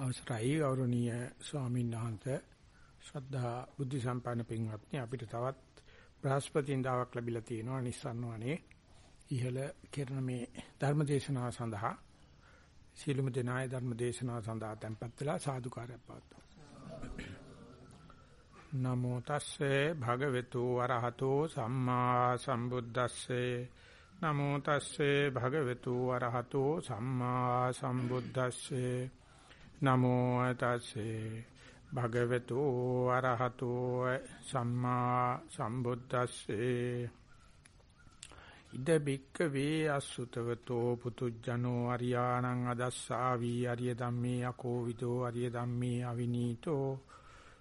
අවසරයි ගෞරවනීය ස්වාමීන් වහන්සේ. ශ්‍රද්ධා බුද්ධ සම්පන්න පින්වත්නි අපිට තවත් බ්‍රහස්පතින්දාවක් ලැබිලා තියෙනවා නිස්සන්වනේ ඉහළ කෙරණ මේ ධර්ම දේශනාව සඳහා සීලමු දෙනාය ධර්ම දේශනාව සඳහා tempත් වෙලා සාදුකාරයක් පවත්වමු. නමෝ තස්සේ භගවතු වරහතෝ සම්මා සම්බුද්දස්සේ. නමෝ තස්සේ භගවතු වරහතෝ සම්මා සම්බුද්දස්සේ. නමෝ තස්සේ භගවතු අරහතෝ සම්මා සම්බුද්දස්සේ. ඉද බික්ක වේ අසුතවතෝ පුතුජනෝ අරියාණං අදස්සාවි අරිය ධම්මේ අකෝවිදෝ අරිය ධම්මේ අවිනීතෝ.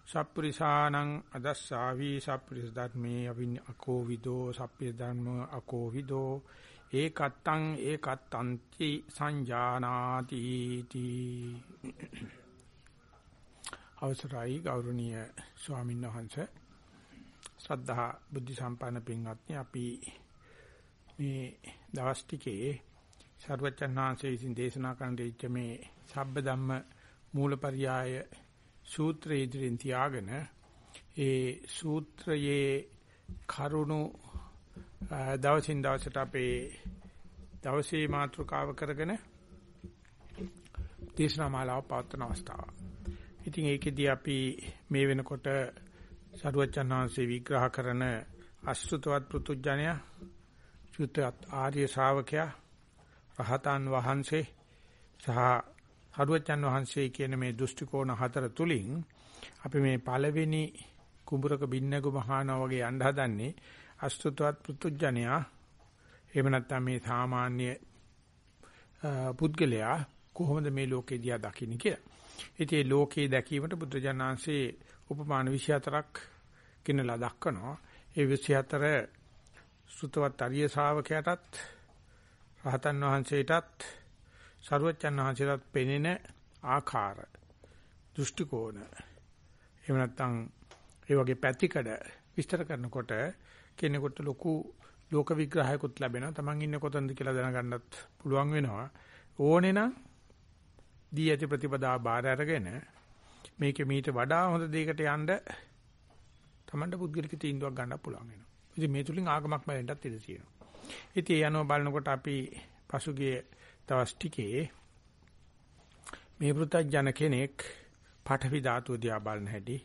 සප්පුරිසානං අදස්සාවි සප්පුරිස ධර්මේ අවින අකෝවිදෝ සප්පිය ධර්ම අකෝවිදෝ ඒකත්තං ඒකත්තන්ති සංජානාති තී. අවසරයි ගෞරවනීය ස්වාමීන් වහන්සේ. ශ්‍රද්ධා බුද්ධ සම්පන්න පින්වත්නි අපි මේ දවස් ටිකේ සර්වචන්නාංශයේ විසින් දේශනා කරන්න දීච්ච මේ සබ්බ ධම්ම මූලපරියාය සූත්‍රය ඉදිරියෙන් තියාගෙන ඒ සූත්‍රයේ කරුණු දවසින් දවසට අපේ දවසේ මාතෘකාව කරගෙන දේශනා මාලාව පවත්වන අවස්ථාව. ඉතින් ඒකෙදී අපි මේ වෙනකොට සරුවචන් වහන්සේ විග්‍රහ කරන අසුතවත් පෘතුජණය චුතත් ආර්ය ශ්‍රාවකයා රහතන් වහන්සේ සහ සරුවචන් වහන්සේ කියන මේ දෘෂ්ටි කෝණ හතර තුලින් අපි මේ පළවෙනි කුඹරක බින්නගු මහානා වගේ යන්න හදන්නේ අසුතවත් පෘතුජණයා එහෙම නැත්නම් මේ සාමාන්‍ය පුද්ගලයා කොහොමද මේ ලෝකේ දිහා දකින්නේ කියලා. ඉතින් මේ ලෝකේ දැකීමට බුදුජානනාංශේ උපමාන 24ක් කිනලා දක්වනවා. ඒ 24 සුතවත් අරිය ශාවකයාටත් රහතන් වහන්සේටත් සරුවච්චන් වහන්සේටත් පෙනෙන ආකාර දෘෂ්ටි කෝණ එහෙම නැත්නම් ඒ වගේ පැතිකඩ විස්තර කරනකොට කෙනෙකුට ලොකු ලෝක විග්‍රහයකුත් ලැබෙනවා. Taman ඉන්නේ කොතනද කියලා දැනගන්නත් පුළුවන් වෙනවා. ඕනේ නම් දී ඇති ප්‍රතිපදාව බාර අරගෙන මේකේ මීට වඩා හොඳ දෙයකට යන්න Tamanට පුද්ගලික තීන්දුවක් ගන්න පුළුවන් වෙනවා. ඉතින් මේ තුලින් ආගමක් බැලෙන්නත් ඉඩ තියෙනවා. ඉතින් ඒ අනුව බලනකොට අපි පසුගිය දවස් ටිකේ මේ පෘථග්ජන කෙනෙක් පාඨවි ධාතුව දිහා බලන හැටි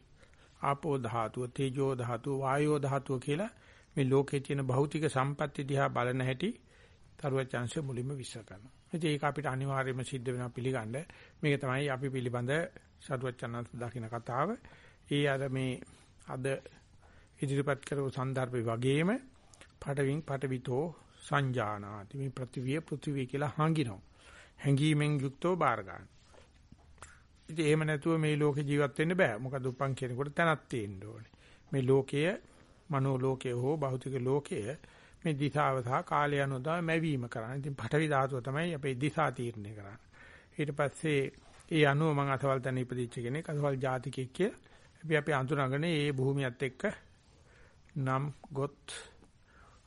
ආපෝ ධාතුව තේජෝ ධාතුව වායෝ ධාතුව කියලා මේ ලෝකේ තියෙන භෞතික සම්පත් දිහා බලන හැටි තරුවචාන්සිය මුලින්ම විශ්ව කරනවා. ඉතින් ඒක අපිට අනිවාර්යයෙන්ම සිද්ධ වෙනවා පිළිගන්න. මේක තමයි අපි පිළිබඳ සරුවචාන්ස් දකින්න කතාව. ඒ අර මේ අද ඉදිරිපත් කරපු સંદર્ભේ වගේම පටවින් පටවිතෝ සංජානාති මේ පෘථිවිය පෘථිවිය කියලා හංගිනවා. හැංගීමෙන් යුක්තව බාර ගන්න. ඉතින් එහෙම නැතුව මේ ලෝකේ ජීවත් වෙන්න බෑ. මොකද උපන් කියනකොට තනක් තියෙන්න ඕනේ. මේ ලෝකයේ මනෝ ලෝකය හෝ භෞතික ලෝකය මේ දිශාව සහ කාලය අනුව තමයි මැවීම කරන්නේ. ඉතින් පඨවි ධාතුව තමයි අපේ දිශා තීරණය කරන්නේ. ඊට පස්සේ ඒ අනුව මම අසවල් තැන ඉපදිච්ච කෙනෙක් අසවල් ජාතිකෙක් කියලා. අපි අපි අඳුනගෙන ඒ භූමියත් එක්ක නම් ගොත්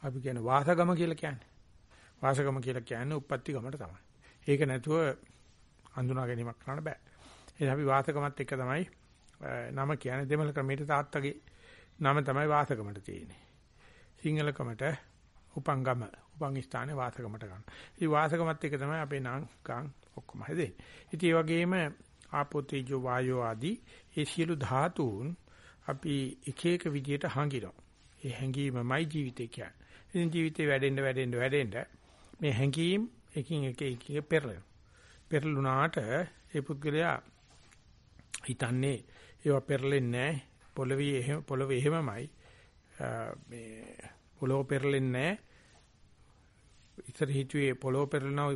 අපි කියන වාසගම කියලා කියන්නේ. වාසගම කියලා කියන්නේ උප්පත්ති ගමට තමයි. ඒක නැතුව අඳුනා ගැනීමක් කරන්න බෑ. ඒ අපි වාසගමත් එක්ක තමයි නම කියන්නේ දෙමළ ක්‍රමයට තාත්තගේ නම තමයි වාසගමට තියෙන්නේ. සිංහලකමට උපංගම උපං ස්ථානේ වාසකමට ගන්න. ඉතින් වාසකමත් එක තමයි අපේ නම් ගම් ඔක්කොම හැදෙන්නේ. ඉතින් ඒ වගේම ආපෝතේජෝ වායෝ ආදී ඒ සියලු ධාතුන් අපි එක එක විදියට හංගිනවා. ඒ හැංගීමමයි ජීවිතය කියන්නේ. ඉතින් ජීවිතේ වැඩෙන්න වැඩෙන්න වැඩෙන්න මේ හැංගීම් එකින් එක එක පෙරලෙනවා. පෙරළුණාට ඒ පුද්ගලයා හිතන්නේ ඒවා පෙරලෙන්නේ නැහැ. පොළවේ එහෙම පොළවේ එහෙමමයි. මේ පොළොව පෙරලෙන්නේ නැහැ. ඉතර හිතුවේ පොළොව පෙරලනවා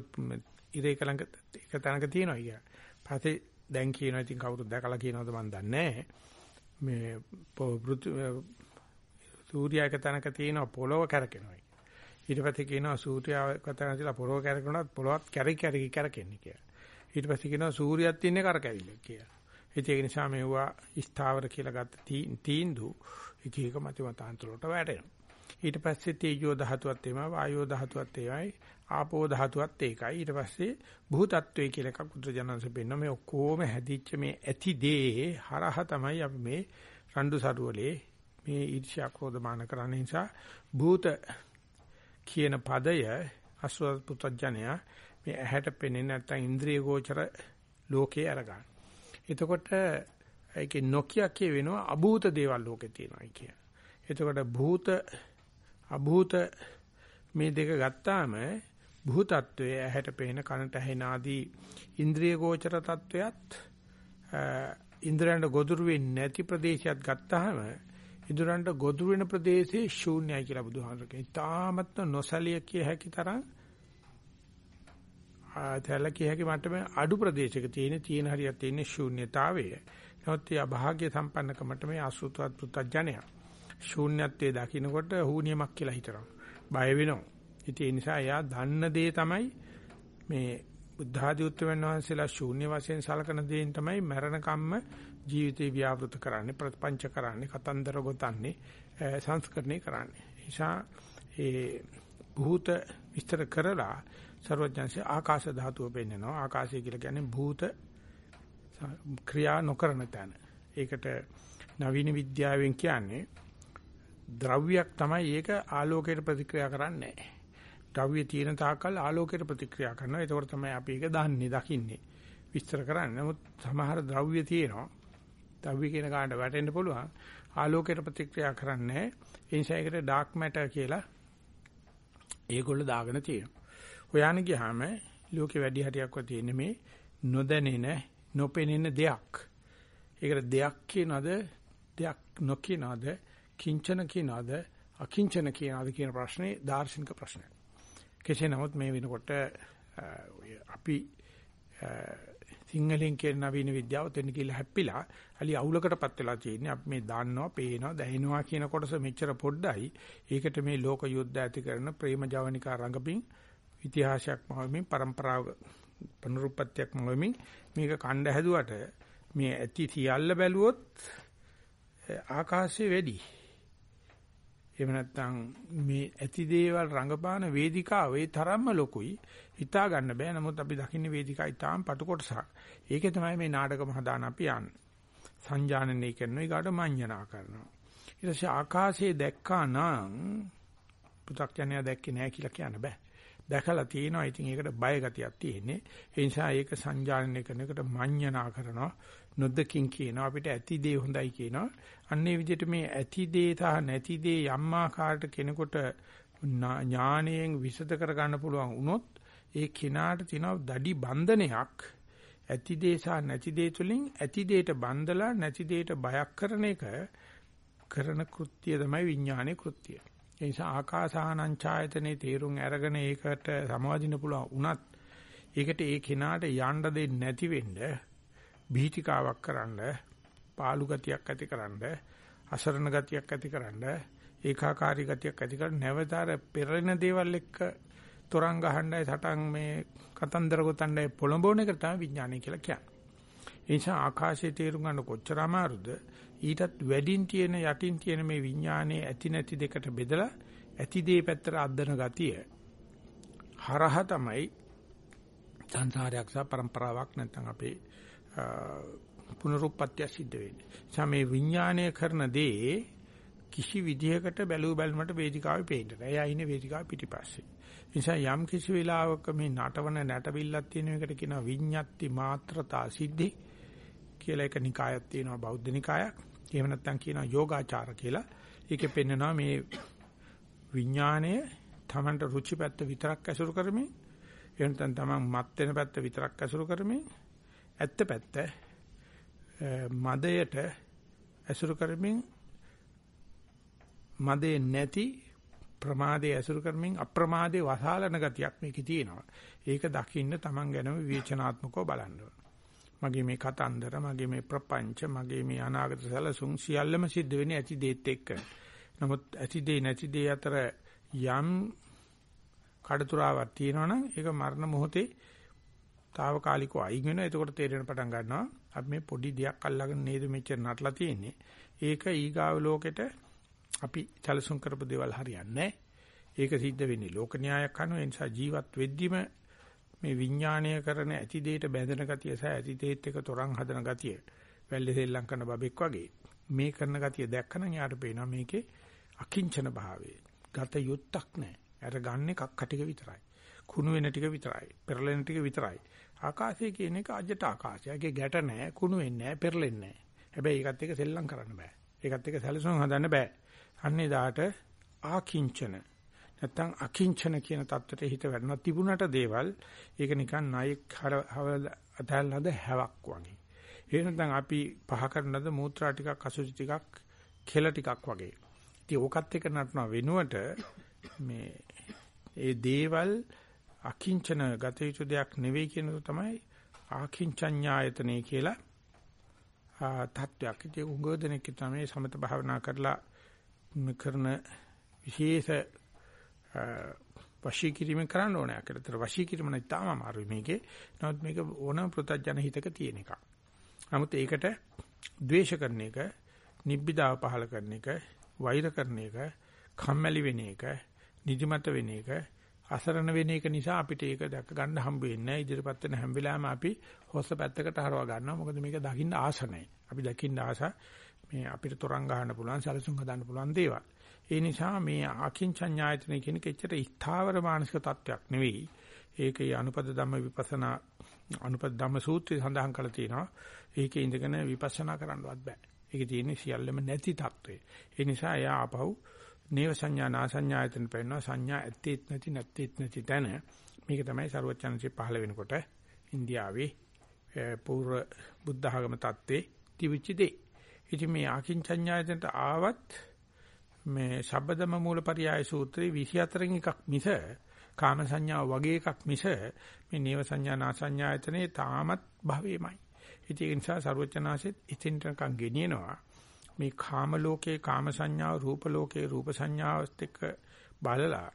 ඉරේ කලංග එක තැනක තියෙනවා කියලා. පස්සේ දැන් කියනවා ඉතින් කවුරුද දැකලා කියනවද මන් දන්නේ නැහැ. මේ සූර්යයක තැනක තියෙන පොළොව කැරකෙනවා. ඊට පස්සේ කියනවා සූර්යයක තැනක තියලා පොළොව කැරකුණාත් පොළොවත් කැරි කැරි කැරකෙන්නේ කියලා. ඊට පස්සේ කියනවා සූර්යයත් තින්නේ කරකැවිල්ල කියලා. ඒක නිසා මේවා ස්ථාවර කියලා ගත්ත තීන්දුව එක එක මත මතාන්තර වලට වැටෙනවා. ඊට පස්සේ තේජෝ ධාතුවත් එමය වායෝ ධාතුවත් එමයයි ආපෝ ධාතුවත් ඒකයි ඊට පස්සේ භූතත්වයේ කියලා එකක් බුදුජානන්සේ පෙන්න මේ ඔක්කොම හැදිච්ච මේ ඇති දේ හරහ තමයි අපි මේ රණ්ඩු සරුවලේ මේ ඊර්ෂ්‍යා ක්‍රෝධ මාන කරන්න නිසා භූත කියන පදය අසුර පුත්‍ජණය මේ ඇහැට පෙනෙන්නේ නැත්නම් ඉන්ද්‍රිය ගෝචර ලෝකේ අරගන්න. එතකොට ඒකේ නොකිය කියවෙනවා අභූත දේවල් ලෝකේ තියෙනවා කිය. එතකොට භූත අභූත මේ දෙක ගත්තාම භූතත්වයේ ඇහැට පේන කනට ඇහෙන ආදී ඉන්ද්‍රිය ගෝචර තත්වයක් ඉන්ද්‍රයන්ට ගොදුරු වෙන්නේ නැති ප්‍රදේශයක් ගත්තාම ඉන්ද්‍රයන්ට ගොදුරු වෙන ප්‍රදේශේ ශූන්‍යයි කියලා බුදුහාමර කියනවා. තාමත් නොසලිය කිය හැකි තරම් ආතල කිය හැකි මට්ටමේ අඩු ප්‍රදේශයක තියෙන තියෙන හරියක් තියෙන ශූන්‍යතාවය. නමුත් ඒ අභාග්‍ය සම්පන්නකමට මේ අසුතවත් පුත්‍ජණය. ශූන්‍යත්වයේ දකින්නකොට හූනියමක් කියලා හිතනවා. බය වෙනවා. ඉතින් ඒ නිසා එයා දන්න දේ තමයි මේ බුද්ධ ආදී උත්තරමන් වහන්සේලා ශූන්‍ය වශයෙන් සලකන දේෙන් තමයි මරණ කම්ම ජීවිතේ ව්‍යාවෘත කරන්නේ ප්‍රපංච කරන්නේ කතන්දර ගොතන්නේ සංස්කරණය කරන්නේ. නිසා ඒ භූත විස්තර කරලා ਸਰවඥාන්සේ ආකාශ ධාතුව පෙන්නනවා. ආකාශය කියලා කියන්නේ භූත ක්‍රියා නොකරන තැන. ඒකට නවීන විද්‍යාවෙන් කියන්නේ ද්‍රව්‍යයක් තමයි ඒක ආලෝකයට ප්‍රතික්‍රියා කරන්නේ නැහැ. ද්‍රව්‍ය තියෙන තාක්කල් ආලෝකයට ප්‍රතික්‍රියා කරනවා. ඒකෝර තමයි අපි ඒක දන්නේ, දකින්නේ. විස්තර කරන්නේ. නමුත් සමහර ද්‍රව්‍ය තියෙනවා. ද්‍රව්‍ය කියන කාණ්ඩ වැටෙන්න පුළුවන්. ආලෝකයට ප්‍රතික්‍රියා කරන්නේ ඒ නිසා ඒකට ඩාර්ක් මැටර් කියලා ඒගොල්ලෝ දාගෙන තියෙනවා. හොයන්න ගියාම ලෝකේ වැඩි හරියක්ව තියෙන්නේ මේ නොදැනෙන, නොපෙනෙන දෙයක්. ඒකට දෙයක් කියනවාද, දෙයක් නොකියනවාද, කිංචන කියනවාද, අකිංචන කියනවාද කියන ප්‍රශ්නේ දාර්ශනික ප්‍රශ්නයක්. කෙසේ නමුත් මේ වෙනකොට අපි සිංහලෙන් කියන නවීන විද්‍යාව දෙන්න කියලා හැප්පිලා hali අවුලකටපත් වෙලා තියෙන්නේ අපි මේ දාන්නවා පේනවා දැනෙනවා කියන කොටස මෙච්චර පොඩ්ඩයි ඒකට මේ ලෝක යුද්ධ ඇති කරන ප්‍රේම ජවනිකා රංගපින් ඉතිහාසයක් මවමින් પરම්පරාව පනරුපත්‍යක් මවමින් මේක කණ්ඩ හැදුවට මේ ඇති සියල්ල බැලුවොත් ආකාශය වැඩි. එහෙම නැත්නම් මේ ඇති දේවල් රඟපාන වේදිකාව ඒ තරම්ම ලොකුයි හිතා ගන්න බෑ. නමුත් අපි දකින්නේ වේදිකාව ඉතාම පටු කොටසක්. ඒකේ තමයි මේ නාටකම හදාන අපි යන්නේ. සංජානනය කරනවා ඊගාට මඤ්ඤණා කරනවා. ඊට පස්සේ ආකාශයේ දැක්කා නම් පු탁ඥය දැක්කේ නෑ කියලා කියන්න බෑ. දැකලා තියෙනවා ඉතින් ඒකට බය ගතියක් තියෙන්නේ ඒ නිසා ඒක සංජානනය කරන එකට මඤ්ඤණා කරනවා නොදකින් කියනවා අපිට ඇති දේ හොඳයි කියනවා. අන්නේ විදිහට මේ ඇති දේ සහ නැති දේ යම් ආකාරයකට කෙනෙකුට ඥාණයෙන් විසද කර ගන්න පුළුවන් වුණොත් ඒ කිනාට තියෙන දඩි බන්ධනයක් ඇති දේ සහ නැති දේ තුලින් ඇති දේට බන්ධලා නැති දේට බයක් කරන එක කරන කෘත්‍යය තමයි විඥානයේ කෘත්‍යය. ඒ නිසා ආකාසානං ඡායතනේ තේරුම් අරගෙන ඒකට සමවදින්න පුළුවන් වුණත් ඒකට ඒ කිනාට යන්න දෙන්නේ නැති වෙන්නේ බීතිකාවක් කරන්න, පාළු ගතියක් ඇතිකරන්න, අසරණ ගතියක් ඇතිකරන්න, ඒකාකාරී ගතියක් ඇතිකරන්න නැවතර පෙරෙන දේවල් එක්ක තොරන් ගහන්නයි සටන් මේ කතන්දර ගොතන්නයි පොළඹවන එක තමයි විඥානය කියලා කියන්නේ. ඒ නිසා ආකාශයේ තේරුම් ගන්න කොච්චර අමාරුද ඊටත් වැඩින් තියෙන යටින් තියෙන මේ විඥානයේ ඇති නැති දෙකට බෙදලා ඇති දේ පැත්තට අද්දන ගතිය හරහ තමයි සංසාරයක් සහ પરම්පරාවක් නැත්නම් අපේ පුනරුත්පත්ති සිද්ධ වෙන්නේ. සමේ විඥාණය කරන දේ කිසි විදිහකට බැලුව බැලමට වේදිකාවේ පේන්න. එයා ඉන්නේ වේදිකාව පිටිපස්සේ. නිසා යම් කිසි වෙලාවක මේ නටවන නැටබිල්ලක් තියෙන එකට කියනවා විඤ්ඤාති මාත්‍රතා සිද්ධි කියලා එක නිකායක් තියෙනවා බෞද්ධ නිකායක්. එහෙම නැත්නම් කියනවා යෝගාචාර කියලා. ඒකේ පෙන්නනවා මේ විඥාණය තමන්ට රුචි පැත්ත විතරක් ඇසුරු කරමින් එහෙම නැත්නම් තමන් මත් වෙන පැත්ත විතරක් ඇසුරු කරමින් ඇත්ත පැත්ත මදයට ඇසුරු කරමින් මදේ නැති ප්‍රමාදයේ ඇසුරු කරමින් අප්‍රමාදයේ වසාලන ගතියක් මේකේ තියෙනවා. ඒක දකින්න Taman ගැනම විවේචනාත්මකව බලන්න මගේ මේ කතන්දර, මගේ මේ ප්‍රපංච, මගේ මේ අනාගත සැලසුම් සියල්ලම සිද්ධ වෙන්නේ ඇති දේත් එක්ක. නමුත් ඇති දේ නැති දේ අතර යම් කඩතුරාවක් තියෙනවනම් ඒක මරණ මොහොතේ తాවකාලිකව අයින් වෙනවා. එතකොට තේරෙන පටන් ගන්නවා අපි මේ පොඩි දෙයක් අල්ලගෙන නේද මෙච්චර නටලා තියෙන්නේ. ඒක ඊගාව ලෝකෙට අපි සැලසුම් කරපු දේවල් හරියන්නේ ඒක සිද්ධ වෙන්නේ ලෝක න්‍යායක් අනුව ඒ නිසා ජීවත් වෙද්දිම මේ විඥාණය කරන ඇති දෙයට බැඳෙන ගතිය සහ ඇති දෙයට එක තරං හදන ගතිය වැල්ලේ සෙල්ලම් කරන බබෙක් වගේ මේ කරන ගතිය දැක්කනම් යාට පේනවා මේකේ අකිංචන භාවය ගත යුත්තක් නැහැ අර ගන්නෙ කක්ක ටික විතරයි කුණු වෙන ටික විතරයි පෙරලෙන ටික විතරයි ආකාශය කියන එක අජට ආකාශය. ඒකේ ගැට නැහැ, කුණු වෙන්නේ නැහැ, පෙරලෙන්නේ නැහැ. හැබැයි ඒකත් එක්ක සෙල්ලම් කරන්න බෑ. ඒකත් එක්ක සැලසුම් හදන්න බෑ. අන්නේ දාට ආකිංචන නැත්තම් අකිංචන කියන தත්තට හිත වැඩනවා තිබුණට දේවල් ඒක නිකන් ණයෙක් අතල්ලාද හැවක් වගේ. ඒ නැත්නම් අපි පහ කරනද මූත්‍රා ටිකක් අසුචි ටිකක් කෙල ටිකක් වගේ. ඉතින් ඕකත් එක්ක නටන වෙනුවට මේ ඒ දේවල් අකිංචන ගත යුතු දෙයක් නෙවෙයි කියන තමයි ආකින්චඤ්ඤායතනෙ කියලා තත්වයක්. ඒක උගෝදෙනෙක් තමයි සමත භාවනා කරලා කරන විශේෂ වශී කිරීම කරන්න ඕනේ. අකලතර වශී කිරීම නැත්නම් තාම අමාරුයි මේකේ. නමුත් මේක ඕනම පෘථජන හිතක තියෙන එකක්. නමුත් ඒකට ද්වේෂ කරන එක, නිබ්බිදාව පහල කරන එක, වෛර කරන එක, කම්මැලි වෙන එක, නිදිමත වෙන එක අසරණ වෙන එක නිසා අපිට ඒක දැක ගන්න හම්බ වෙන්නේ නැහැ. ඉදිරියපත් වෙන හැම වෙලාවෙම අපි හොස්ස පැත්තකට හරවා ගන්නවා. මොකද මේක දකින්න ආස නැහැ. අපි දකින්න ආස මේ අපිට තරංග ගන්න පුළුවන්, සැලසුම් හදන්න පුළුවන් දේවල්. ඒ නිසා මේ ආකින්චඤ්ඤායතන කියන කෙච්චර ස්ථාවර මානසික තත්වයක් නෙවෙයි. ඒකේ අනුපද ධම්ම විපස්සනා අනුපද ධම්ම සූත්‍රය සඳහන් කරලා තියෙනවා. ඒකේ ඉඳගෙන විපස්සනා කරන්නවත් බෑ. ඒකේ තියෙන සියල්ලම නැති තත්වය. ඒ නිසා එයා ආපහු නේව සංඥා නාසඤ්ඤායතන පෙන්නවා සංඥා ඇත්තේත් නැති නැත්තේත් නැති තැන. මේක තමයි ਸਰවචනසේ පහළ වෙනකොට ඉන්දියාවේ පූර්ව බුද්ධ ආගම தත්තේ තිබිච්ච දෙය. ඉතින් මේ ආකින්චඤ්ඤායතනට ආවත් මේ සබ්බදම මූලපරියාය සූත්‍රයේ 24කින් එකක් මිස කාම සංඥා වගේ එකක් මිස මේ නේව සංඥා නාසඤ්ඤායතනේ තාමත් භවෙමයි. ඉතින් ඒ නිසා ਸਰවචනාසෙත් ඉතින්ටකම් ගෙනියනවා. මේ කාම ලෝකේ කාම සංඥාව රූප ලෝකේ රූප සංඥාවත් එක්ක බලලා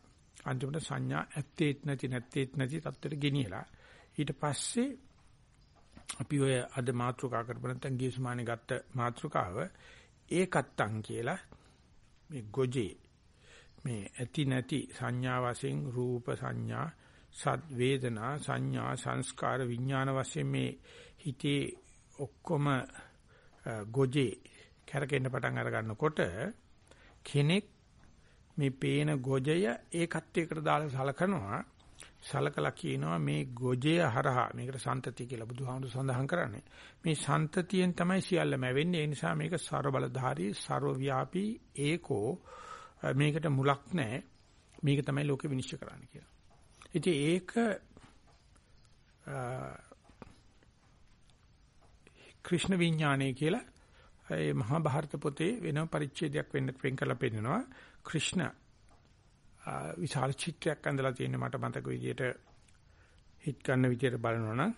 අන්තිමට සංඥා ඇත්තේත් නැති නැත්තේත් නැති තත්ත්වයට ගෙනියලා ඊට පස්සේ අපි ඔය අද මාත්‍රිකා කරපු නැත්නම් ගියසුමානේ ගත්ත මාත්‍රිකාව ඒකත්තං කියලා මේ ගොජේ මේ ඇති නැති සංඥා වශයෙන් රූප සංඥා සත් වේදනා සංඥා සංස්කාර විඥාන වශයෙන් මේ හිතේ ඔක්කොම ගොජේ කැරකෙන්න පටන් අර ගන්නකොට කෙනෙක් මේ පේන ගොජය ඒකත්වයකට දාලා සලකනවා. සලකලා කියනවා මේ ගොජය හරහා මේකට සන්තතිය කියලා බුදුහාමුදුර සඳහන් කරන්නේ. මේ සන්තතියෙන් තමයි සියල්ලම වෙන්නේ. ඒ නිසා මේක ਸਰබලධාරී, ਸਰවව්‍යාපී, ඒකෝ මේකට මුලක් නැහැ. මේක තමයි ලෝකෙ විනිශ්චය කරන්න කියලා. ඉතින් ඒක ක්‍රිෂ්ණ විඥානය කියලා ඒ මහා භාරත පොතේ වෙනම පරිච්ඡේදයක් වෙන්න වෙන් කරලා පෙන්නනවා. ක්‍රිෂ්ණ විශාල චිත්‍රයක් ඇඳලා තියෙන මට මතක විදියට හිට ගන්න විදියට බලනවා නම්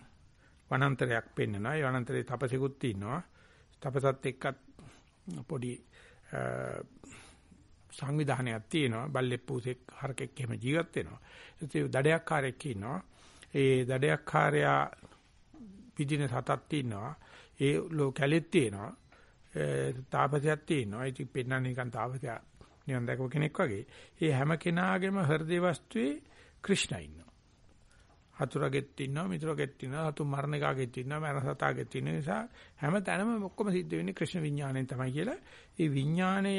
වනාන්තරයක් පෙන්නනවා. ඒ වනාන්තරේ තපසෙකුත් ඉන්නවා. තපසත් එක්කත් පොඩි සංවිධානයක් තියෙනවා. බල්ලෙක් පූසෙක් හරකෙක් එහෙම ජීවත් වෙනවා. ඒ දඩයක්කාරයෙක් ඉන්නවා. ඒ දඩයක්කාරයා පිටින සතක් ඉන්නවා. ඒ ලෝ කැලෙත් තියෙනවා. තාපසයක් තියෙනවා. ඉතින් පෙන්නන්නේ නිකන් තාපසයා නිකන් දැකපු කෙනෙක් වගේ. ඒ හැම කෙනාගේම හෘදේ වස්තුවේ ක්‍රිෂ්ණ ඉන්නවා. හතුරගෙත් ඉන්නවා, මිතුරගෙත් ඉන්නවා, හතු මරණ එකගෙත් ඉන්නවා, මරණ සතාගෙත් ඉන්න නිසා හැම තැනම ඔක්කොම සිද්ධ වෙන්නේ ක්‍රිෂ්ණ විඥාණයෙන් තමයි කියලා. ඒ විඥාණය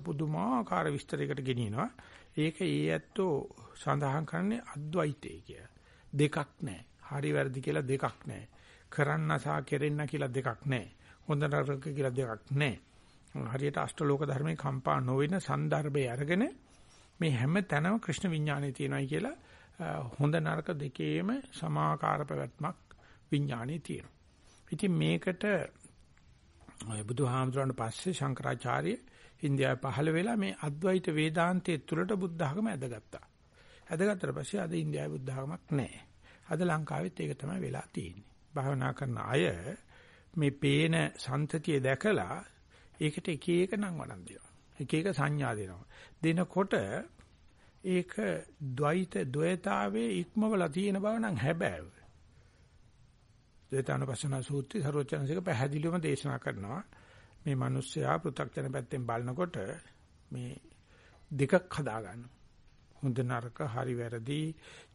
පුදුමාකාර විස්තරයකට ගෙනියනවා. ඒක ඒ ඇත්තෝ සඳහන් කරන්නේ අද්වෛතය කිය. දෙකක් නැහැ. හරි වැරදි කියලා දෙකක් නැහැ. කරන්න සහ කෙරෙන්න කියලා දෙකක් නැහැ. හොඳ නරක කියලා දෙකක් නැහැ. හරියට අෂ්ටලෝක ධර්මයේ කම්පා නොවන સંદર્ભය අරගෙන මේ හැම තැනම ක්‍රිෂ්ණ විඥානය තියෙනයි කියලා හොඳ නරක දෙකේම සමාකාර පැවැත්මක් විඥානයේ තියෙනවා. ඉතින් මේකට බුදුහාමුදුරන් පස්සේ ශංකරාචාර්ය ඉන්දියාවේ පහළ වෙලා මේ අද්වෛත වේදාන්තයේ තුලට බුද්ධ ධර්ම ඇදගත්තා. ඇදගත්තට පස්සේ අද ඉන්දියාවේ බුද්ධ ධර්මයක් නැහැ. අද ලංකාවෙත් ඒක තමයි වෙලා තියෙන්නේ. භාවනා කරන අය මේ පේන සම්තතිය දැකලා ඒකට එක එක නම් වඩන් දෙනවා. එක එක සංඥා දෙනවා. දෙනකොට ඒක ද්වෛත ද්වයතාවේ ඉක්මවලා තියෙන බව නම් හැබෑව. ද්වේතානුපස්සන සූත්‍රය සර්වචනසික පැහැදිලිවම දේශනා කරනවා. මේ මිනිස්සයා පෘථග්ජන පැත්තෙන් බලනකොට මේ දෙකක් හදා ගන්නවා. හොඳ නරක හරි වැරදි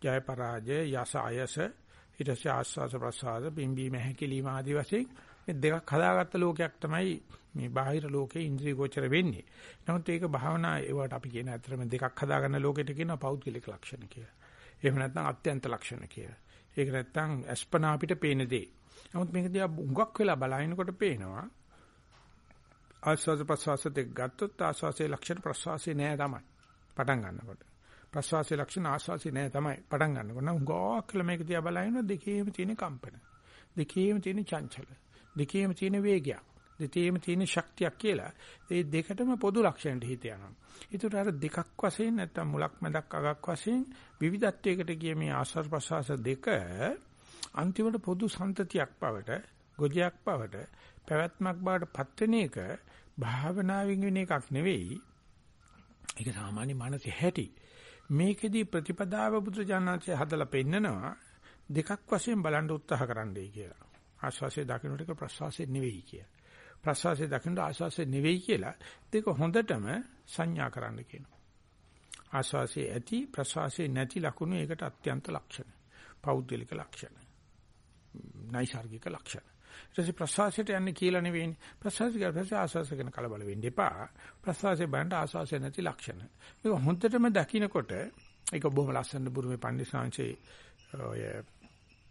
ජය පරාජය යස අයස ඊට පස්සේ ආස්වාස ප්‍රසආස බිම්බීම හැකිලිම ආදී වශයෙන් මේ දෙකක් හදාගත්ත ලෝකයක් තමයි මේ බාහිර ලෝකේ ඉන්ද්‍රිය ගෝචර වෙන්නේ. නමුත් ඒක භාවනා ඒවට අපි කියන අතරම දෙකක් හදාගන්න ලෝකෙට කියනවා පෞද්ගලික ලක්ෂණ කියලා. එහෙම නැත්නම් අත්‍යන්ත ලක්ෂණ කියලා. ඒක නැත්නම් අස්පනා අපිට පේන දේ. නමුත් මේක දිහා උඟක් වෙලා බලනකොට පේනවා ආස්වාද ප්‍රසවාස දෙක ගත්තොත් ආස්වාසේ ලක්ෂණ ප්‍රසවාසේ නෑ තමයි. පටන් ගන්නකොට. ප්‍රසවාසයේ ලක්ෂණ ආස්වාසේ නෑ තමයි පටන් ගන්නකොට. නම් උඟක් කියලා මේක දිහා බලනකොට දෙකේම තියෙන කම්පන. දෙකේම තියෙන චංචල. දෙකේම තියෙන වේගයක්. දෙකේම තියෙන ශක්තියක් කියලා. ඒ දෙකටම පොදු ලක්ෂණට හිත යනවා. ඒතර අර දෙකක් වශයෙන් නැත්තම් මුලක් මැදක් අගක් වශයෙන් විවිධත්වයකට ගිය මේ ආස්වාද ප්‍රසවාස දෙක අන්තිමට පොදු සම්තතියක් බවට, ගොජයක් බවට, පැවැත්මක් බවට පත් වෙන එක භාවනාවෙන් වෙන එකක් නෙවෙයි. ඒක සාමාන්‍ය මානසික හැටි. මේකෙදී ප්‍රතිපදාව බුදුජානනාංශය හදලා පෙන්නනවා දෙකක් වශයෙන් බලන්න උත්සාහ කරන්නයි කියලා. ආශ්වාසයේ දකින්නට එක ප්‍රශ්වාසයේ නෙවෙයි කියලා. ප්‍රශ්වාසයේ දකින්නට ආශ්වාසයේ නෙවෙයි කියලා දෙක හොඳටම සංඥා කරන්න කියනවා. ආශ්වාසයේ ඇති ප්‍රශ්වාසයේ නැති ලක්ෂණ ඒකට අත්‍යන්ත ලක්ෂණ. පෞද්ගලික ලක්ෂණ. නයිසાર્ගික ලක්ෂණ. ඊට පස්සේ ප්‍රශ්වාසයට යන්නේ කියලා නෙවෙයිනේ. ප්‍රශ්වාසය කියලා පස්සේ ආශ්වාස කරන කලබල වෙන්න එපා. ප්‍රශ්වාසයේ බඳ ආශ්වාසය නැති ලක්ෂණ. මේක හොඳටම දකින්නකොට ඒක බොහොම ලස්සන බුරුමේ පන්දිසාංශේ ඔය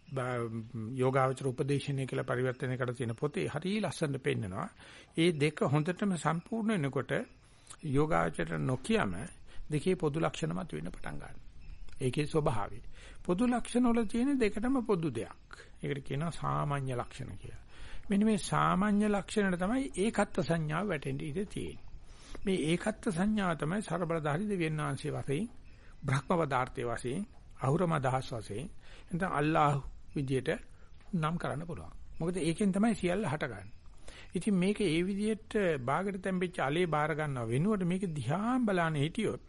යෝගාවචර උපදේශනය කියලා පරිවර්තනයකට තියෙන පොතේ හරිය ලස්සනට පෙන්නනවා. ඒ දෙක හොඳටම සම්පූර්ණ වෙනකොට යෝගාවචර නොකියම දෙකේ පොදු ලක්ෂණ මත වෙන්න පටන් ගන්නවා. ඒකේ ස්වභාවය. පොදු ලක්ෂණ වල තියෙන දෙකටම පොදු දෙයක්. ඒකට කියනවා සාමාන්‍ය ලක්ෂණ කියලා. මෙන්න මේ සාමාන්‍ය ලක්ෂණයට තමයි ඒකත්ව සංඥාව වැටෙන්න ඉඩ තියෙන්නේ. මේ ඒකත්ව සංඥාව තමයි ਸਰබලධාරී දෙවියන් වහන්සේ වශයෙන් බ්‍රහ්ම පදාර්ථයේ වශයෙන් අහුරම දහස් වශයෙන් එතන අල්ලාහ් විදියට නම් කරන්න පුළුවන්. මොකද ඒකෙන් තමයි සියල්ල හටගන්නේ. ඉතින් මේක ඒ විදිහට ਬਾගට තැම්පෙච්ච allele බාර ගන්නව වෙනුවට මේක දිහා බලන්නේ හිටියොත්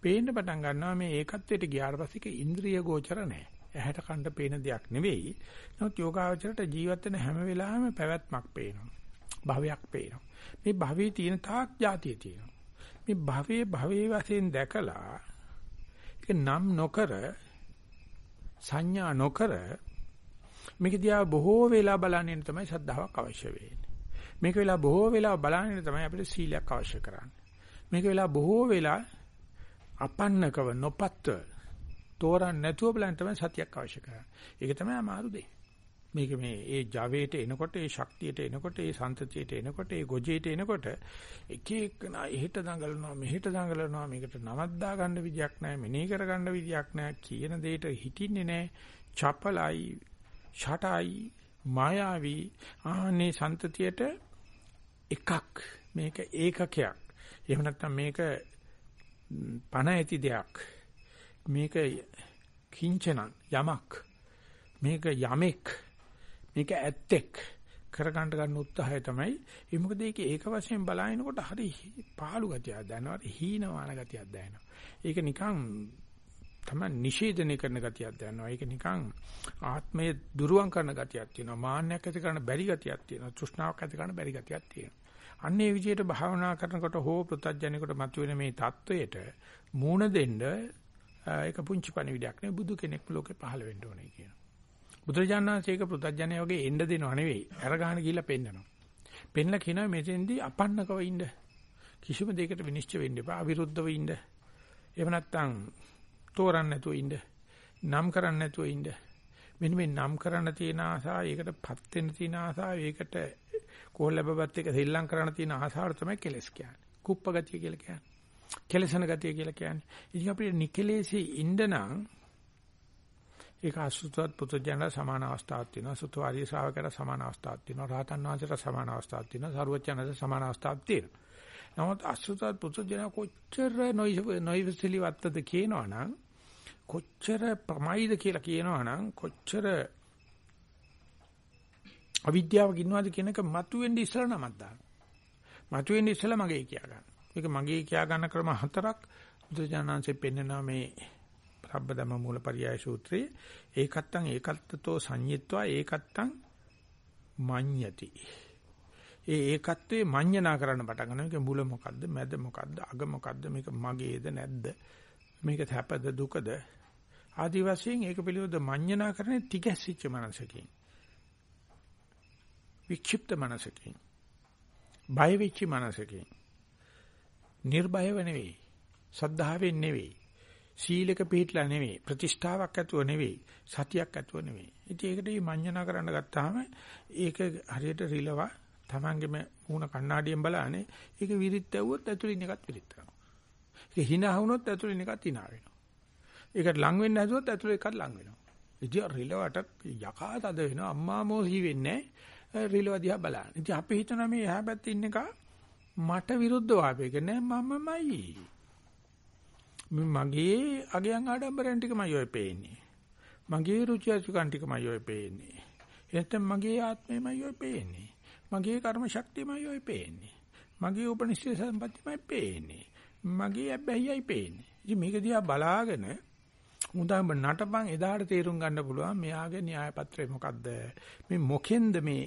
පේන්න පටන් ගන්නවා මේ ඒකත්වයට ගියාට පස්සේ ඒක ඉන්ද්‍රිය ගෝචර නැහැ. ඇහැට කන්න පේන දෙයක් නෙවෙයි. නමුත් යෝගාවචරයට ජීවත් වෙන හැම වෙලාවෙම පැවැත්මක් පේනවා. භවයක් පේනවා. මේ භවයේ තියෙන තාක් જાතිය තියෙනවා. මේ භවයේ භවයේ වශයෙන් දැකලා ඒක නම් නොකර සංඥා නොකර මේක දිහා බොහෝ වෙලා බලන්නේ තමයි ශ්‍රද්ධාවක් අවශ්‍ය වෙන්නේ. මේක වෙලා බොහෝ වෙලා බලන්නේ තමයි අපිට සීලයක් අවශ්‍ය කරන්නේ. මේක වෙලා බොහෝ වෙලා අපන්නකව නොපත්ව තෝරන්න නැතුව බලන්න තමයි සතියක් අවශ්‍ය කරන්නේ. ඒක තමයි අමාරු දෙය. මේක මේ ඒ ජවයට එනකොට ඒ ශක්තියට එනකොට ඒ සන්තතියට එනකොට ඒ ගොජේට එනකොට එක එක එහෙට දඟලනවා මෙහෙට දඟලනවා මේකට නමක් දා ගන්න විදියක් නැහැ මෙනෙහි කර ගන්න විදියක් නැහැ කියන දෙයට හිටින්නේ නැහැ. චපලයි ෂටයි මායාවි. ආනේ සන්තතියට එකක්. මේක ඒකකයක්. එහෙම නැත්නම් මේක පණ ඇති දෙයක්. මේක කිංචනං යමක්. මේක යමෙක්. මේක ඇත්තෙක් කරගන්න ගන්න උත්සාහය තමයි. ඒ මොකද ඒක ඒක වශයෙන් බලාගෙනකොට හරි පහළු ගතියක් දැනනවා හීනමාන ගතියක් දැනෙනවා. ඒක නිකන් තමයි නිෂේධනය කරන ගතියක් දැනනවා. ඒක නිකන් ආත්මය දුරුවන් කරන ගතියක් තියෙනවා. මාන්නයක් ඇති කරන බැරි ගතියක් තියෙනවා. තෘෂ්ණාවක් ඇති කරන බැරි ගතියක් තියෙනවා. අන්න ඒ විදිහට භාවනා කරනකොට හෝ ප්‍රත්‍යඥයකට මතුවෙන මේ தത്വයට මූණ දෙන්න ඒක පුංචි පණිවිඩයක් නේ බුදු කෙනෙක් ලෝකේ පහළ වෙන්න ඕනේ කියන බුදුරජාණන්සේක පෘථජ්ජනය වගේ එන්න දෙනව නෙවෙයි. අර ගන්න ගිහිල්ලා පෙන්නනවා. පෙන්නලා කියනවා මෙතෙන්දී අපන්නකව ඉන්න. කිසිම දෙයකට විනිශ්චය වෙන්න එපා. අවිරුද්ධව ඉන්න. එහෙම නැත්නම් තෝරන්න නැතුව ඉන්න. නම් කරන්න නැතුව ඉන්න. මෙන්න මේ නම් කරන්න තියෙන ආසාව, ඒකටපත් වෙන්න තියෙන ආසාව, ඒකට කොහොල්ලබබත් එක සෙල්ලම් කරන්න තියෙන ආසාව තමයි කෙලස් කියන්නේ. කුප්ප ගතිය කියලා කියන්නේ. කෙලසන ගතිය කියලා කියන්නේ. ඉතින් අපිට නිකලේසී ඉන්න නම් ඒක අසුතවත් පුත්‍රයන්ට සමාන අවස්ථාවක් තියෙනවා. සුතු ආර්ය ශ්‍රාවකයට සමාන අවස්ථාවක් තියෙනවා. රහතන් වහන්සේට සමාන අවස්ථාවක් තියෙනවා. සරුවචනට සමාන අවස්ථාවක් තියෙනවා. නමුත් අසුතවත් පුත්‍රයන් කොච්චර නොයිවසිලි වත්තද කියනවනම් කොච්චර ප්‍රමයිද කියලා කියනවනම් කොච්චර අවිද්‍යාවක ඉන්නවාද කියන එක මතුවෙන්නේ ඉස්සලා නමක් දාන්න. මතුවෙන්නේ ඉස්සලා මගේ කියා ගන්න. මේක මගේ කියා ගන්න ක්‍රම හතරක් බුදුජානන්සේ පෙන්වනවා මේ රබ්බදම මූලපරියාය සූත්‍රයේ ඒකත්තං ඒකත්තතෝ සංයත්වා ඒකත්තං මඤ්ඤති. ඒ ඒකත්වයේ මඤ්ඤණා කරන්න පටන් ගන්නවා. මේක මුල මොකද්ද? මැද මොකද්ද? අග මොකද්ද? මේක මගේද නැද්ද? මේක සැපද දුකද? ආදි වශයෙන් ඒක පිළිබඳ මඤ්ඤණා කරන්නේ තිගැස්සිච්ච මනසකින්. වික්ෂිප්ත මනසකින්. බය වෙච්ච මනසකින්. නිර්භයව නෙවෙයි. සද්ධාවෙන් නෙවෙයි. සීලක පිළිట్లా නෙවෙයි. ප්‍රතිෂ්ඨාවක් ඇතුව නෙවෙයි. සතියක් ඇතුව නෙවෙයි. ඉතින් ඒකට මේ මඤ්ඤණා කරන්න ගත්තාම ඒක හරියට රිලවා Tamangeම මූණ කණ්ණාඩියෙන් බලන්නේ ඒක විරිත් ඇව්වොත් ඇතුලින් එකත් විරිත් වෙනවා. ඒක hina වුණොත් ඇතුලින් එකත් hina වෙනවා. ඒකට ලං වෙන්න හැදුවොත් ඇතුලේ එකත් ලං වෙනවා. ඉතින් රිලවට යකා තද වෙනවා අම්මා මොහි වෙන්නේ රිලව දිහා බලන්න. ඉතින් අපි හිතනවා මේ එහා පැත්තේ ඉන්න එක මට විරුද්ධ වාපේක නෑ මමමයි. මගේ අගයන් ආඩම්බරයන් ටිකමයි ඔය පේන්නේ. මගේ රුචි අරුචිකන් ටිකමයි ඔය පේන්නේ. එතෙන් මගේ ආත්මයමයි ඔය පේන්නේ. මගේ කර්ම ශක්තියමයි ඔය පේන්නේ. මගේ උපනිෂේ සම්පත්තියමයි පේන්නේ. මගේ අබ්බැහියයි පේන්නේ. ඉතින් මේක දිහා බලාගෙන උදාම නටපන් එදාට තේරුම් ගන්න පුළුවන් මෙයාගේ න්‍යාය පත්‍රය මොකද්ද? මේ මොකෙන්ද මේ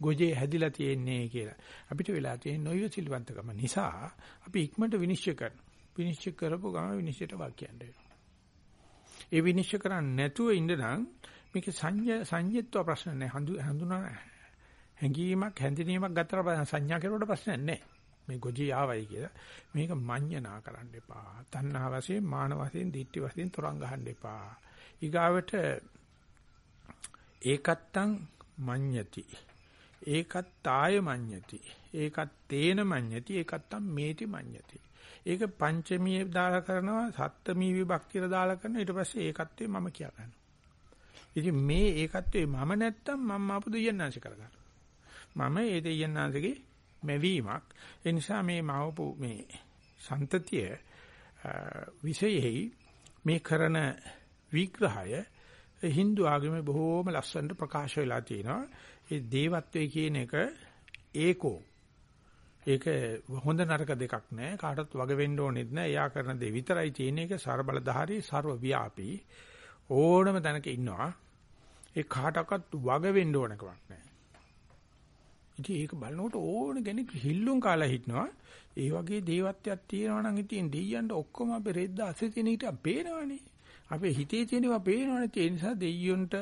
ගොජේ හැදිලා තියෙන්නේ කියලා. අපිට වෙලා තියෙන නොයසිලවන්තකම නිසා අපි ඉක්මනට විනිශ්චය කරනවා. විනිශ්චය කරපු ගම විනිශ්චයට වාක්‍යයන්ට වෙනවා. ඒ විනිශ්චය කරන්නේ නැතුව ඉන්න නම් මේක සංය සංයත්ව ප්‍රශ්න නැහැ. හඳුනා හැඟීමක් හැඳිනීමක් ගත්තට පස්සේ සංඥා කෙරුවට ප්‍රශ්නයක් නැහැ. මේ ගොජී ආවයි කියලා. මේක මඤ්ඤණා කරන්න එපා. තණ්හා වශයෙන්, මාන වශයෙන්, ditthi වශයෙන් තරංග ගහන්න එපා. ඊගාවට ඒකත්තං මඤ්ඤති. ඒකත් තාය මඤ්ඤති. ඒකත් තේන මඤ්ඤති. ඒකත්තං මේති මඤ්ඤති. ඒක පංචමී දාලා කරනවා සත්ත්මී විභක්තියට දාලා කරනවා ඊට පස්සේ ඒකත්වේ මම කියා ගන්නවා. ඉතින් මේ ඒකත්වේ මම නැත්තම් මම ආපු දෙයන්නාංශ කරගන්නවා. මම ඒ දෙයයන්ාංශගේ මැවීමක්. ඒ නිසා මේ මවපු මේ සන්තතිය විශේෂයි මේ කරන විග්‍රහය Hindu ආගමේ බොහෝම ලස්සනට ප්‍රකාශ වෙලා තියෙනවා. ඒ දේවත්වයේ කියන එක ඒකෝ ඒක හොඳ නරක දෙකක් නෑ. කාටවත් වග වෙන්න ඕනෙත් නෑ. එයා කරන දේ විතරයි තියෙන එක ਸਰබලධාරී, ਸਰව ව්‍යාපී. ඕනම තැනක ඉන්නවා. ඒ කාටවත් වග වෙන්න ඕනකමක් නෑ. ඉතින් ඒක බලනකොට ඕන කෙනෙක් හිල්ලුම් කාලා හිටනවා. ඒ වගේ දේවත්වයක් තියෙනවා නම් ඉතින් දෙයියන්ට ඔක්කොම අපේ රෙද්ද අසේ තියෙන හිට පේනවනේ. අපේ හිතේ තියෙනවා පේනවනේ. ඒ නිසා දෙයියොන්ට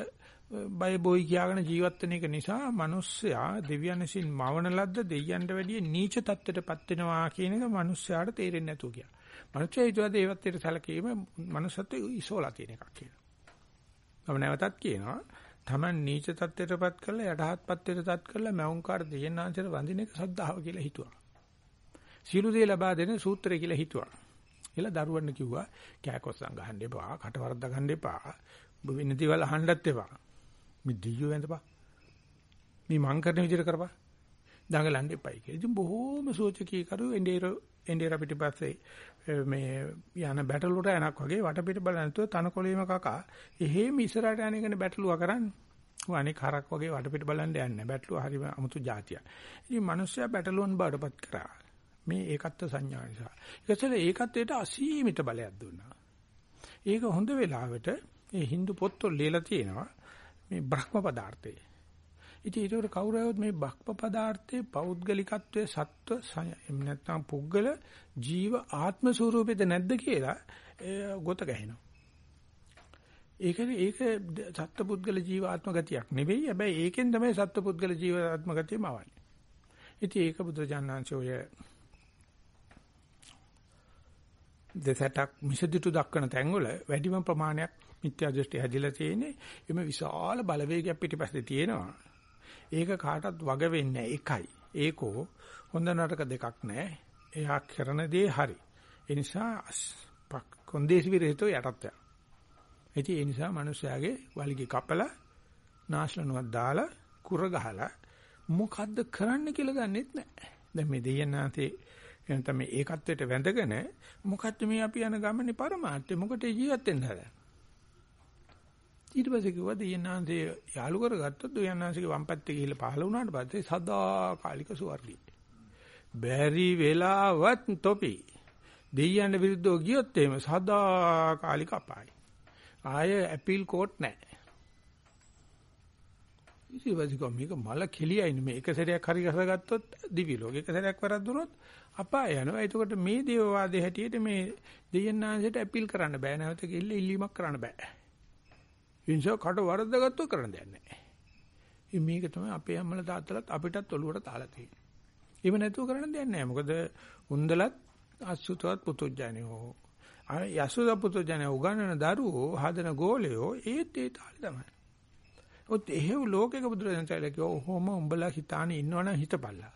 බය බොයි කියාගෙන ජීවත් වෙන එක නිසා මිනිස්සයා දෙවියන් විසින් මවන ලද්ද දෙයියන්ට වැඩිය නීච තත්ත්වයටපත් වෙනවා කියන එක මිනිස්සයාට තේරෙන්නේ නැතුව ගියා. මිනිස්සයා හිතුවා දේවත්වයට සැලකීම මනුස්සත්වයේ ඉසෝලා තියෙන එකක් කියලා. මම නැවතත් කියනවා Taman නීච තත්ත්වයටපත් කරලා යටහත් පත්ත්වයටපත් කරලා මෞංකාර දෙයන්නාන්සර වඳින එක සද්ධාව කියලා හිතුවා. සියලු දේ ලබා දෙන සූත්‍රය කියලා හිතුවා. කියලා දරුවන්න කිව්වා කෑකොස්සන් ගහන්න එපා, කටවරද්ද ගන්න එපා. ඔබ වෙන දේවල් අහන්නත් එපා. මේ දියෝ වැඳපා. මේ මං කරන විදිහට කරපා. දඟලන්න එපයි කියලා. ඉතින් බොහෝම සෝචකී කරු එndeර එndeර පිටිපස්සේ මේ යන බැටළුවට යනක් වගේ වටපිට බලන නැතුව තනකොළේම කකා එහෙම ඉස්සරහට යන එකනේ බැටළුවා කරන්නේ. ඌ අනික හරක් වගේ වටපිට බලන්න යන්නේ බැටළුවා හරිම අමුතු જાතියක්. ඉතින් මිනිස්සයා බැටළුවන් බාටපත් කරා. මේ ඒකත්ව සංඥා නිසා. ඒකසල ඒකත්වයට අසීමිත බලයක් දුන්නා. ඒක හොඳ වෙලාවට මේ Hindu පොත්වල ලියලා තියෙනවා මේ බ්‍රහ්ම පදාර්ථය. ඉතින් ඒකට කවුරුහවත් මේ බක්ප පදාර්ථයේ පෞද්ගලිකත්වයේ සත්ව එහෙම නැත්නම් පුද්ගල ජීව ආත්ම ස්වરૂපෙද නැද්ද කියලා ගොත ගහනවා. ඒක ඒක සත්පුද්ගල ජීව ආත්ම ගතියක් නෙවෙයි. හැබැයි ඒකෙන් තමයි සත්පුද්ගල ජීව ආත්ම ගතියම ආවන්නේ. ඉතින් ඒක බුදුරජාණන්සේ ඔය දෙසටක් මිසදිටු දක්වන තැන්වල වැඩිම ප්‍රමාණයක් මිත්‍යා දෘෂ්ටි හැදිලා තියෙන්නේ. එimhe විශාල බලවේගයක් පිටිපස්සේ තියෙනවා. ඒක කාටවත් වග වෙන්නේ එකයි. ඒකෝ හොඳ නරක දෙකක් නැහැ. එයා කරන දේ හරි. ඒ නිසා කොන්දේසි විරහිතව යටත් යනවා. ඉතින් ඒ නිසා මිනිස්යාගේ වලිගේ කපලා නාශලනුවක් දාලා කුර ගහලා මොකද්ද කරන්න කියලා දන්නෙත් නැහැ. දැන් මේ දෙයන්නාතේ එන තමයි ඒකත්වයට වැඳගෙන මොකද්ද මේ අපි යන ගමනේ પરමාර්ථය මොකට ජීවත් වෙන්න හදන්නේ? ඊට පස්සේ කිව්වා දෙයන්නාන්සේ යාළු කරගත්තොත් දෙයන්නාන්සේගේ වම් පැත්තේ ගිහිල්ලා පහළ වුණාට පස්සේ සදාකාලික ස්වර්ගී. බැරි වෙලාවත් තොපි. දෙයයන් විරුද්ධව ගියොත් එහෙම සදාකාලික අපායයි. ආය ඇපීල් කෝට් නැහැ. ඉතින් මේක මල කෙලියයිනේ මේ එක සැරයක් හරි ගසගත්තොත් දිවි ලෝක එක සැරයක් වරද්දුනොත් අපාය යනවා. එතකොට මේ දේවවාදයේ හැටියට මේ දෙයන්නාන්සේට ඇපීල් කරන්න බෑ. නැවත කිල්ල ඉල්ලීමක් කරන්න බෑ. ඉන්සෝ කට වරද්දාගත්තොත් කරන්න දෙයක් නැහැ. ඉතින් මේක තමයි අපේ අම්මලා තාත්තලාත් අපිටත් ඔළුවට තාලා තියෙන්නේ. එහෙම නැතුව කරන්න දෙයක් නැහැ. මොකද උන්දලත් අසුතවත් පුතුජානියෝ. අර යසුද පුතුජානියෝ උගන්නන දරුවෝ හදන ගෝලයෝ ඒත් ඒ තාලේ තමයි. ඔත් එහෙව් ලෝකයක බුදුරජාණන් කිව්වා ඔහොම උඹලා හිතානේ ඉන්නවනම් හිතපල්ලා.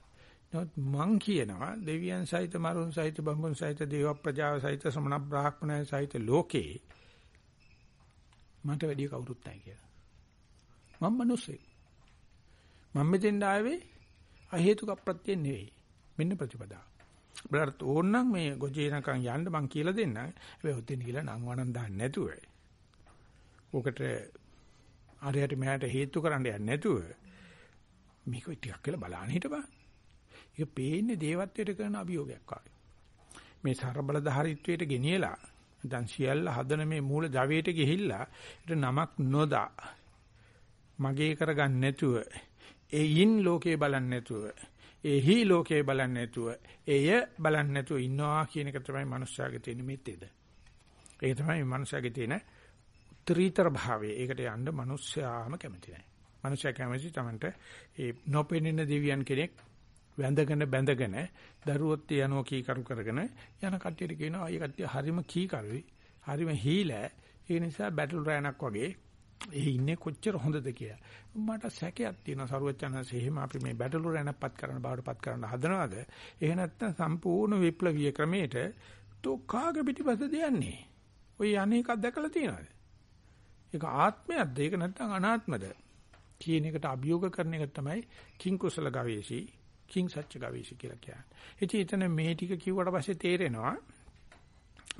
නමුත් මං කියනවා දෙවියන් සහිත මරුන් සහිත බඹුන් සහිත දේව ප්‍රජාව සහිත සමන බ්‍රාහ්මණය සහිත ලෝකේ මට වැඩිය කවුරුත් නැහැ කියලා. මම මිනිස්සෙක්. මම මෙතෙන් ආවේ අහේතුක ප්‍රත්‍ය නෙවෙයි. මෙන්න ප්‍රතිපදාව. බලන්න ඕනනම් මේ ගොජේනකන් යන්න මං කියලා දෙන්න. හැබැයි ඔතෙන් කියලා නම් වණන් දාන්න නැතුව. ඔකට ආරයට මෙහාට හේතු කරන්න යන්නේ නැතුව මේක ටිකක් කියලා බලන්න හිටපන්. ඒක පේන්නේ දේවත්වයට කරන අභියෝගයක් වගේ. මේ ਸਰබලධාරීත්වයට ගෙනියලා දැන් සියල්ල හදන මේ මූල ජවයට ගිහිල්ලා ඊට නමක් නොදා මගේ කරගන්න නැතුව එයින් ලෝකේ බලන්නේ නැතුව එහි ලෝකේ බලන්නේ නැතුව එය බලන්නේ නැතුව ඉන්නවා කියන එක තමයි මනුස්සයාගේ තියෙන මෙතෙද. ඒක තමයි මනුස්සයාගේ තියෙන උත්තරීතර භාවය. ඒකට යන්න මනුස්සයාම කැමති නැහැ. මනුස්සයා කැමති තමන්ට ඒ නොපෙනෙන දෙවියන් කෙනෙක් වැඳගෙන බැඳගෙන දරුවොත් යනවා කී කරු කරගෙන යන කට්ටියට කියනවා අය කට්ටිය හරිම කී කරුයි. හරිම හීලා. ඒ නිසා බැටල් රෑනක් වගේ ඒ ඉන්නේ කොච්චර හොඳද කියලා. මට සැකයක් තියෙනවා. සරුවචනන්සේ එහෙම අපි මේ බැටල් රෑනක්පත් කරන බවටපත් කරන්න හදනවද? එහෙ නැත්නම් සම්පූර්ණ විප්ලවීය ක්‍රමයට તો කාගේ පිටිපස්සද යන්නේ ඔය අනේකක් දැකලා තියෙනවද? ඒක ආත්මයක්ද? ඒක නැත්නම් අනාත්මද? කියන එකට අභියෝග කරන එක තමයි කිං කුසල ගවේෂී. කිං සත්‍ය ගවේෂී කියලා කියන්නේ. ඉතින් එතන මේ ටික කිව්වට පස්සේ තේරෙනවා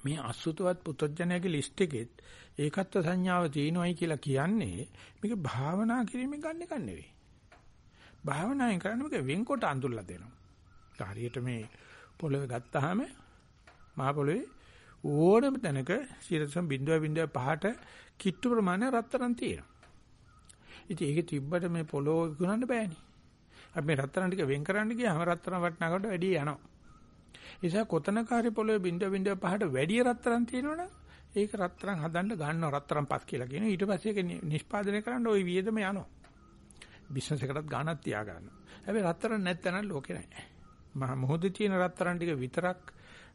මේ අසුතවත් පුතඥයාගේ ලිස්ට් එකෙත් ඒකත්ව සංඥාව තියෙනවයි කියලා කියන්නේ මේක භාවනා කිරීමෙන් ගන්න එක නෙවෙයි. භාවනායෙන් කරන්නේ මේක වෙන්කොට අඳුල්ලා දෙනවා. හරියට මේ පොළවේ ගත්තාම මහ පොළවේ ඕනම තැනක 0.05ට කිට්ටු ප්‍රමාණය රත්තරන් තියෙනවා. ඉතින් ඒක තිබ්බට මේ පොළොව විකුණන්න බෑනේ. අපි මේ රත්තරන් ටික වෙන් කරන්න ගියාම රත්තරන් වටනකට වැඩි යනවා. ඒ නිසා කොතනකාරී පොළොවේ බින්ද බින්ද පහට වැඩි රත්තරන් තියෙනවනම් ඒක රත්තරන් හදන්න ගන්නවා රත්තරන් පස් කියලා කියනවා. ඊට පස්සේ ඒක නිෂ්පාදනය කරන්න ওই වියදම යනවා. බිස්නස් එකටත් ගාණක් තියා ගන්නවා. හැබැයි රත්තරන් නැත්නම් ලෝකේ නැහැ. මහ මොහොතේ තියෙන රත්තරන් ටික විතරක්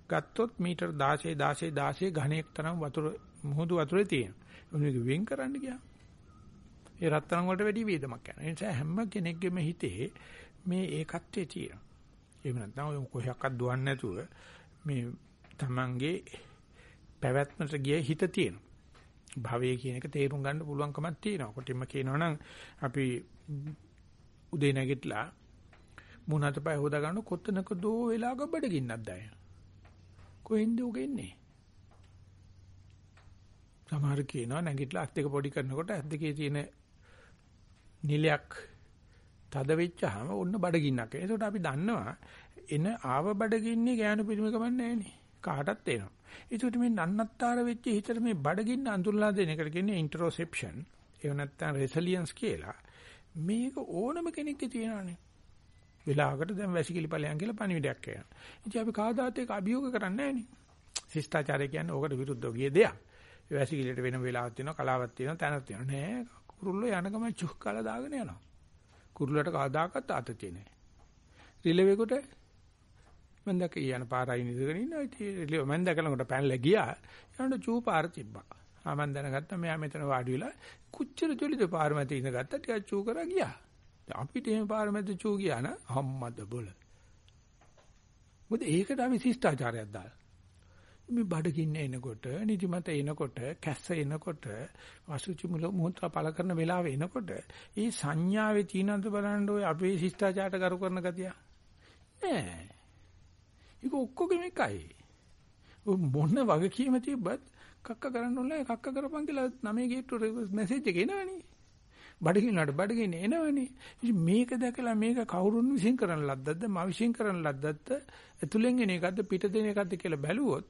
ගත්තොත් මීටර් 16 16 16 ඝනයක් තරම් වතුර මුහුදු වතුරේ තියෙනවා. මේක වෙන් කරන්න ගියා. ඒ රත්තරන් වලට වැඩි වේදමක් යනවා. ඒ නිසා හැම කෙනෙක්ගේම හිතේ මේ ඒකත්වයේ තියෙනවා. එහෙම නැත්නම් ඔය කොහයක්වත් දුවන්නේ නැතුව මේ Tamange පැවැත්මට ගිය හිත තියෙනවා. භවය කියන එක තේරුම් ගන්න පුළුවන්කමක් තියෙනවා. කොටින්ම කියනවනම් අපි උදේ නැගිටලා මුණත පය හොදා ගන්න කොතනක දෝ වෙලාවක බඩගින්නක් දැනෙන. කොහෙන්ද උගෙ ඉන්නේ? සමහර කියනවා නැගිටලා අත් දෙක පොඩි කරනකොට අත් දෙකේ තියෙන නිලයක් තද වෙච්චාම ඔන්න බඩගින්නක්. ඒකට අපි දන්නවා එන ආව බඩගින්නේ ගෑනු පිළිමකම නැහැනේ. කාටත් එනවා. ඒකට මේ නන්නත්තර වෙච්ච හිතට මේ බඩගින්න අඳුරලා දෙන එකට කියන්නේ ඉන්ටරොසෙප්ෂන්. ඒව නැත්තම් රෙසිලියන්ස් කියලා. මේක ඕනම කෙනෙක්ගේ තියෙනවානේ. වෙලාවකට දැන් වැසිකිලි ඵලයන් කියලා පණිවිඩයක් එනවා. ඉතින් අපි කවදාත් ඒක අභියෝග කරන්නේ නැහැනේ. ශිෂ්ටාචාරය කියන්නේ ඕකට විරුද්ධව ගිය දෙයක්. වැසිකිලියට වෙන වෙලාවක් තියෙනවා, කලාවක් තියෙනවා, තැනක් තියෙනවා. නෑ කුරුල්ලෝ යන ගමන් චුක් කාලා දාගෙන යනවා. කුරුල්ලට කවදාකවත් ආතතිය නැහැ. රිලෙවෙකට මම දැක යන පාරයි ඉඳගෙන ඉන්නවා. ඉතින් රිලෙව මම දැකනකොට පැනලා ගියා. යනකොට චූ පාර තිබ්බා. ආ මම දැනගත්තා මෙයා මෙතන වාඩි වෙලා කුච්චර ජොලිද පාර මැද ඉඳගත්තා ටිකක් චූ කරා ගියා. අපිට එහෙම පාර මැද චූ ගියා න ะ අම්මද බොල. මොකද ඒකට අපි ශිෂ්ටාචාරයක් දාලා. මේ බඩගින්න එනකොට, නිදිමත එනකොට, කැස්ස එනකොට, අසුචි මුල මොහොත පළ කරන වෙලාව එනකොට, ඒ සංඥාවේ තීනන්ත බලන්න ඔය අපේ ශිෂ්ටාචාරට කරු කරන ගතිය. නෑ. ඒක ඔක්කොගෙම එකයි. මොන වගකීම තිබ්බත් කක්ක කරන්න ඕනේ කක්ක කරපන් කියලා නමේ ගේට්ටුවට මැසේජ් එක එනවනේ. බඩගින්නට බඩගින්න එනවනේ. ඉතින් මේක දැකලා මේක කවුරුන් විශ්ින් කරන ලද්දක්ද මා විශ්ින් කරන ලද්දක්ද ඇතුලෙන් එන එකක්ද පිට දෙන එකක්ද කියලා බැලුවොත්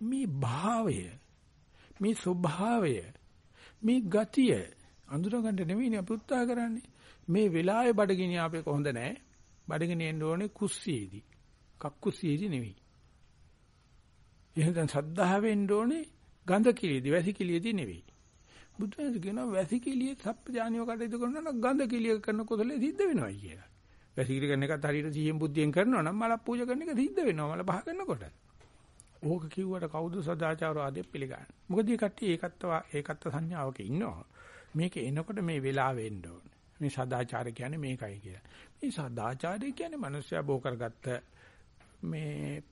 මේ භාවය මේ ස්වභාවය මේ ගතිය අඳුරගන්න නෙවෙයි අපි උත්සාහ කරන්නේ. මේ වෙලාවේ බඩගිනි ආපේ කොහොඳ නැහැ. බඩගිනි එන්න ඕනේ කුස්සියේදී. කක්කුස්සියේදී නෙවෙයි. එහෙනම් සද්ධාවෙන්න ඕනේ ගඳ කිලියේදී වැසි කිලියේදී නෙවෙයි. බුදුන් කියනවා වැසි කිලියේ සප්පජානිය කටයුතු කරනවා නම් ගඳ කිලිය කරන කුසලයේ සිද්ධ වෙනවා කියලා. වැසි කිලිය කරන එකත් හරියට සිහියෙන් බුද්ධියෙන් කරනවා නම් මල පූජා කරන එක සිද්ධ වෙනවා මල පහ කරනකොට. ඕක කිව්වට කවුද සදාචාරවාදී පිළිගන්නේ? මොකද මේ කට්ටිය ඒකත්ව ඒකත්ව සංඥාවක ඉන්නවා. මේක එනකොට මේ වෙලාව එන්න ඕනේ. මේ සදාචාර කියන්නේ මේකයි කියලා. මේ සදාචාරය කියන්නේ මිනිස්සයා බෝ කරගත්ත මේ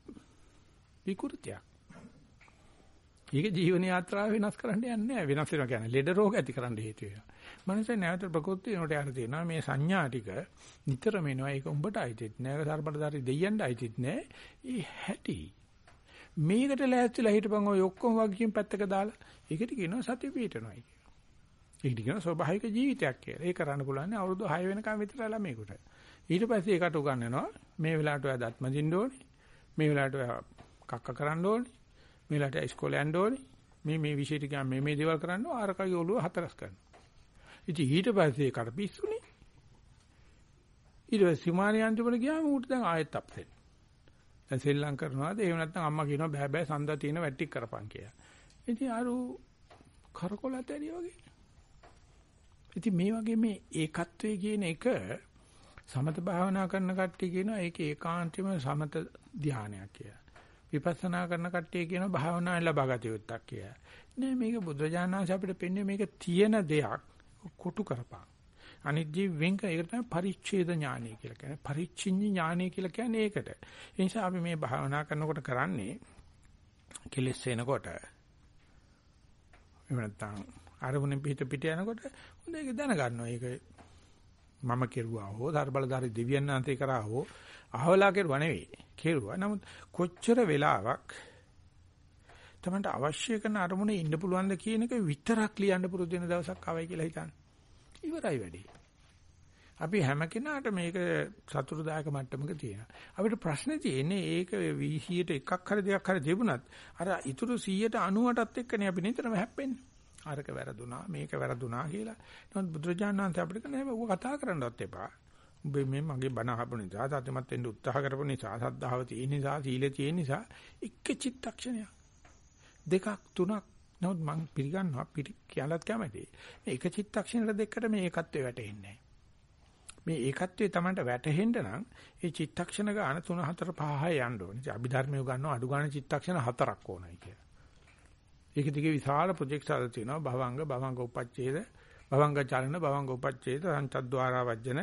විකෘතියක්. ඒක ජීවන යාත්‍රාව වෙනස් කරන්න යන්නේ නැහැ. වෙනස් වෙනවා කියන්නේ ලෙඩ රෝග ඇති කරන්න හේතු වෙනවා. මනුස්සය නැවත ප්‍රകൃති වෙනකොට යාර තියෙනවා මේ සංඥා ටික නිතරම එනවා. ඒක උඹට අයිතිත් නෑ. ඒක සර්බලදාරි දෙයියන්ට අයිතිත් නෑ. ඒ හැටි. මේකට ලෑස්තිලා හිටපන් ඔය ඔක්කොම වගකීම් පැත්තක දාලා ඒකට කියනවා සතිය පිටනවායි කියලා. ඒකට කියනවා ස්වභාවික ජීවිතයක් කියලා. ඒක කරන්න පුළුවන් අවුරුදු 6 වෙනකම් විතර ළමයෙකුට. ඊට පස්සේ ඒකට උගන්වනවා මේ වෙලාවට ඔයා දත් මදින්න ඕනේ. මේ වෙලාවට ඔයා කක්ක කරන්න ඕනේ. මේ වෙලාවට ඉස්කෝලේ යන්න ඕනේ. මේ මේ විෂයට ගියාම මේ මේ දේවල් කරන්න ඕන ආරකගේ ඔළුව හතරස් කරනවා. ඉතින් ඊට පස්සේ ඒකට පිස්සුනේ. ඊට පස්සේ සිමානිය අන්තිමට ගියාම ඌට දැන් ආයෙත් අප්සෙට්. දැන් සෙල්ලම් කරනවාද එහෙම නැත්නම් අම්මා කියනවා බෑ බෑ සඳා තියෙන වැට්ටික් කරපන් කියලා. ඉතින් අර කරකොලත් ඇරිය වගේ. ඉතින් මේ වගේ මේ ඒකත්වයේ කියන එක සමත භාවනා කරන කට්ටිය කියනවා ඒක ඒකාන්තයෙන්ම සමත ධානයක් කියලා. විපස්සනා කරන කට්ටිය කියනවා භාවනාවෙන් ලබාගත යුත්තක් කියලා. නෑ මේක බුදුජානනාංශ අපිට පෙන්වන්නේ මේක තියෙන දෙයක් කොටු කරපන්. අනිත් ජීව වෙන්ක ඒකට තමයි පරිච්ඡේද ඥානය කියලා කියන්නේ. පරිච්ඡිඤ්ඤ ඥානය කියලා කියන්නේ ඒකට. ඒ නිසා අපි මේ භාවනා කරනකොට කරන්නේ කෙලෙස් එනකොට එහෙම නැත්නම් අරමුණෙන් පිට පිට යනකොට හොඳ ඒක දැනගන්නවා. ඒක මම කෙරුවා හෝ ධර්බලධාරි දෙවියන් වහන්සේ කරා හෝ අහවලා කෙරුවා නෙවෙයි. කෙරුවා. නමුත් කොච්චර වෙලාවක් තමන්ට අවශ්‍ය කරන අරමුණේ ඉන්න පුළුවන්ද කියන එක විතරක් ලියන්න පුරුදු වෙන දවසක් ආවයි කියලා හිතන්න. ඉවරයි වැඩේ. අපි හැම කෙනාට මේක සතුටුදායක මට්ටමක තියෙනවා. අපිට ප්‍රශ්නේ තියෙන්නේ ඒක 20ට එකක් හරි දෙකක් හරි තිබුණත් අර ඉතුරු 198ත් එක්කනේ අපි නිතරම හැප්පෙන්නේ. අරක වැරදුනා මේක වැරදුනා කියලා. නමුත් බුදුරජාණන් වහන්සේ අපිට කියන්නේ ඔබ කතා කරන්නවත් එපා. ඔබ මේ මගේ බණ අහපු නිසා සත්‍යමත් වෙන්න උත්සාහ කරපු නිසා සද්ධාව තියෙන නිසා සීලය තියෙන නිසා එක චිත්තක්ෂණයක් දෙකක් තුනක් නමුත් මම පිළිගන්නවා පිළි කියලාත් කැමතියි. මේ එක චිත්තක්ෂණයට දෙකට මේ ඒකත්වය වැටෙන්නේ මේ ඒකත්වයේ Tamanට වැටෙන්න නම් ඒ චිත්තක්ෂණ ගාන 3 4 5 යන්න ඕනේ. ඉතින් අභිධර්මයේ ගන්නවා අඩු ගාන චිත්තක්ෂණ හතරක් ඕනයි කියලා. ඒක දිගේ විශාල ප්‍රොජෙක්ට්ස් අද තියෙනවා භවංග භවංග උපච්ඡේද භවංග චලන භවංග උපච්ඡේද සංචද්්වාරා වජ්ජන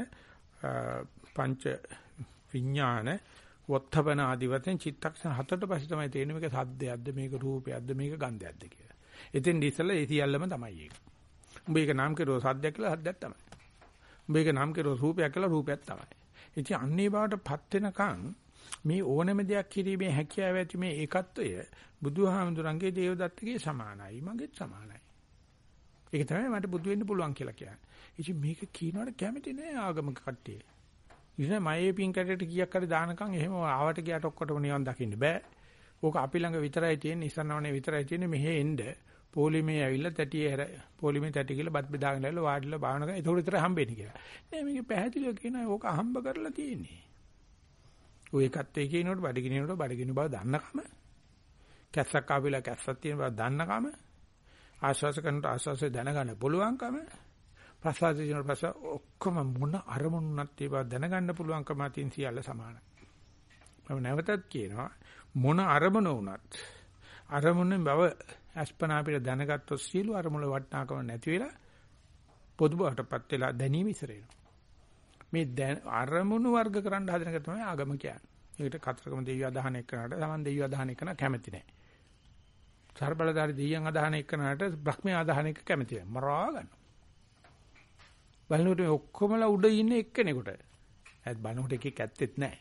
පංච විඥාන වොත්තපන ආදි වශයෙන් චිත්තක්ෂණ හතරට පස්සේ තමයි තේරෙන්නේ මේක සද්දයක්ද මේක රූපයක්ද මේක ගන්ධයක්ද කියලා. එතෙන් ඉස්සෙල්ලා ඒ සියල්ලම තමයි ඒක. උඹ ඒක නම් කරෝ සද්දයක් කියලා සද්දයක් තමයි. උඹ ඒක නම් කරෝ රූපයක් කියලා රූපයක් තමයි. ඉතින් අන්නේ බවටපත් වෙනකන් මේ ඕනෑම දෙයක් කිරීමේ හැකියාව ඇති මේ ඒකත්වය බුදුහාමුදුරන්ගේ දේවදත්තගේ සමානයි මගේත් සමානයි. ඒක තමයි මට බුදු වෙන්න පුළුවන් කියලා කියන්නේ. ඉතින් මේක කියනවට කැමති නෑ ආගමක කට්ටිය. ඉතින් මයේ පින් කැටට කීයක් හරි දානකම් එහෙම ආවට ගියට ඔක්කොටම නිවන් දකින්න බෑ. ඕක අපි ළඟ විතරයි තියෙන්නේ ඉස්සනවනේ විතරයි තියෙන්නේ මෙහෙ එන්න. පොලිමේ ඇවිල්ලා තැටියේ හැර පොලිමේ තැටි කියලා බත් බෙදාගෙන ඇවිල්ලා වාඩිලා භාවනා කරා. ඒක උඩ හම්බෙන්නේ කියලා. නෑ මේක පැහැදිලිව කියනවා ඕක හම්බ කරලා තියෙන්නේ. ඔය එකත් ඒ කියනකොට බඩගිනිනකොට බඩගිනි බව දන්නකම කැස්සක් ආවිලා කැස්සක් තියෙන බව දන්නකම ආශ්වාස කරනකොට ආශ්වාසය දැනගන්න පුළුවන්කම ප්‍රසවාසය කියන ප්‍රස ඔක්කොම මොන අරමුණුනත් ඒ බව දැනගන්න පුළුවන්කම තියෙන සියල්ල සමානයි. මම නැවතත් කියනවා මොන අරමුණ වුණත් අරමුණේ බව අස්පනා අපිට දැනගත්තොත් සියලු අරමුණ වටනාකම නැති වෙලා පොදු බවටපත් වෙලා දැනීම ඉස්සර වෙනවා. මේ අරමුණු වර්ග කරන්න හදන එක තමයි ආගම කියන්නේ. ඒකට කතරගම දෙවියෝ අදහන එක්කනට සමන් දෙවියෝ අදහන එක්කන කැමති නැහැ. සර්බලදාරි දෙවියන් අදහන එක්කනට බ්‍රහ්මයා අදහන එක කැමති නැහැ. මරා ගන්න. බලනකොට මේ ඔක්කොමලා උඩ ඉන්නේ එක්කෙනෙකුට. ඇත් බලනකොට එකෙක් ඇත්තෙත් නැහැ.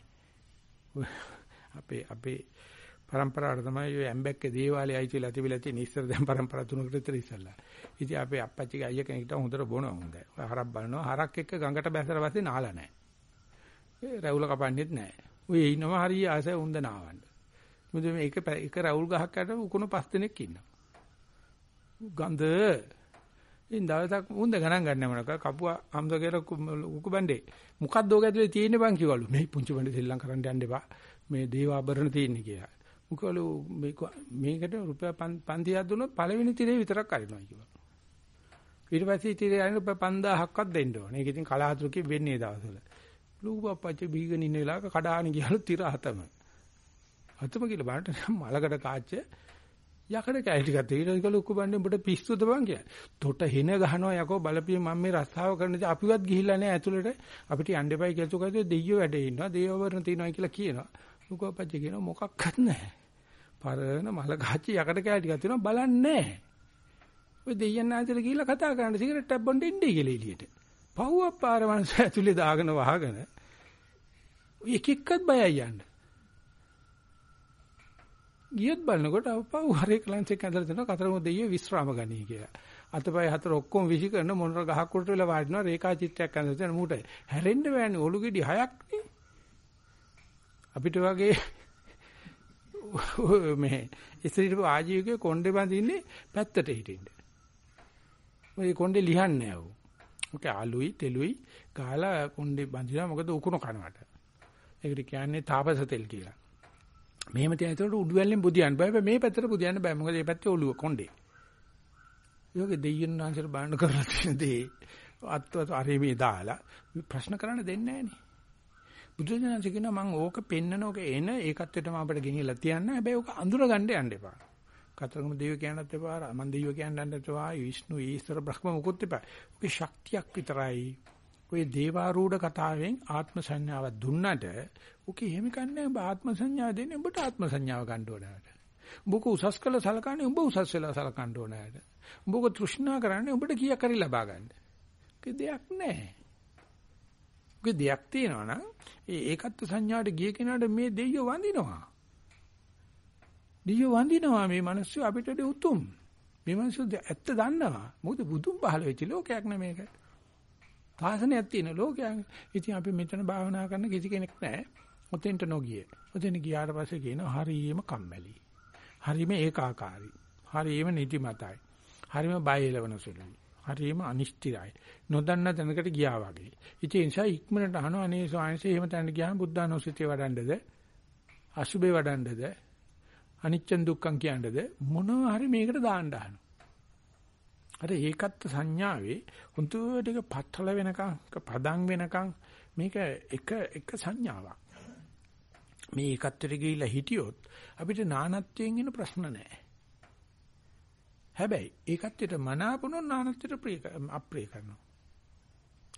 අපේ අපේ પરම්පරාවට තමයි ඔය ඇම්බැක්කේ දේවාලේ අයිති වෙලා තිබිලා තියෙන ඉස්සර දැන් પરම්පරා තුනකට විතර ඉස්සලා. ඉතින් අපේ අප්පච්චිගේ අයියා කෙනෙක්ට හොඳට බොනවා හොඳයි. ඔය හරක් බලනවා. හරක් එක්ක ගඟට බැසලා පස්සේ නාලා නැහැ. ඒ රැවුල කපන්නේත් නැහැ. ඔය ඉන්නවා හරිය ආස උන්ද නාවන්න. මොකද මේ එක එක රැවුල් ගහක් යට උකුණු පස් දෙනෙක් ඉන්නවා. ගඳ ඉන් දවසක් උන්ද ගණන් ගන්න මොනක කපුවා හම්ද කියලා උකු බණ්ඩේ. මොකද්ද ඔක ඇතුලේ තියෙන්නේ බං කිව්වලු. මේ පුංචි බණ්ඩේ සෙල්ලම් කරන්න යන්න එපා. මේ දේව ආභරණ තියෙන්නේ කියලා. මොකවලු මේකට රුපියල් 500ක් දුන්නොත් පළවෙනි තිරේ විතරක් අරිනවා කිව්වා ඊට පස්සේ තිරේ අරින රුපියල් 5000ක්වත් දෙන්න ඕනේ ඒක ඉතින් කලාතුරකින් වෙන්නේ දවස්වල ලූ පප්පච්චි බීගෙන ඉන්න වෙලාවක කඩාන ගියලු තිර හතම හතම කියලා බලන්න මලකට කාච්ච යකඩ කැලි ටිකක් තීරණ කළ උක්කු බන්නේ උඹට පිස්සුද බං කියලා. තොට හෙන ගහනවා යකෝ බලපිය මම මේ රස්සාව කරන ඉතින් අපිවත් ගිහිල්ලා නැහැ ඇතුළට. අපිට යන්න එපයි කියලා තුකද දෙයියෝ වැඩේ ඉන්නවා. දේවවරණ තියනවා කියලා කියනවා. උකපච්චි කියනවා මොකක්වත් නැහැ. පරණ මල ගහච්චි යකඩ කැලි ටිකක් තියෙනවා බලන්නේ නැහැ. ඔය දෙයියන් ආන්සල ගිහිල්ලා කතා කරන්න සිගරට් එකක් බොන්න ඉන්නේ කියලා එළියට. පහුවක් පාර මනස ඇතුලේ දාගෙන වහගෙන එක එක්කත් බයයි යන්නේ. ගියත් බලනකොට අපව හරේ ක්ලන්ස් එක ඇඳලා දෙනවා කතරගම දෙයියෝ විශ්‍රාම ගනී කියලා. අතපය හතර ඔක්කොම විසි කරන මොනර ගහක් උඩට වෙලා වාඩිනවා රේඛා චිත්‍රයක් ඇඳලා දෙන මූට හැරෙන්න බෑනේ ඔලු ගෙඩි හයක් නේ. අපිට වගේ මේ ඉස්තරීට ආජීවකේ කොණ්ඩේ බඳින්නේ පැත්තට හිටින්න. ඔය කොණ්ඩේ ලියන්නේ නැහැ ඌ. ඔක ආලුයි තෙලුයි ගාලා කොණ්ඩේ බඳිනවා මොකද උකුණ කනවට. ඒකට කියන්නේ තාපස තෙල් කියලා. මෙහෙම තියන ඒතකොට උඩු වැල්ලෙන් බුදියන්න බෑ මේ පැත්තට බුදියන්න බෑ මොකද මේ පැත්තේ ඔළුව කොණ්ඩේ. යෝගේ දෙයියන් ආන්සර් බාන්න කරලා තියෙන දේ අත්වත් අරේමේ දාලා ප්‍රශ්න කරන්න දෙන්නේ නෑනේ. බුදුසසුන කියන මම ඕක පෙන්නන ඕක එන ඒකත්වෙටම අපිට ගෙනියලා තියන්න හැබැයි ඕක අඳුර ගන්න යන්න එපා. කතරගම දෙවියෝ කියන්නත් එපා මන් දෙවියෝ කියන්නත් එපා විෂ්ණු ඊශ්වර බ්‍රහ්ම මුකුත් එපා. ඔකේ ශක්තියක් විතරයි. ඔය දේවාරූඪ කතාවෙන් ආත්ම සංඥාවක් දුන්නට ඔකේ එහෙම කන්නේ ආත්ම සංඥාව දෙන්නේ උඹට ආත්ම සංඥාව ගන්න ඕනෑට. උඹක උසස් කළ සලකන්නේ උඹ උසස් වෙලා සලකන්න ඕනෑට. උඹක තෘෂ්ණා කරන්නේ උඹට කීයක් හරි ලබා ගන්න. ඒක දෙයක් නැහැ. ඔකේ දෙයක් තියෙනවා නම් ඒ ඒකත් සංඥාවට ගිය කෙනාට මේ දෙයියෝ වඳිනවා. දෙයියෝ වඳිනවා මේ මිනිස්සු අපිට උතුම්. මේ මිනිස්සු ඇත්ත දන්නවා. මොකද බුදුන් පහළ වෙච්ච ලෝකයක් නෙමේක. සාසනයක් තියෙන ලෝකයක්. ඉතින් අපි මෙතන භාවනා කරන කිසි කෙනෙක් නැහැ. ඔතෙන්ට නොගියේ. ඔතෙන් ගියාට පස්සේ කියනවා හරියම කම්මැලි. හරියම ඒකාකාරී. හරියම නිදිමතයි. හරියම බයලවන සුළුයි. හරියම අනිශ්චිතයි. නොදන්න තැනකට ගියා වගේ. ඉතින් ඒ නිසා ඉක්මනට අහනවා අනේ ස්වාමීන් එහෙම තැනට ගියාම බුද්ධානුස්සතිය වඩන්නද? අසුබේ වඩන්නද? අනිච්චන් දුක්ඛං කියන්නද? මොනවා හරි මේකට දාන්න අහනවා. අර ඒකත් සංඥාවේ හුදුවට එක පත්තල වෙනකන් පදම් වෙනකන් මේක එක එක සංඥාවක්. මේ ඒකත්වයට ගිහිල්ලා හිටියොත් අපිට නානත්වයෙන් එන ප්‍රශ්න නැහැ. හැබැයි ඒකත්වයට මනාපුනොත් නානත්වයට ප්‍රිය අප්‍රිය කරනවා.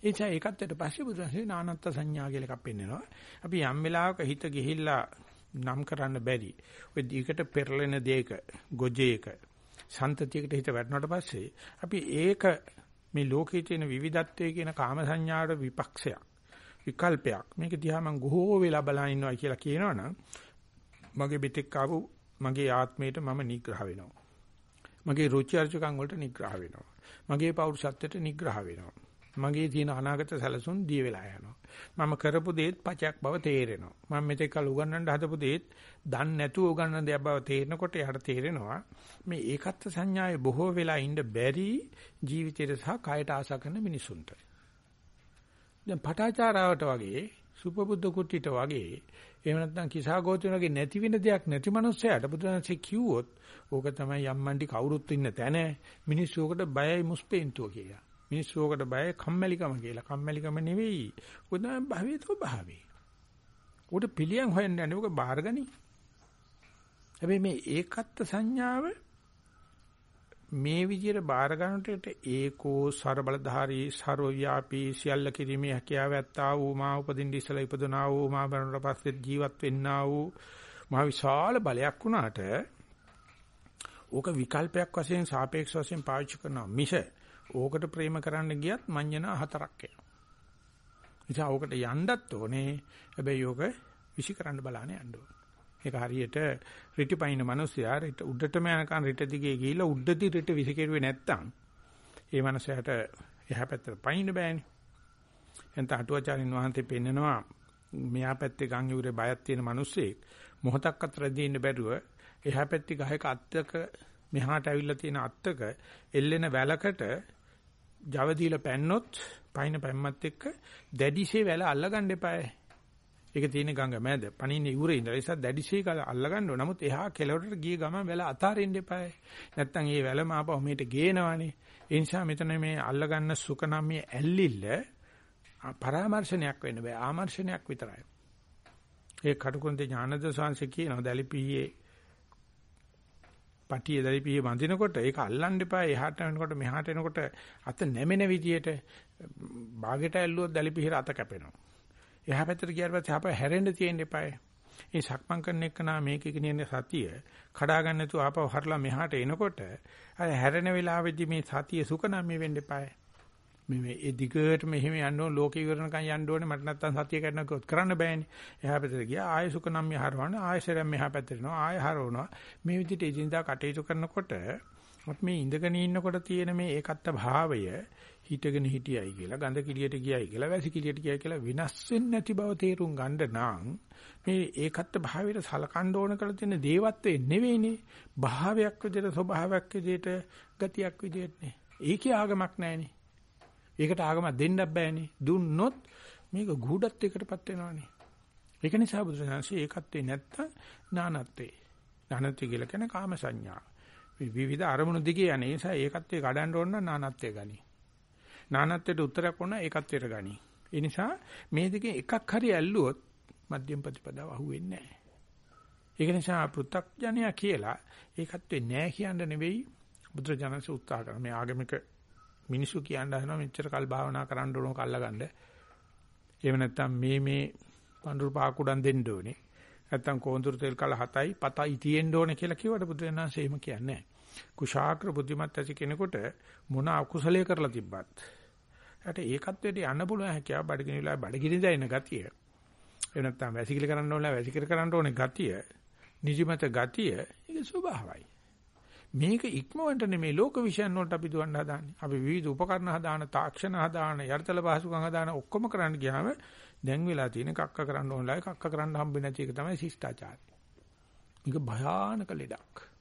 එචා ඒකත්වයට පස්සේ බුදුන්සේ නානත්ත් සංඥා කියලා එකක් පෙන්නනවා. අපි යම් වෙලාවක හිත ගිහිල්ලා නම් කරන්න බැරි. ඔය දීකට පෙරලෙන දෙයක, ගොජේක සන්තතියකට හිත වැටුණාට පස්සේ අපි ඒක මේ ලෝකයේ තියෙන විවිධත්වයේ කියන කාම සංඥාවට විපක්ෂයක් විකල්පයක් මේක දිහා මම ගොහෝ වෙලා බලන ඉන්නවා කියලා කියනවනම් මගේ පිටෙක් ආපු මගේ ආත්මයට මම නිග්‍රහ වෙනවා මගේ රුචි අරුචිකම් වලට නිග්‍රහ වෙනවා මගේ පෞරුෂත්වයට නිග්‍රහ වෙනවා මගේ තියෙන අනාගත සැලසුම් දිය වෙලා යනවා. මම කරපු දේත් පචයක් බව තේරෙනවා. මම මෙතෙක් කල උගන්වන්න හදපු දේත් දන්නේ නැතුව උගන්වන දෙයක් බව තේරෙනකොට යාට තේරෙනවා මේ ඒකත් සංඥාවේ බොහෝ වෙලා ඉන්න බැරි ජීවිතයට සහ කයට ආශා කරන මිනිසුන්ට. දැන් පටාචාරාවට වගේ සුපබුද්ධ කුට්ටිට වගේ එහෙම නැත්නම් කිසాగෝතුන වගේ නැති වෙන දෙයක් නැති මනුස්සයාට බුදුන්සේ කිව්වොත් ඕක තමයි යම්මන්ටි කවුරුත් ඉන්න තැන මිනිස්සු ඔකට බයයි මුස්පේන්තුව කියලා. මිනිස්සු ඔකට බය කම්මැලිකම කියලා. කම්මැලිකම නෙවෙයි. ඔක තමයි භවේතෝ භාවේ. උඩ පිළියම් හොයන්න යන්නේ ඔක බාරගනි. හැබැයි මේ ඒකත්ත සංඥාව මේ විදිහට බාර ගන්නට ඒකෝ ਸਰබලධාරී ਸਰවව්‍යාපී සියල්ල කිරීමේ හැකියාව ඇත්තා වූ මා උපදින්න ඉස්සලා ඉපදුනා වූ මා මරණට පස්සේ ජීවත් වෙන්නා වූ මහ විශාල බලයක් වුණාට ඕක විකල්පයක් වශයෙන් සාපේක්ෂ වශයෙන් පාවිච්චි කරනවා මිස ඕකට ප්‍රේම කරන්න ගියත් මඤ්ඤණා හතරක් එනවා. නිසා ඕකට යන්නත් ඕනේ. හැබැයි ඕක විසි කරන්න බලාන යන්න ඕනේ. ඒක හරියට රිටිපයින් මිනිස්සයා රිට උඩටම යනකන් රිට දිගේ ගිහිල්ලා උඩදී රිට විසිකෙරුවේ නැත්තම් ඒ මිනිසයාට එහා පැත්තට පයින්න බෑනේ. එතන අටුවාචාරින් වහන්සේ පෙන්නනවා මෙහා පැත්තේ ගම් යුරේ බයක් තියෙන මිනිස්සෙක් මොහොතක් අතර දෙන්න බැරුව එහා පැත්තේ ගහක අත්තක මෙහාට ඇවිල්ලා තියෙන අත්තක එල්ලෙන වැලකට Java දීලා පැන්නොත් පයින් පැම්මත් එක්ක දැඩිසේ වැල අල්ලගන්න එපායි. ඒක තියෙන ගඟ මැද. පණින්න ඉවුරේ ඉඳලා ඒසත් දැඩිසේ කල අල්ලගන්න ඕන. නමුත් එහා කෙළවරට ගිය ගමන් වැල අතාරින්න එපායි. නැත්තම් ඒ වැලම ආපහු මෙහෙට ගේනවනේ. ඒ නිසා මෙතන මේ අල්ලගන්න සුඛ නම් මේ ඇල්ලිල්ල පරාමර්ශනයක් වෙන්න බෑ. ආමර්ශනයක් විතරයි. ඒ කටුකුරුන්තේ ඥානද සංශ කියනවා දැලිපියේ පටිය දැලිපියේ වඳිනකොට ඒක අල්ලන්න එපා එහාට යනකොට මෙහාට එනකොට අත නැමෙන විදියට බාගෙට ඇල්ලුවොත් දැලිපියේ අත කැපෙනවා. එහා පැත්තට ගියාට පස්සේ ආපහු හැරෙන්න තියෙන්න එපායි. මේ සක්මන් කරන එක නා මේක කියන සතිය කඩා ගන්න නැතුව ආපහු හරලා මෙහාට එනකොට අර හැරෙන වෙලාවෙදි මේ සතිය සුකනම් මේ වෙන්න එපායි. මේ ඒ දිගට මෙහෙම යන්න ඕන ලෝක ඉවරනකන් යන්න ඕනේ මට නැත්තම් සතිය කරනකොත් කරන්න බෑනේ. එහා පැත්තට ගියා ආයෙ සුකනම් මෙහා හරවන්න ආයෙසරම් මෙහා පැත්තට යනවා ආයෙ හරවනවා. මේ විදිහට එදිනදා කටයුතු කරනකොට අපි මේ ඉඳගෙන ඉන්නකොට තියෙන මේ ඒකත්ත භාවය හිටගෙන හිටියයි කියලා ගඳ කිලියට ගියයි කියලා වැසි කිලියට ගියයි කියලා වෙනස් වෙන්නේ නැති බව තේරුම් ගන්න නම් මේ ඒකත්ත භාවයට සලකන්න ඕන කරලා තියෙන දේවත්වේ නෙවෙයිනේ භාවයක් විදිහට ස්වභාවයක් විදිහට ගතියක් විදිහටනේ ඒකේ ආගමක් නැහැනේ ඒකට ආගමක් දෙන්නත් බෑනේ. දුන්නොත් මේක ගුඩත් එකටපත් වෙනවනේ. ඒක නිසා බුදුසසුනේ ඒකත්වේ නැත්තම් ඥානත්වේ. ඥානත්වේ කියලා කියන්නේ කාම සංඥා. විවිධ අරමුණු දිගේ යන නිසා ඒකත්වේ කඩන්න ඕන නම් ඥානත්වේ ගනි. ඥානත්වයට උත්තරයක් ඕන ඒකත්වයට ගනි. ඒ නිසා මේ දෙකේ එකක් හරි ඇල්ලුවොත් මධ්‍යම ප්‍රතිපදාව අහුවෙන්නේ නැහැ. ඒක නිසා පෘථග්ජනයා කියලා ඒකත්වේ නැහැ කියන්න නෙවෙයි බුදුරජාණන්සේ උත්සාහ කරන මේ ආගමික මිනිස්සු කියන්න හදනවා මෙච්චර කල් භාවනා කරන්න ඕනක අල්ලගන්න. එහෙම නැත්නම් මේ මේ පඳුරු පාකුඩන් දෙන්න ඕනේ. නැත්නම් කෝඳුරු තෙල් කල 7යි 7යි තියෙන්න ඕනේ කියලා කිව්වට බුදුරජාණන්සේ එහෙම කියන්නේ නැහැ. කුශාග්‍ර බුද්ධිමත් ඇති කෙනෙකුට මොන අකුසලයේ කරලා තිබ්බත් යට ඒකත්වයට යන්න පුළුවන් හැකියාව බඩගිනි වෙලා බඩගිනි දැනෙන ගතිය. එහෙම නැත්නම් වැසිකිලි කරන්න ඕනේ වැසිකිලි කරන්න ඕනේ ගතිය. නිදිමත ගතිය ඒක ස්වභාවයි. මේක ඉක්මවන්න නෙමේ ලෝක විශ්යන් වලට අපි දුවන්න හදාන්නේ. අපි විවිධ උපකරණ හදාන, තාක්ෂණ හදාන, යර්තල පහසුකම් හදාන ඔක්කොම කරන්න ගියාම දැන් වෙලා තියෙන කක්ක කරන්න ඕනලා කක්ක කරන්න හම්බෙන්නේ නැති එක තමයි ශිෂ්ටාචාරය. මේක භයානක ලෙඩක්.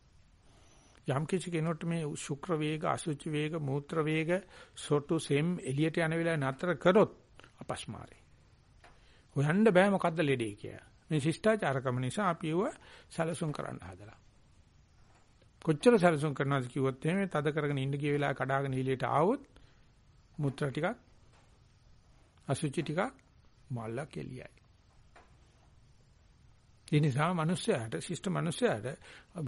යම් කිසි කෙනෙකුට මේ ශුක්‍ර වේග, අසුචි වේග, මූත්‍ර වේග, සොටු සෙම් එළියට යන වෙලාවේ නතර කරොත් අපස්මාරේ. හොයන්න බෑ මොකද්ද ලෙඩේ කියලා. මේ ශිෂ්ටාචාරකම නිසා අපි ඒව සැලසුම් කරන්න හදලා. කොච්චර සැලසුම් කරනවද කිව්වොත් එහෙම තද කරගෙන ඉන්න ගිය වෙලාව කඩාගෙන ඉලියට ආවොත් මුත්‍රා ටිකක් අසුචි ටිකක් මල්ලා කෙලියයි. ඒ නිසා මිනිස්සයාට ශිෂ්ට මිනිස්සයාට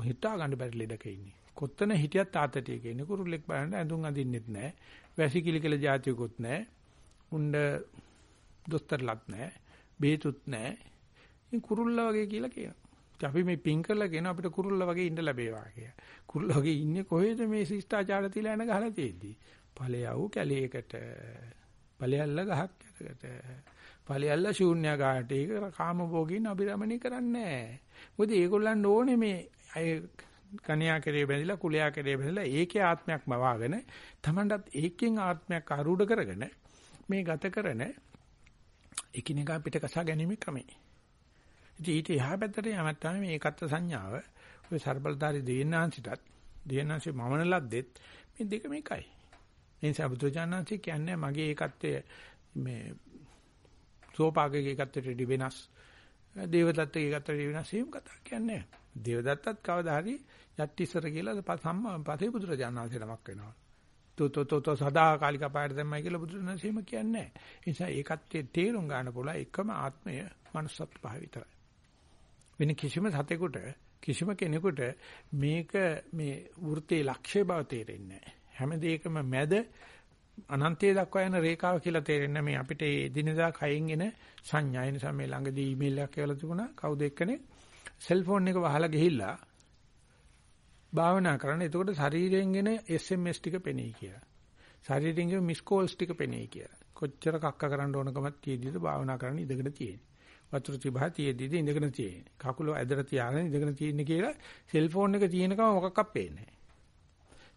හිතා ගන්න බැරි ලෙඩක ඉන්නේ. කොත්තන හිටියත් තාතටියක ඉන්නේ කුරුල්ලෙක් බලන්න ඇඳුම් අඳින්නෙත් නැහැ. වැසිකිලි කියලා જાතියකුත් නැහැ. උණ්ඩ දොස්තරලත් නැහැ. බේතුත් නැහැ. ඉතින් කුරුල්ලා වගේ කියලා කියනවා. අපි මේ පින් කරලා කියන අපිට කුරුල්ල වගේ ඉන්න ලැබේවා කියලා. කුරුල්ල වගේ ඉන්නේ කොහෙද මේ ශිෂ්ටාචාර තියලා යන ගහලා තියෙද්දි. ඵලයව කැලේකට. ඵලයල්ල ගහක් යටකට. ඵලයල්ල ශූන්‍යගාට. ඒක කාම භෝගින් අභිරමණය කරන්නේ නැහැ. මොකද ඒගොල්ලන් ඕනේ මේ අය කණ්‍යා කෙරේ බැඳිලා කුලයා කෙරේ බැඳිලා ඒකේ ආත්මයක් මවාගෙන තමන්ටත් ඒකෙන් ආත්මයක් ආරූඪ කරගෙන මේ ගත කරන එකිනෙකා පිටකසා ගැනීම ක්‍රමය. ඉතින් ඊට එහා පැත්තට යමත් තමයි මේ ඒකත් සංඥාව. ඔය ਸਰබලදාරි දේනාංශිටත් දේනාංශි මමන ලද්දෙත් මේ දෙකම එකයි. ඒ නිසා බුදුජානනාංශි කියන්නේ මගේ ඒකත්වයේ මේ සෝපාගයේ ඒකත්වයට වෙනස් දේවදත්තගේ ඒකත්වයට වෙනස් වීම කතා කියන්නේ නැහැ. දේවදත්තත් කවදා හරි යට්ටිසර කියලා සම්මා පතේ බුදුරජාණන්සේ නමක් වෙනවා. තෝ තෝ තෝ තෝ සදාකාලික පායට දැම්මයි කියලා බුදුරජාණන්සේ එහෙම කියන්නේ නැහැ. ඒ නිසා ඒකත්වයේ තේරුම් ගන්න පුළුවන් එකම ආත්මය manussත් පහ විතරයි. වෙන කිසිම සතෙකුට කිසිම කෙනෙකුට මේක මේ වෘත්තේ ලක්ෂ්‍ය බව තේරෙන්නේ නැහැ. හැම දෙයකම මැද අනන්තය දක්වා යන රේඛාව කියලා තේරෙන්නේ මේ අපිට ඒ එදිනදා කයින් එන සංඥා. ඒ නිසා මේ ළඟදී ඊමේල් එකක් කියලා තිබුණා. කවුද එක්කනේ සෙල්ෆෝන් එක වහලා ගිහිල්ලා භාවනා කරන. එතකොට ශරීරයෙන් එන SMS ටික පෙනෙයි කියලා. ශරීරයෙන් එන මිස් කෝල්ස් ටික පෙනෙයි කියලා. කොච්චර කක්ක කරන්න ඕනකමක් තියෙදිද භාවනා කරන්න ඉඳගෙන තියෙන්නේ. වතුර තිබහා තියෙද්දි ඉඳගෙන තියෙන්නේ. කකුල ඇදලා තියාගෙන ඉඳගෙන තියෙන්නේ කියලා සෙල්ෆෝන් එක තියෙනකම මොකක්වත් පේන්නේ නැහැ.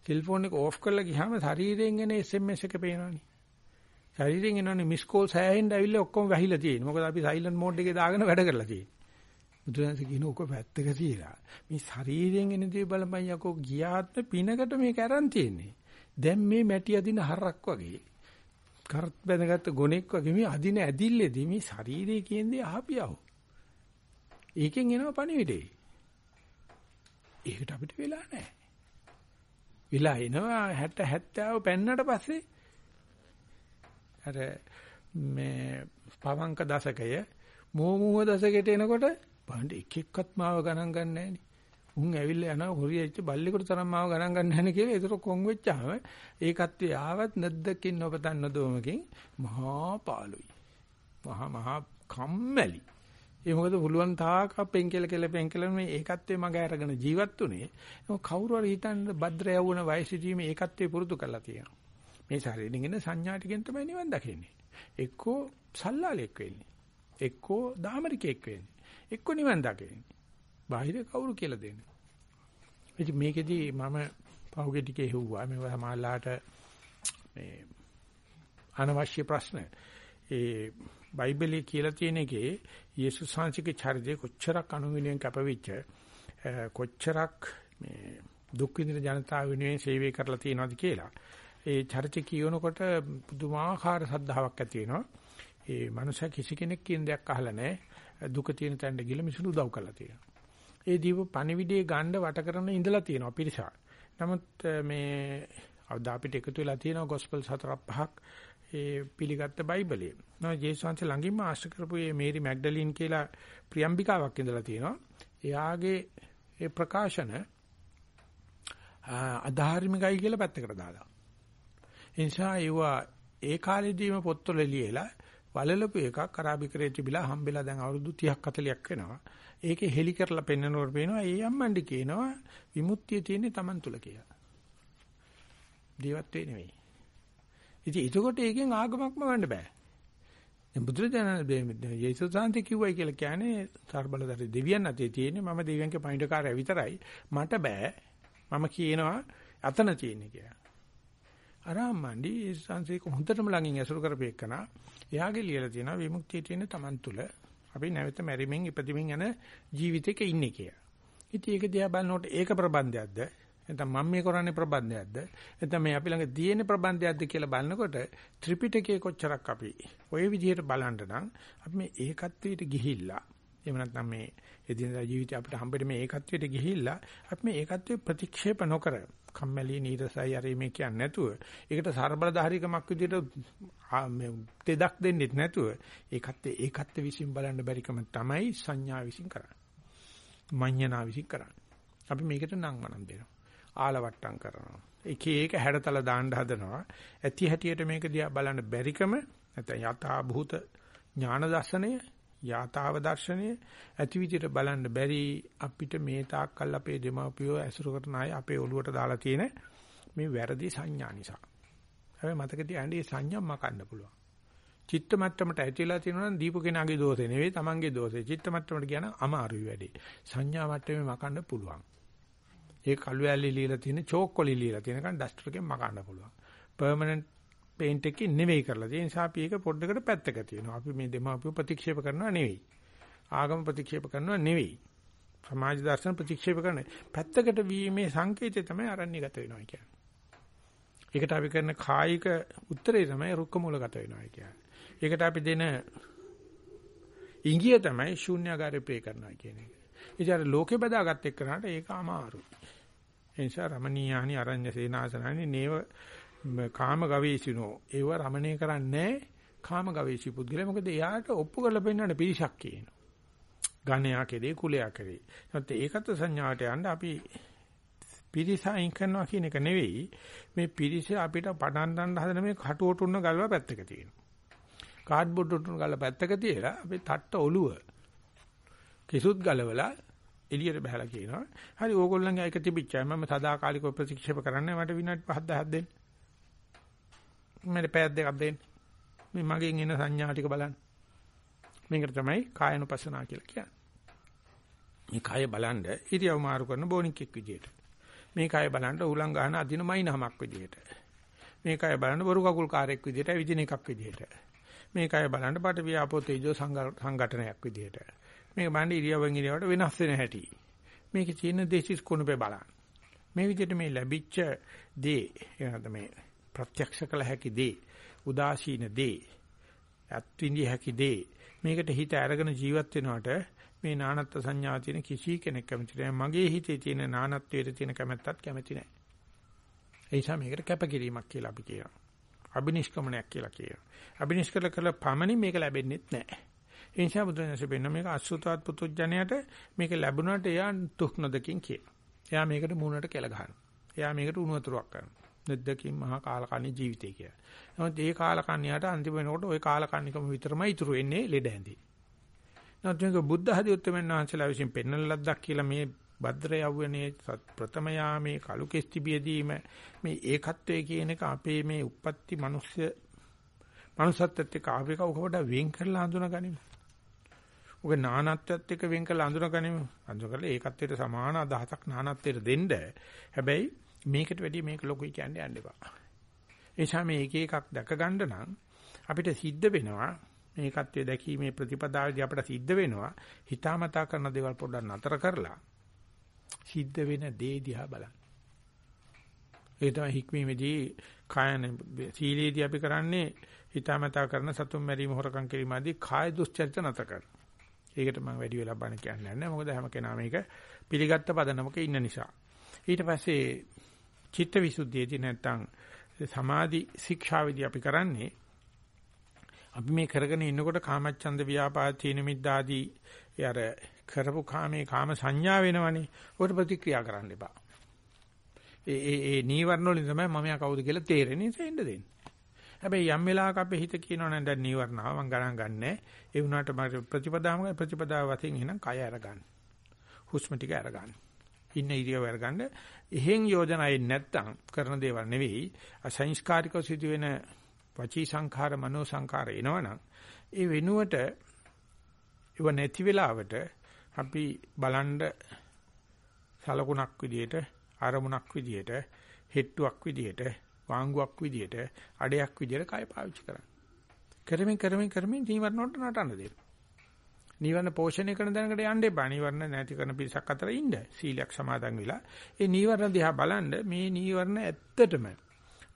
සෙල්ෆෝන් එක ඕෆ් කරලා ගියාම ශරීරයෙන් එන SMS එක පේනවනේ. ශරීරයෙන් එනවනේ මිස් කෝල් සෑහෙන්න ඇවිල්ලා ඔක්කොම වැහිලා තියෙනවා. මොකද අපි සයිලන්ට් මෝඩ් එකේ දාගෙන වැඩ කරලා තියෙන්නේ. බුදුරජාණන් කියන ඔක පැත්තක තියලා මේ ශරීරයෙන් එන දේ බලපන් යකෝ ගියාත්ම පිනකට මේක අරන් තියෙන්නේ. දැන් මේ මැටි අදින හරක් වගේ කරත් බැඳගත්ත ගොනෙක් වගේ මේ අදින ඇදිල්ලේදී මේ ශරීරයේ කියන්නේ අහපියව. ඒකෙන් එනවා පණිවිඩේ. ඒකට අපිට වෙලා නැහැ. වෙලා එනවා 60 70 පෙන්නට පස්සේ අර මේ පවංක දශකය මෝමුහ දශකයට එනකොට බලන්න එක එක්කත් මාව ගණන් ගන්න නැහෙනි. උන් ඇවිල්ලා යනවා හොරියෙච්ච බල්ලෙකුට තරම් මාව ගණන් ගන්න නැහැ කියලා. ඒතර කොන් වෙච්චාම ඒකත් ආවත් නැද්දකින් නොපතන්න දෝමකින් මහා පාළුයි. මහා මහා කම්මැලි. ඒ මොකද පුළුවන් තාක පෙන්කෙල කෙල පෙන්කෙල මේ ඒකත්වයේ මග අරගෙන ජීවත් උනේ. ඒක කවුරු හරි හිතන්නේ භද්‍ර යවුන වයසේදී මේ ඒකත්වයේ පුරුදු කරලා තියෙනවා. මේ ශරීරයෙන් එන සංඥා ටිකෙන් තමයි නිවන් දකින්නේ. එක්කෝ සල්ලාලෙක් වෙන්නේ. එක්කෝ දාමරිකෙක් වෙන්නේ. එක්කෝ නිවන් දකින්නේ. බාහිර කවුරු කියලා දෙන්නේ. ඉතින් මේකෙදි මම පහුගිය ටිකේ හෙව්වා මේ සමාජලාට මේ අනවශ්‍ය ප්‍රශ්න ඒ බයිබලයේ කියලා තියෙන එකේ යේසුස් වහන්සේගේ චරිතය කොච්චරක් අනුවිනයෙන් කැපවිච්ච කොච්චරක් මේ දුක් විඳින ජනතාව වෙනුවෙන් සේවය කරලා තියෙනවද කියලා. ඒ චරිතය කියනකොට පුදුමාකාර සද්ධාාවක් ඇති වෙනවා. ඒ මනුෂ්‍ය කිසි කෙනෙක් කියන දෙයක් අහලා නැහැ. දුක තියෙන තැනට ගිහලා මිසුළු උදව් කරලා තියෙනවා. ඒ දීප පණිවිඩයේ ගණ්ඩ වට කරන ඉඳලා තියෙනවා පිරිසක්. නමුත් මේ අවද අපිට එකතු වෙලා තියෙනවා ගොස්පල් හතරක් පහක් ඒ පිළිගත්ත බයිබලයේ. නෝ ජේසුස්වන්සේ ළඟින්ම ආශ්‍රය කරපු මේ මේරි මැග්ඩලින් කියලා ප්‍රියම්බිකාවක් ඉඳලා තියෙනවා. එයාගේ ඒ ප්‍රකාශන අධාර්මිකයි කියලා පැත්තකට දාලා. ඒ නිසා ඒවා ඒ කාලෙදීම පොත්වල ලියලා වලලපු එකක් අරාබිකරේ තිබිලා හම්බෙලා දැන් අවුරුදු 30ක් 40ක් වෙනවා. ඒකේ හෙලි කරලා පෙන්නනකොට පේනවා ඒ අම්මන්ඩි කියනවා විමුක්තිය තියෙන්නේ Taman තුල කියලා. දේවත්වේ නෙවෙයි. ඉතින් ඒකකොට ඒකෙන් ආගමක්ම වන්න බෑ. දැන් බුදුරජාණන් යේසුස් සාන්ති කිව්වයි කියලා කියන්නේ සර්බලදරි දෙවියන් අතේ තියෙන්නේ මම දෙවියන්ගේ පණිඩකාරය විතරයි. මට බෑ. මම කියනවා අතන තියෙන්නේ කියලා. අරාම්මණ්ඩි ඒ සංසේක හොඳටම ළඟින් ඇසුරු කරපේකන එයාගේ ලියලා තියෙනවා විමුක්තිය තියෙන Taman තුල අපි නැවත මැරිමින් ඉපදිමින් යන ජීවිතයක ඉන්නේ කියලා. ඉතින් ඒක දිහා බලනකොට ඒක ප්‍රබන්ධයක්ද නැත්නම් මම මේ කරන්නේ ප්‍රබන්ධයක්ද නැත්නම් මේ අපි ළඟ තියෙන ප්‍රබන්ධයක්ද කියලා බලනකොට ත්‍රිපිටකයේ කොච්චරක් අපි ওই විදිහට බලන්න නම් අපි මේ ඒකත්වයට ගිහිල්ලා එහෙම නැත්නම් මේ එදිනදා ජීවිතේ අපිට හම්බෙන්නේ මේ ඒකත්වයට ගිහිල්ලා අපි මේ ඒකත්වයේ ප්‍රතික්ෂේප නොකර කම්මැලි නීරසයි අර මේ කියන්නේ නැතුව ඒකට ਸਰබලධාරීකමක් විදිහට මේ තෙදක් දෙන්නෙත් නැතුව ඒකත් ඒකත් විශ්ින් බලන්න බැරිකම තමයි සංඥා විශ්ින් කරන්නේ. මඤ්ඤණා විශ්ින් කරන්නේ. අපි මේකට නම් වනම් දෙනවා. ආලවට්ටම් කරනවා. එක එක හැඩතල දාන්න හදනවා. ඇති හැටියට මේක දිහා බලන්න බැරිකම නැත්නම් යථා භූත ඥාන දර්ශනය යථාව දර්ශනය ඇති විදිහට බලන්න බැරි අපිට මේ තාක්කල් අපේ දෙමාපියෝ ඇසුරු කරන අය අපේ ඔළුවට දාලා තියෙන මේ වැරදි සංඥා නිසා. හැබැයි මතක තියාගන්න මේ සංඥා මකන්න පුළුවන්. චිත්ත මට්ටමට ඇතිලා තියෙනවා නම් දීපු කෙනාගේ දෝෂේ නෙවෙයි තමන්ගේ දෝෂේ. චිත්ත මට්ටමට කියන අමාරුයි වැඩි. සංඥා මට්ටමේ මකන්න පුළුවන්. ඒ කළු ඇලි ලියලා තියෙන චෝක් කොලි ලියලා තියෙනකන් ඩස්ටර් එකෙන් මකන්න පුළුවන්. පර්මනන්ට් පේන්ට් එකකින් නෙවෙයි කරලා තියෙන නිසා අපි ඒක පොඩ්ඩකට පැත්තක තියෙනවා. අපි මේ දෙමාපිය ප්‍රතික්ෂේප කරනවා නෙවෙයි. ආගම ප්‍රතික්ෂේප කරනවා නෙවෙයි. සමාජ දර්ශන ප්‍රතික්ෂේප කරන පැත්තකට වීමේ සංකේතය තමයි අරණ්‍යගත වෙනවා කියන්නේ. ඒකට අපි කරන කායික උත්තරේ තමයි රුක්ක මූලගත වෙනවා කියන්නේ. ඒකට අපි දෙන ඉංගිය තමයි ශූන්‍යagaraේ ප්‍රේ කරනවා කියන එක. ඉතින් ලෝකේ බදාගත් එක්කනට ඒක අමාරුයි. ඒ නිසා රමණීයානි අරඤ්‍ය සේනාසනනි නේව කාම ගවේෂිනෝ ඒව රමණය කරන්නේ කාම ගවේෂී පුද්ගලයා මොකද එයාට ඔප්පු කරලා පෙන්නන්න පිරිසක් කියනවා. ගණයා කෙරේ කුලයා කෙරේ. නැත්නම් ඒකත් සංඥාවට යන්න අපි පිරිස අයින් කරනවා කියන එක නෙවෙයි මේ පිරිස අපිට පටන් ගන්න හදන මේ කටුවට උන්න ගල්වා පැත්තක තියෙනවා. කාඩ්බෝඩ් උන්න ගල්ලා පැත්තක තියලා අපි තට්ට ඔළුව කිසුත් ගලවලා එළියට බහලා කියනවා. හරි ඕගොල්ලන්ගේ එක තිබිච්චයි මම සදාකාලිකව ප්‍රතික්ෂේප කරන්නේ මට විනාඩි 5 10ක් දෙන්න. මට පැය දෙකක් දෙන්න. මේ මගෙන් එන සංඥා ටික බලන්න. මේකට තමයි කායනුපස්සනා කියලා කියන්නේ. මේ කය බලන්න ඉරියව් මාරු කරන බොනික්ෙක් විදියට. මේ කය බලන්න උලං ගන්න අදිනමයි නමක් විදියට. මේ කය බලන්න බොරු කකුල් කාර්යයක් විදියට විදින එකක් විදියට. මේ කය බලන්න පාට වියාපෝ තේජෝ සංගঠনයක් විදියට. මේක බලන්න ඉරියව්වෙන් ඉරියවට වෙනස් වෙන හැටි. මේකේ තියෙන දේශිස් කුණුපේ බලන්න. මේ විදිහට මේ ලැබිච්ච දේ එනද මේ ප්‍රත්‍යක්ෂ කළ හැකි දේ උදාසීන දේ අත්විඳිය හැකි දේ මේකට හිත අරගෙන ජීවත් වෙනවට මේ නානත්ත් සංඥා තියෙන කිසි කෙනෙක් කැමති නැහැ. මගේ හිතේ තියෙන නානත්වයට තියෙන කැමැත්තත් කැමති නැහැ. ඒ නිසා මේකට කැපකිරීමක් කියලා අපි කියනවා. අබිනිෂ්ක්‍මණයක් කියලා කියනවා. අබිනිෂ්කල කළ පමණින් මේක ලැබෙන්නේ නැහැ. ඒ නිසා බුදුරජාණන්සේ වෙන මේක අසුතවත් පුතුජණයට මේක ලැබුණාට එයා තුක් නොදකින් කියනවා එයා මේකට මූණට කෙල ගහනවා. එයා මේකට උණු වතුරක් කරනවා. නැද්දකින් මහා කාලකන්ණි ජීවිතය කියලා. නමුත් ඒ කාලකන්ණියට අන්තිම වෙනකොට ওই කාලකන්ණිකම විතරමයි ඉතුරු වෙන්නේ ලෙඩ ඇඳි. නමුත් මේක බුද්ධ හදි උත්තමයන් වහන්සේලා විසින් පෙන්වන ලද්දක් කියලා මේ භද්‍ර යවුවනේ ප්‍රථම යාමේ කලු කෙස්තිබියදීම මේ ඒකත්වයේ කියන එක අපේ මේ uppatti මිනිස්ය මනුස්සත්වයට එක්ක ආවේක උකට වෙන් කරලා හඳුනාගනිමු. ඔක නානත්වයට එක්ක වෙන් කරලා හඳුනාගනිමු. හඳුනගලා ඒකත්වයට සමාන අදහසක් නානත්වයට දෙන්න. හැබැයි මේකට වැඩිය මේක ලොකුයි කියන්නේ යන්න එපා. ඒ නිසා මේ එක එකක් දැක ගන්න නම් අපිට සිද්ධ වෙනවා මේකත්වයේ දැකීමේ ප්‍රතිපදාවේදී අපිට සිද්ධ වෙනවා හිතාමතා කරන දේවල් පොඩ්ඩක් නතර කරලා සිද්ධ වෙන දේ දිහා බලන්න. ඒ තමයි හික්මීමේදී කායන සීලේදී අපි කරන්නේ හිතාමතා කරන සතුම් මැරීම හොරකම් කිරීම ආදී කාය දුස්චරිත නතර කරනවා. ඒකට මම වැඩි වෙලා බණ කියන්නේ නැහැ. මොකද හැම කෙනා මේක පිළිගත්ත පදනමක ඉන්න නිසා. ඊට පස්සේ චිත්ත විසුද්ධියේදී නැත්තම් සමාධි ශික්ෂාවේදී අපි කරන්නේ අපි මේ කරගෙන ඉන්නකොට කාමච්ඡන්ද ව්‍යාපාද තීන මිද්දාදී ඒ අර කරපු කාමේ කාම සංඥා වෙනවනේ. උකට ප්‍රතික්‍රියා කරන්න එපා. ඒ ඒ ඒ නීවරණ වලින් තමයි මම යා කවුද කියලා තේරෙන්නේ ඉතින් දෙන්න. හැබැයි යම් වෙලාවක අපේ හිත කියනවා නේද දැන් නීවරණාව මම ගණන් ගන්නෑ. ඒ වුණාට මම ප්‍රතිපදාවම ප්‍රතිපදාව වශයෙන් එහෙනම් කය අරගන්න. හුස්ම ටික අරගන්න. ඉන්න ඉරියව් අරගන්න. එහෙන් යෝජනාවේ නැත්තම් කරන දේවල් නෙවෙයි අසංස්කාරිකව සිදුවෙන වචී සංඛාර මනෝ සංඛාර එනවනම් ඒ වෙනුවට ඒව නැති වෙලාවට අපි බලන්ඩ සලකුණක් විදියට අරමුණක් විදියට හෙට්ටුවක් විදියට වාංගුවක් විදියට අඩයක් විදියට කය පාවිච්චි කරන්න. කරමින් කරමින් කරමින් නීවරණ වලට නටන්න දෙන්න. නීවරණ පෝෂණය කරන දැනකට යන්න එපා. නීවරණ නැති කරන පිරිසක් අතර ඉන්න. සීලයක් සමාදන් වෙලා ඒ නීවරණ දිහා බලන්න මේ නීවරණ ඇත්තටම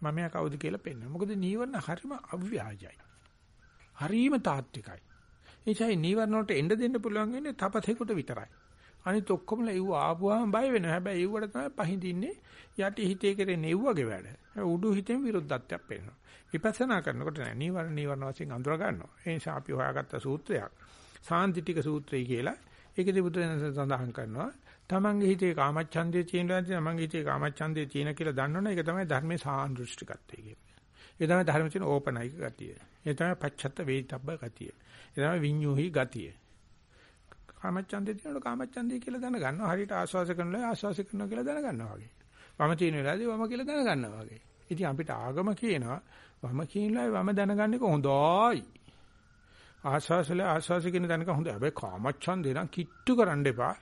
මම යා කවුද කියලා පෙන්වන්න. මොකද නීවරණ හරිම අව්‍යාජයි. හරිම තාත්විකයි. එනිසා නීවරණ වලට එන්න දෙන්න පුළුවන් වෙන්නේ තපතේකට විතරයි. අනිත ඔක්කොම ලෙව්ව ආපුවාම බය වෙනවා. හැබැයි ඒවට තමයි පහඳින්නේ යටි හිතේ කරේ නෙව්වගේ වැඩ. උඩු හිතෙන් විරුද්ධත්වයක් පේනවා. විපස්සනා කරනකොට නෑ නීවරණ නීවරණ වශයෙන් අඳුර ගන්නවා. ඒ නිසා අපි හොයාගත්ත සූත්‍රයක් සාන්තිටික සූත්‍රය කියලා. ඒකදී බුදුරජාණන් සඳහන් කරනවා තමන්ගේ හිතේ කාමච්ඡන්දේ තියෙනවා තමන්ගේ හිතේ කාමච්ඡන්දේ තියෙන කියලා දන්නවනේ ඒක තමයි ධර්මයේ සාන්දෘෂ්ටිකත්වය කියන්නේ. ඒ තමයි ධර්මයේ තියෙන ඕපනයික ගතිය. ඒ තමයි පච්චත්ත වේිතබ්බ ගතිය. ඒ තමයි විඤ්ඤෝහි ගතිය. කාමච්ඡන්දේ තියෙනකොට කාමච්ඡන්දේ කියලා දැනගන්නවා. හරියට ආස්වාස කරනවා ආස්වාස කරනවා කියලා දැනගන්නවා වගේ. වම තියෙන වෙලාවදී වම කියලා දැනගන්නවා වගේ. ඉතින් අපිට ආගම කියනවා වම කියනලා වම දැනගන්න එක හොඳයි. ආස්වාසල ආස්වාස කියන දැනක හොඳයි. හැබැයි කාමච්ඡන්දේ නම් කිට්ටු කරන්න එපා.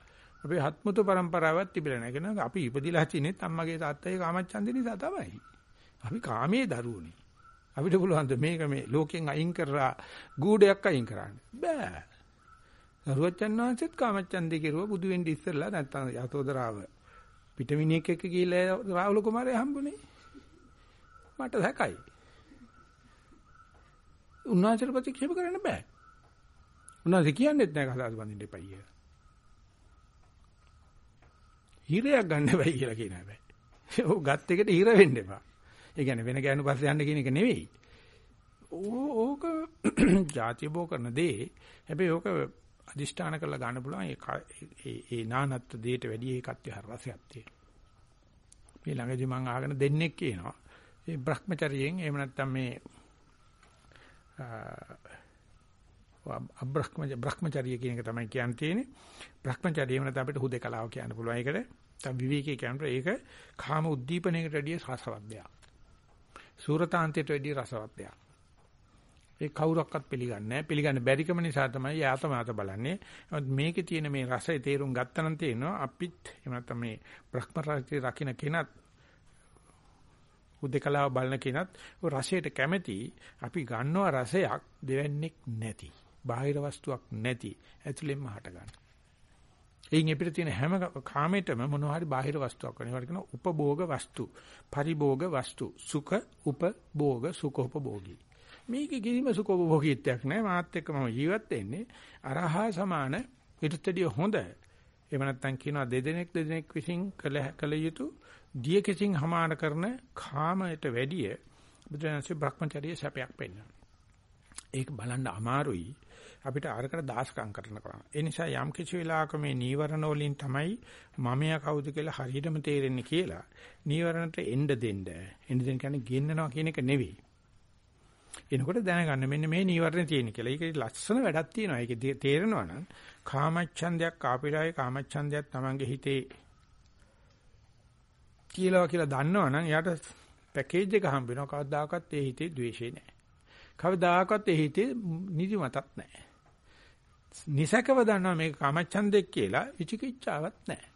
අපේ හත්මුතු પરම්පරාවක් තිබිලා නැහැ. කියන අපි ඉපදිලා තියෙන්නේ අම්මගේ තාත්තගේ කාමච්ඡන්දේ නිසා තමයි. අපි කාමයේ දරුවෝනේ. අපිට පුළුවන් මේක මේ ලෝකෙන් අයින් කරලා ගුඩයක් අයින් කරන්න. බෑ. සරුවච්චන් වහන්සේත් කාමච්ඡන්දේ කෙරුවා බුදු වෙන්න ඉස්සෙල්ලා නැත්තම් යතෝදරාව පිටමිනියෙක් එක්ක ගිහිල්ලා රාහුල කුමාරයා හම්බුනේ. මට දැකයි. උන්වහන්සේට ප්‍රතික්ෂේප කරන්න බෑ. උන්වහන්සේ කියන්නේත් නැහැ කතාව බඳින්න එපා කියලා. හිරයක් ගන්න බෑ කියලා කියන හැබැයි. ඔව් ගත් එකට හිර වෙන්න එපා. ඒ කියන්නේ වෙන ගෑනු පස්සේ යන්න කියන එක නෙවෙයි. ඕක ಜಾති බෝ කරන දේ. හැබැයි ඕක අදිෂ්ඨාන කරලා ගන්න පුළුවන් ඒ ඒ නානත්ව දෙයට වැඩි ඒකත්වය හරසයක් තියෙනවා. මේ ළඟදී මම ආගෙන දෙන්නෙක් කියනවා. ඒ Brahmacharyen එහෙම නැත්නම් මේ අබ්‍රහ්මචර්ය බ්‍රහ්මචර්ය කියන එක තමයි කියන්න තියෙන්නේ. බ්‍රහ්මචර්ය වෙනත අපිට හුදේකලාව කියන්න පුළුවන්. ඒකට තම විවේකී කියනකොට ඒක කාම උද්දීපනයකට වැඩිය රසවත් දෙයක්. සූරතාන්තයට වැඩිය රසවත් දෙයක්. ඒ කවුරක්වත් පිළිගන්නේ නැහැ. පිළිගන්න බැරිකම නිසා තමයි යාතමාත බලන්නේ. මේකේ තියෙන මේ රසය තේරුම් ගත්තනම් තේනවා අපිත් එහෙම නැත්නම් මේ බ්‍රහ්ම රාජ්‍ය රකින්න කෙනත් උදේකලාව බලන කෙනත් ඔය රසයට කැමැති අපි ගන්නවා රසයක් දෙවන්නේක් නැති. බාහිර වස්තුවක් නැති. ඇතුළෙන්ම හට ගන්න. එයින් අපිට තියෙන හැම කාමයටම මොනවා හරි බාහිර වස්තුවක් වෙනවා. ඒකට කියනවා උපභෝග වස්තු, පරිභෝග වස්තු, සුඛ උපභෝග සුඛෝපභෝගී. මේකේ කිසිම සුඛෝපභෝගීත්වයක් නැහැ. මාත් එක්ක මම ජීවත් වෙන්නේ අරහා සමාන ඊටතදී හොඳ. එහෙම නැත්නම් කියනවා දෙදෙනෙක් දෙදෙනෙක් විසින් කළ කළ යුතු දිය කිසිං හමාන කරන කාමයට වැඩිය බුදුරජාණන්සේ භ්‍රමචර්ය සැපයක් පෙන්වනවා. ඒක බලන්න අමාරුයි. අපිට අරකට දාස්කම් කරනවා. ඒ නිසා යම් කිසි වෙලාවක මේ නීවරණ වලින් තමයි මමයා කවුද කියලා හරියටම තේරෙන්නේ කියලා. නීවරණට එන්න දෙන්න. එන්න දෙන්න කියන්නේ ගෙන්නනවා කියන එක නෙවෙයි. එනකොට දැනගන්න මෙන්න මේ නීවරණ තියෙන කියලා. ඒකේ ලස්සන වැඩක් තියෙනවා. ඒකේ තේරෙනවා නම් කාමච්ඡන්දයක් ආපිරායේ කාමච්ඡන්දයක් Tamange හිතේ කියලා කියලා දන්නවනම් එයාට පැකේජ් එක හම්බ වෙනවා. කවදාකවත් ඒ හිතේ ද්වේෂය නැහැ. කවදාකවත් ඒ හිතේ නිදිමතක් නැහැ. නිසකව දන්නවා මේක කාමච්ඡන්දෙක් කියලා විචිකිච්ඡාවක් නැහැ.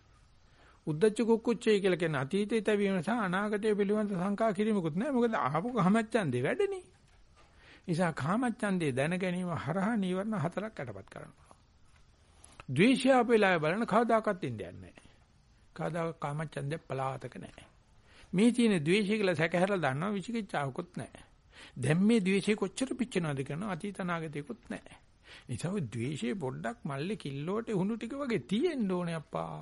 උද්දච්ච කුක්කුච්චය කියලා කියන අතීතයේ තැවීම සහ අනාගතයේ පිළිබඳ සංකා කිරීමකුත් නැහැ. මොකද ආපු කාමච්ඡන්දේ වැඩනේ. නිසා කාමච්ඡන්දේ දැන ගැනීම හරහා නීවරණ හතරක් යටපත් කරනවා. ද්වේෂය අපේලා බලන කවදාකවත් ඉන්නේ නැහැ. කවදාක කාමච්ඡන්දේ පලාතක නැහැ. මේ තියෙන ද්වේෂය කියලා සැකහැරලා දන්නවා විචිකිච්ඡාවකුත් නැහැ. දැන් මේ ද්වේෂය කොච්චර පිච්චෙනවද කියන අතීත අනාගතයකුත් නැහැ. නිසා ඔය ද්වේෂයේ පොඩ්ඩක් මල්ලේ කිල්ලෝට උණු ටික වගේ තියෙන්න ඕනේ අප්පා.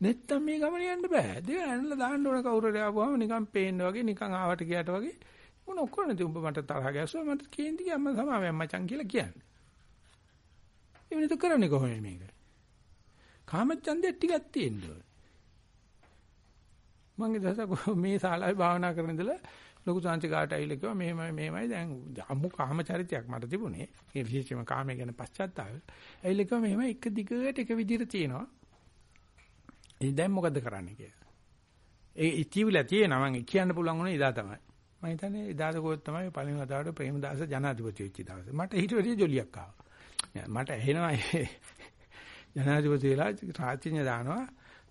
නැත්තම් මේ ගමන යන්න බෑ. දෙක ඇනලා දාන්න ඕන කවුරුරි ආවම නිකන් පේන්න වගේ නිකන් ආවට ගියාට වගේ මොන ඔක්කොම උඹ මට තරහ ගැස්සුවා මට කේන්ති ගියම්ම සමාවෙන් මචං කියලා කියන්නේ. ඒ වෙනත කරන්නේ කොහොමද මේක? කාමච්ඡන්දේ ටිකක් තියෙන්න ඕනේ. මම දවසක් මේ ශාලාවේ භාවනා කරන ඉඳලා ලොකු සංච කාට ඇවිල්ලා කිව්වා මෙහෙමයි මෙහෙමයි. දැන් අම්මු කාම චරිතයක් මට තිබුණේ. ඒ විශේෂයෙන්ම කාමයේ ගැන පශ්චාත්තාපය ඇවිල්ලා කිව්වා මෙහෙම එක දිගට එක විදිහට තියෙනවා. ඉතින් දැන් මොකද කරන්න කියලා. ඒ ඉතිවිලා තියෙනවා. මම කියන්න පුළුවන් උනේ එදා තමයි. මම හිතන්නේ එදාද කොහොත් තමයි පළවෙනි වතාවට ප්‍රේමදාස ජනාධිපති වෙච්ච දවසේ. මට ඊට වැඩිය ජොලියක් ආවා. මට ඇහෙනවා ජනාධිපතිලා රාජ්‍යඥ දානවා.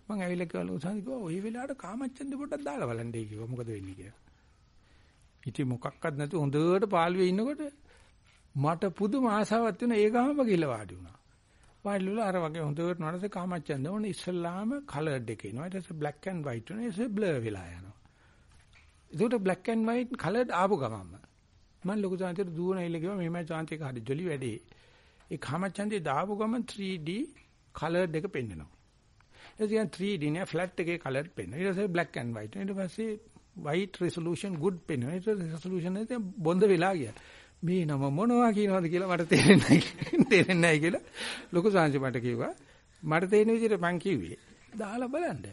මම ඇවිල්ලා කිව්වා උසාවි කිව්වා ওই වෙලාවට කාමච්ඡන්ද පොඩ්ඩක් දාලා බලන්න කිව්වා මොකද වෙන්නේ කියලා ඉතින් මොකක්වත් නැතු හොඳට පාළුවේ ඉන්නකොට මට පුදුම ආසාවක් වෙන ඒ ගාමම ගිහලා වාඩි වුණා. වාඩිලා අර වගේ හොඳට නඩස කාමච්චන්ද ඕන ඉස්සල්ලාම කලර්ඩ් එක එනවා. ඊට පස්සේ black and white වෙනවා. ඊට පස්සේ blur වෙලා යනවා. ඒකට black and white colored ආපු ගමම්ම මම ලොකු chance දුවන ඉල්ල ගියා මෙහෙමයි chance එක හරි ජොලි වැඩේ. ඒ කාමච්චන්දේ දාපු ගමන් 3D colored එක පෙන්වනවා. ඒ කියන්නේ 3D නේ flat එකේ colored පෙන්වනවා. ඊට පස්සේ black and white. ඊට පස්සේ white resolution good pen ඒක resolution එක බොඳ වෙලා ගියා. මේ නම මොනවා කියනවද කියලා මට තේරෙන්නේ නැහැ. තේරෙන්නේ නැහැ කියලා ලොකු සංජය මට කිව්වා. මට තේරෙන විදිහට මං කිව්වේ. දාලා බලන්න.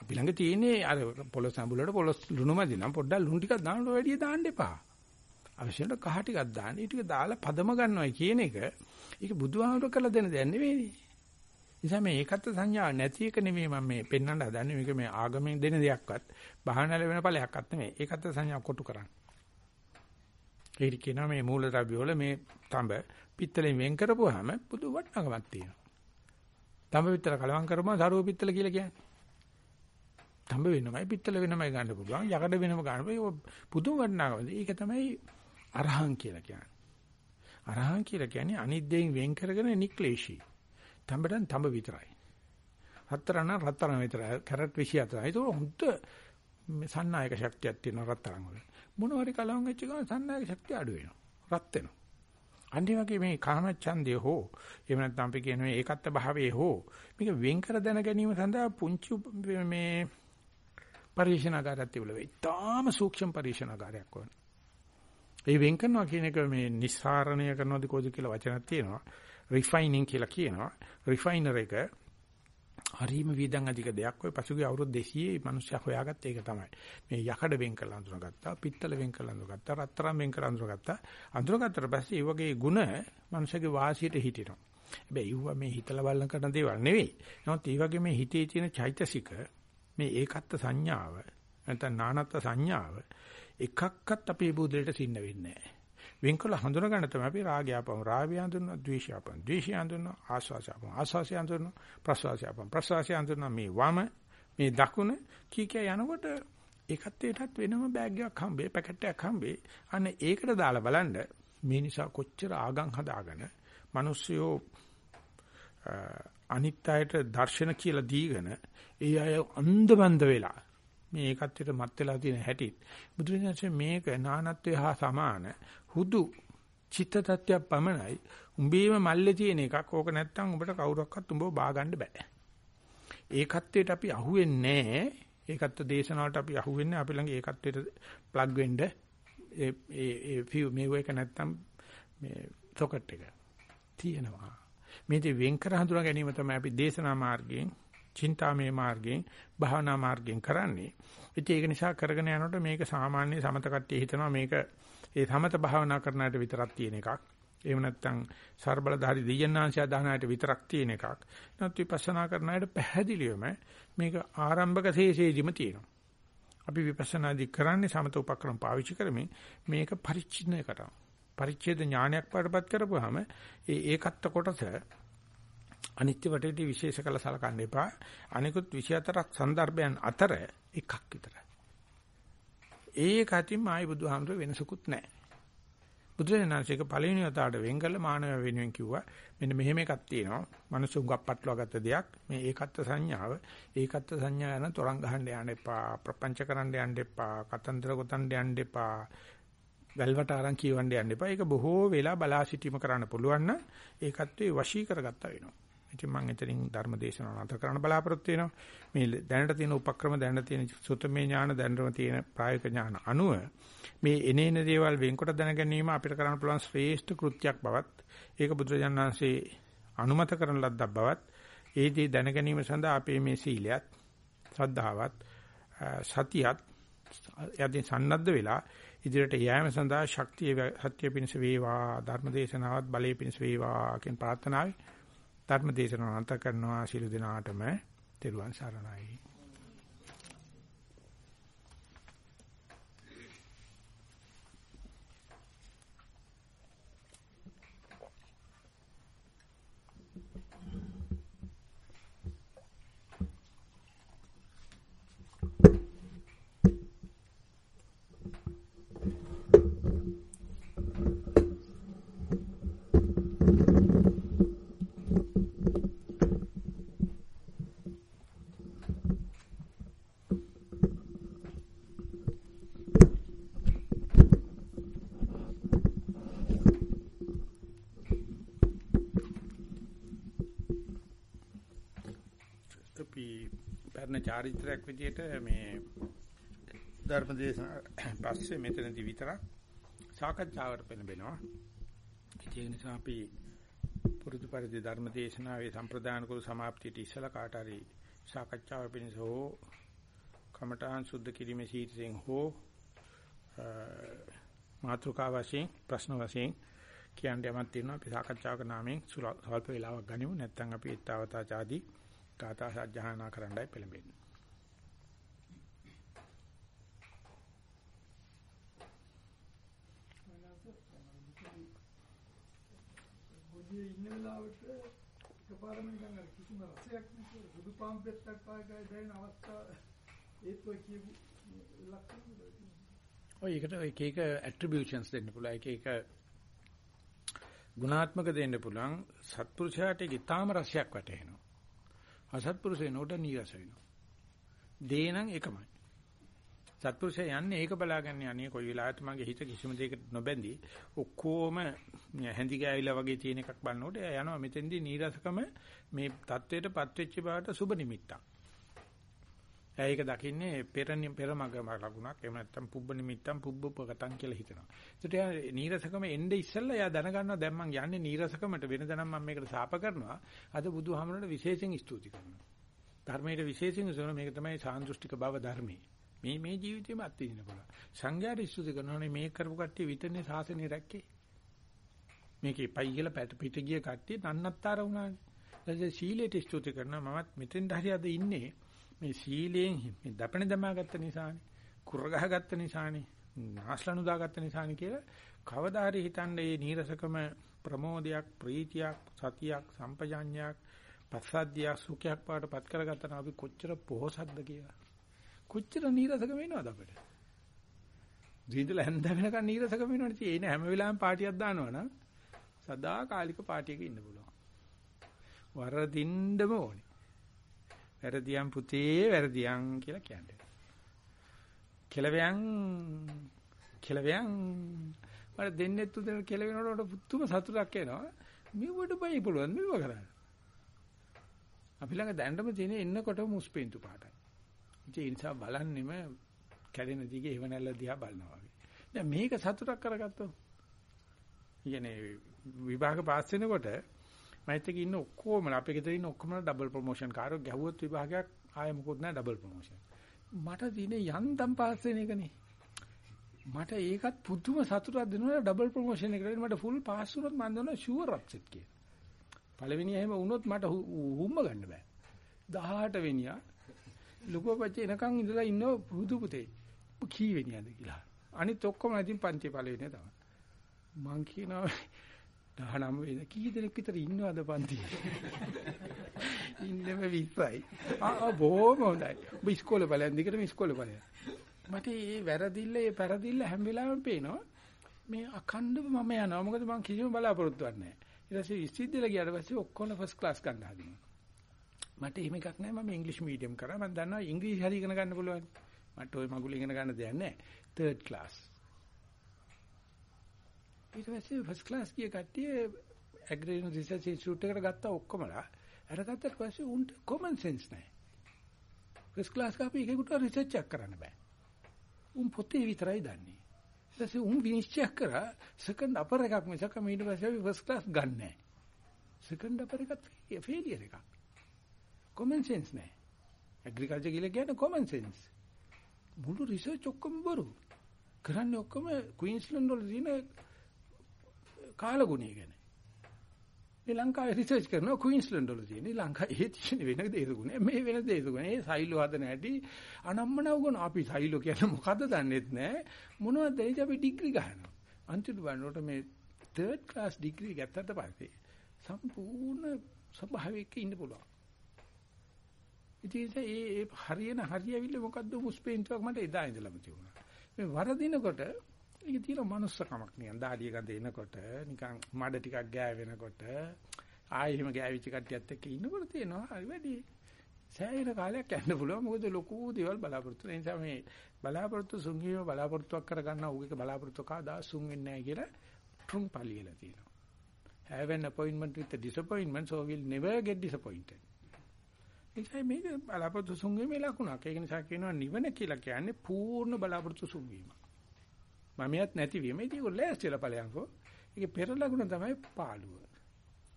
අපි ළඟ තියෙන්නේ අර පොලොස් සම්බුලට පොලොස් ලුණු මදි නම් පොඩ්ඩක් ලුණු ටිකක් දාන්න වැඩිය දාන්න එපා. අවශ්‍යයට කහ ටිකක් දාන්න. ඊට ටික දාලා පදම ගන්නවා කියන එක ඒක බුදුහාමුදුර කළ දෙන දෙයක් නෙවෙයි. නිසා මේ ඒකත් සංඥා නැති එක නෙමෙයි මම මේ පෙන්වන්න හදන්නේ. මේක මේ ආගමෙන් දෙන දෙයක්වත් බහනල වෙන ඵලයක්වත් නෙමෙයි. ඒකත් සංඥා කොටු කරන්නේ. ඒක කියනවා මේ මූලද්‍රව්‍ය වල මේ තඹ පිත්තලෙන් වෙන් කරපුවාම පුදු වටිනාකමක් තියෙනවා. තඹ පිත්තල කලවම් කරපුවම සරුව පිත්තල කියලා කියන්නේ. තඹ වෙනමයි පිත්තල වෙනමයි ගන්න පුළුවන්. යකඩ වෙනම ගන්න පුළුවන්. පුදුම වටිනාකමක් ඒක තමයි අරහං කියලා කියන්නේ. අරහං කියලා කියන්නේ අනිත් දෙයින් වෙන් කරගෙන නික්ලේශී. තඹටන් තඹ විතරයි. හතරන රත්තරන් විතරයි. කැරට් 24යි. ඒක හොඳ සන්නායක ශක්තියක් තියෙන රත්තරන් වල. මොනවාරි කලවම් වෙච්ච ගමන් සන්නායක ශක්තිය අඩු වෙනවා. රත් වෙනවා. අනිත් වගේ මේ කාමච්ඡන්දය හෝ එහෙම නැත්නම් අපි කියන මේ ඒකත්ත භාවයේ හෝ මේක වෙන්කර දැන ගැනීම සඳහා පුංචි මේ පරිශනාගාරයක් තිබුණා. ඒ තාම සූක්ෂම පරිශනාගාරයක් වань. ඒ වෙන් කරනවා කියන එක මේ නිස්සාරණය කරනවාද කොහොද කියලා වචනක් තියෙනවා. රිෆයිනින් කියලා කියනවා. රිෆයිනර් එක හරිම වීදන් අධික දෙයක් ඔය පසුගිය අවුරුදු 200 මිනිස්සු හොයාගත්ත ඒක තමයි. මේ යකඩ වෙන් කරලා අඳුනගත්තා, පිත්තල වෙන් කරලා අඳුනගත්තා, රත්තරන් වෙන් කරලා අඳුනගත්තා. අඳුනගත්තට පස්සේ මේ වගේ ಗುಣ මිනිස්සුගේ වාසියට හිටිනවා. හැබැයි ඊව මේ හිතලා බලන කරන දේවල් නෙවෙයි. නමුත් ඒ වගේ මේ හිතේ තියෙන චෛතසික මේ ඒකත්ත සංඥාව නැත්නම් නානත්ත් සංඥාව එකක්වත් අපේ බුදුලට සින්න වෙන්නේ නැහැ. වෙන්කල හඳුන ගන්න තමයි අපි රාගය අපම රාගය හඳුනනවා, ද්වේෂය අපම ද්වේෂය හඳුනනවා, ආස්වාසය අපම ආස්වාසය හඳුනනවා, ප්‍රසවාසය අපම ප්‍රසවාසය හඳුනනවා මේ වම මේ දකුණ කී කිය යනකොට ඒකත් ඒකත් වෙනම බෑග් එකක් හම්බේ පැකට් එකක් හම්බේ අන්න ඒකට දාලා බලන්න මේ නිසා කොච්චර ආගම් හදාගෙන මිනිස්සුયો අනිත් අයට දර්ශන කියලා දීගෙන ඒ අය අන්ධබන්ද වෙලා මේ ඒකත්වයට මත් වෙලා තියෙන හැටි බුදුරජාණන්සේ මේක නානත්වය හා සමාන හුදු චිත්ත tattයක් පමණයි. උඹේම මල්ලේ තියෙන එකක් ඕක නැත්තම් උඹට කවුරක්වත් උඹව බා ගන්න බෑ. ඒකත්වයට අපි අහුවෙන්නේ නැහැ ඒකත්ව දේශනාවට අපි අහුවෙන්නේ අපි ළඟ ඒකත්වයට ප්ලග් වෙන්න. ඒ ඒ ෆියු මේව එක නැත්තම් මේ සොකට් එක තියෙනවා. මේ දේ වෙන් කර හඳුනා ගැනීම තමයි අපි දේශනා මාර්ගයෙන් චින්තාමේ මාර්ගයෙන් භාවනා මාර්ගයෙන් කරන්නේ. ඉතින් ඒක නිසා කරගෙන යනකොට මේක සාමාන්‍ය සමත කට්ටිය හිතනවා මේක ඒ සමත භාවනා කරනාට විතරක් තියෙන එකක්. එහෙම නැත්නම් ਸਰබලධාරි දෙයයන්ාංශය අධහනාට විතරක් තියෙන එකක්. නමුත් විපස්සනා කරනාට පැහැදිලිවම මේක ආරම්භක තේසේදිම තියෙනවා. අපි විපස්සනාදි කරන්නේ සමත උපක්‍රම පාවිච්චි කරමින් මේක පරිච්ඡින්නය කරා. පරිච්ඡේද ඥානයක් පාඩපත් කරපුවාම ඒ ඒකත්ත කොටස අනිත්‍ය වටේදී විශේෂ කළ සලකන්න එපා. අනිකුත් 24ක් සන්දර්භයන් අතර එකක් විතරයි. ඒක අතින් ආයි බුදුහාමර වෙනසකුත් නැහැ. බුදුරජාණන්සේක පළවෙනි වතාවට වෙන්කල මානව වෙනුවෙන් කිව්වා මෙන්න මෙහෙම එකක් තියෙනවා. මනුස්ස උඟක් පටලවා ගත්ත දෙයක්. මේ ඒකත්ව සංඥාව. ඒකත්ව සංඥා යන තරංග ගහන්න යන්න එපා. ප්‍රපංච කරන්න යන්න එපා. කතන්දර ගොතන්න යන්න එපා. වැල්වට අරන් කියවන්න යන්න එපා. ඒක බොහෝ වෙලා බලා සිටීම කරන්න පුළුවන් නම් ඒකත්වේ වශී කරගත්තා වෙනවා. ඉතින් මම එතනින් ධර්ම දේශනාව නැතර කරන්න බලාපොරොත්තු වෙනවා. මේ දැනට තියෙන උපක්‍රම දැනට තියෙන සුතමේ ඥාන දැනටම තියෙන ප්‍රායෝගික ඥාන අනුව මේ එනේන දේවල් වෙන්කොට දැන ගැනීම අපිට කරන්න පුළුවන් ශ්‍රේෂ්ඨ කෘත්‍යයක් බවත් ඒක බුදුරජාණන් වහන්සේ අනුමත කරන ලද්දක් බවත් ඒ දේ දැන ගැනීම සඳහා අපේ මේ සීලයත් ශ්‍රද්ධාවත් සතියත් යදී සන්නද්ධ වෙලා ඉදිරියට යෑම සඳහා ශක්තිය සත්‍ය පිණිස වේවා ධර්මදේශනාවත් බලයේ පිණිස වේවා කියන ප්‍රාර්ථනාවයි ධර්මදේශනාව අන්ත කරනවා. ශිළු දිනාටම. තෙරුවන් සරණයි. චාරිත්‍රාක් විදියට මේ ධර්ම දේශනා පස්සේ මෙතනදී විතරක් සාකච්ඡාවට පෙළඹෙනවා. ඒ නිසා අපි පුරුදු පරිදි ධර්ම දේශනාවේ සම්ප්‍රදාන කුල સમાප්තියට ඉස්සලා කාට හරි සාකච්ඡාව පිණිස හෝ කමඨාන් සුද්ධ කිරීමේ සීතෙන් හෝ මාතෘකා වශයෙන් ප්‍රශ්න වශයෙන් කියන්න යමක් තියෙනවා. අපි සාකච්ඡාවක නාමයෙන් ස්වල්ප වේලාවක් ගනිමු. නැත්නම් අපි ඊතාවතා ආදී ගාථා සජ්ජහානා කරන්නයි පෙළඹෙන්නේ. ගියේ ඉන්න වෙලාවට එකපාරම නිකන් අර කිසිම රසයක් නැතුව සුදු පාන් පෙත්තක් පාගයි දැනෙන අවස්ථාව ඒත් ඔය කියපු ලක්ෂණ ඔය ඒකට එක එක ඇට්‍රිබියුෂන්ස් දෙන්න පුළුවන්. එක එක ගුණාත්මක දෙන්න පුළුවන්. සත්පුරුෂයාට ඊටාම රසයක් වැටෙනවා අසත්පුරුෂයනට නීරස වෙනවා. දේ නම් එකමයි. සත්පුරුෂය යන්නේ ඒක බලාගන්නේ අනේ කොයි වෙලාවත් මගේ හිත කිසිම දෙයකට නොබැඳී ඔක්කොම හැඳි ගෑවිලා වගේ තියෙන එකක් බලනකොට එයා යනවා මෙතෙන්දී නීරසකම මේ தത്വයටපත් වෙච්ච බවට සුබ නිමිත්තක්. එයා ඒක දකින්නේ පෙර පෙරමග ලකුණක් එහෙම නැත්නම් පුබ්බ නිමිත්තක් පුබ්බපගතම් කියලා හිතනවා. ඒකට එයා නීරසකම එන්නේ ඉස්සෙල්ලා එයා දැනගන්නවා දැන් මං යන්නේ නීරසකමට වෙනදනම් මම මේකට සාප කරනවා. අද බුදුහාමරට විශේෂයෙන් ස්තුති කරනවා. ධර්මයේ විශේෂයෙන් සොන මේක තමයි සාන්දෘෂ්ටික බව ධර්මයේ. මේ මේ ජීවිතේම අත්විඳින්න පුළුවන්. සංඝයාට ඉස්සුති කරනෝනේ මේ කරපු කට්ටිය විතරනේ සාසනේ රැක්කේ. මේකේ පයි කියලා පැට පිට ගිය කට්ටිය නන්නත්තර වුණානේ. ඊට සීලයට ඉස්සුති කරනවා මමත් මෙතෙන් හරි අද ඉන්නේ මේ සීලයෙන් මේ දපණ දමාගත්ත නිසානේ. කුර ගහගත්ත නිසානේ. නාස්ලනු දාගත්ත නිසානේ කියලා කවදා හරි හිතන්නේ මේ නීරසකම ප්‍රමෝදයක් ප්‍රීතියක් සතියක් සම්පජාඤ්ඤයක් පස්සද්ධියක් සුඛයක් පාටපත් කරගත්තා අපි කොච්චර පොහසත්ද කියලා කොච්චර නීරසකම වෙනවද අපිට ජීඳලා හැන්ද වෙනකන් නීරසකම වෙනවනේ තියෙන හැම වෙලාවෙම පාටියක් දානවනම් සදා කාලික පාටියක ඉන්න පුළුවන් වරදින්නම ඕනේ වැරදියම් පුතේ වැරදියම් කියලා කියන්නේ කෙලවයන් කෙලවයන් මට දෙන්නේ තුදෙන කෙලවෙනකොට පුතුම සතුටක් එනවා. මෙවට බයි පුළුවන් මෙව කරන්න. අපි ළඟ දැන්නම තියෙන එන්නකොට මුස්පෙන්තු පාටයි. ඒ නිසා බලන්නෙම කැඩෙන දිගේ එව නැල්ල දිහා බලනවා වගේ. දැන් මේක සතුටක් කරගත්තොත්. කියන්නේ විභාග පාස් වෙනකොට මයිත් එක ඉන්න ඔක්කොම අපේ ගෙදර ඉන්න ඔක්කොම ඩබල් ප්‍රොමෝෂන් කාරෝ ගැහුවොත් විභාගයක් ආයෙ මොකොත් නැහැ ඩබල් ප්‍රොමෝෂන්. මට දිනේ යන්තම් පාස් වෙන එකනේ. මට ඒකත් පුදුම සතුටක් දෙනවා ඩබල් ප්‍රොමෝෂන් එකකට මට ෆුල් පාස් වුණොත් මම දන්නවා ෂුවර් අප්සෙට් කියලා. පළවෙනි එහෙම වුණොත් මට හුම්ම ගන්න බෑ. 18 වෙනියා ලුකෝපච්චේ එනකන් ඉඳලා ඉන්නව පුදු පුතේ. කී වෙනියද කියලා. අනිත් ඔක්කොම ඉතින් පන්ති පළවෙනිය තමයි. මං කියනවා 19 වෙනි කී දෙනෙක් විතර ඉන්නවද පන්තියේ? ඉන්නෙම 20යි. ආ බොහොම හොඳයි. ඔබ ඉස්කෝලේ බලයන් දිගටම ඉස්කෝලේ බලයන්. මට මේ වැරදිල්ල මේ පෙරදිල්ල හැම වෙලාවෙම පේනවා. මේ අඛණ්ඩව මම යනවා. මොකද මම කිසිම බලාපොරොත්තුවක් නැහැ. ඊට පස්සේ විශ්වවිද්‍යාලය ගියාට පස්සේ ඔක්කොම ෆස්ට් ක්ලාස් ගන්න හදනවා. මට එහෙම එකක් නැහැ. මම ඉංග්‍රීසි මීඩියම් කරා. මම දන්නවා ඉංග්‍රීසි හරි ඉගෙන ගන්න පුළුවන්. මට ওই මගුල ඉගෙන ගන්න දෙයක් නැහැ. Third class. ඊට පස්සේ ෆස්ට් ක්ලාස් ගිය කට්ටිය ඇග්‍රීන රිසර්ච් ඉන්ස්ටිටියුට් එකට ගත්තා ඔක්කොමලා. අරගත්තට පස්සේ උන්ට කොමන් සෙන්ස් නැහැ. ෆස්ට් ක්ලාස් කාපි එකෙකුට රිසර්ච් එකක් කරන්න බෑ. උන් පොතේ විතරයි දන්නේ. ඊට පස්සේ උන් විනිශ්චය කරා සෙකන්ඩ් අපර් එකක් මිසක ඊට පස්සේ අපි ෆස්ට් ක්ලාස් ගන්නෑ. සෙකන්ඩ් අපර් එකත් ෆේලියර් එකක්. කොමන් සෙන්ස් නැහැ. ඇග්‍රිකල්චර් කියලා කියන්නේ කොමන් සෙන්ස්. මුළු රිසර්ච් ඔක්කොම බොරු. කරන්නේ ඔක්කොම ක්වීන්ස්ලන්ඩ් වල තියෙන කාලගුණය ගැන. මේ ලංකාවේ රිසර්ච් කරනවා ක්වීන්ස්ලන්ඩ් වල තියෙන. ලංකාවේ ඒ තියෙන වෙන දේශගුණ. මේ වෙන දේශගුණ. ඒ සයිලෝ හදන හැටි අනම්මනව ගොන අපි සයිලෝ කියන්නේ මොකද්ද දන්නේත් නැහැ. මොනවද එනිට අපි ඩිග්‍රී ගන්නවා. අන්තිමට බලනකොට මේ තර්ඩ් ක්ලාස් ඩිග්‍රී ගත්තට පස්සේ සම්පූර්ණ ස්වභාවයක ඉන්න පුළුවන්. ඉතින් ඒ හරියන හරියවිල්ල මොකද්ද මුස්පේන්තුවක් මට එදා ඉඳලම තිබුණා. මේ වරදිනකොට ඒක තියෙන මනුස්සකමක් නිකන් දාඩිය ගඳ එනකොට නිකන් මඩ ටිකක් ගෑවෙනකොට ආයෙ එහෙම ගෑවිච්ච කට්ටියත් එක්ක ඉන්නකොට තියෙනවා. හරි වැඩි සෑහෙන කාලයක් යන්න පුළුවන්. මොකද ලොකු දේවල් බලාපොරොත්තු වෙන නිසා මේ බලාපොරොත්තු සුන්ගීම බලාපොරොත්තුවක් කරගන්න උගේක බලාපොරොත්තු කවදා සුන් වෙන්නේ නැහැ කියලා ට්‍රුම් පලියලා තියෙනවා. Have an appointment with a disappointment so will never get disappointed. ඒකයි මේක බලාපොරොත්තු සුන්ගීමේ ලකුණක් ඒක නිසා කියනවා නිවන කියලා කියන්නේ පූර්ණ බලාපොරොත්තු සුන්ගීමක් මමියත් නැතිවීම. ඉතින් ඒක ලෑස්තිලා ඵලයන්කෝ. ඒකේ පෙර ලකුණ තමයි පාළුව.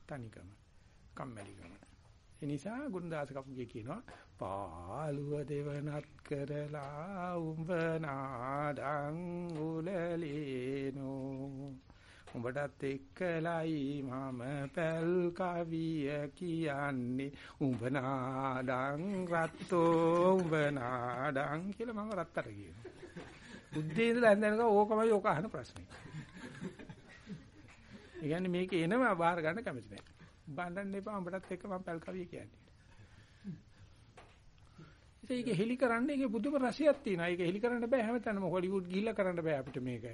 තනිකම. කම්මැලිකම. ඒ නිසා ගුණදාස කපුගේ කියනවා පාළුව දෙවනත් කරලා උඹ නාඩං උලලේනෝ උඹටත් එක්කලයි මම පැල් කවිය කියන්නේ උඹ නාඩං රත්තෝ උඹ නාඩං කියලා මම රත්තට කියනවා බුද්ධේ ඉඳලා හැන්දනක ඕකමයි ඕක අහන ප්‍රශ්නේ. ඒ කියන්නේ මේක එනම බාහිර ගන්න කැමති නැහැ. බණ්ඩන්න එපා උඹටත් එක්ක මම පැල් කවිය කියන්නේ. ඒක හෙලි කරන්න ඒකේ බුදුම රසයක් තියෙනවා. ඒක හෙලි කරන්න බෑ හැමතැනම හොලිවුඩ් ගිහිල්ලා කරන්න බෑ අපිට මේක.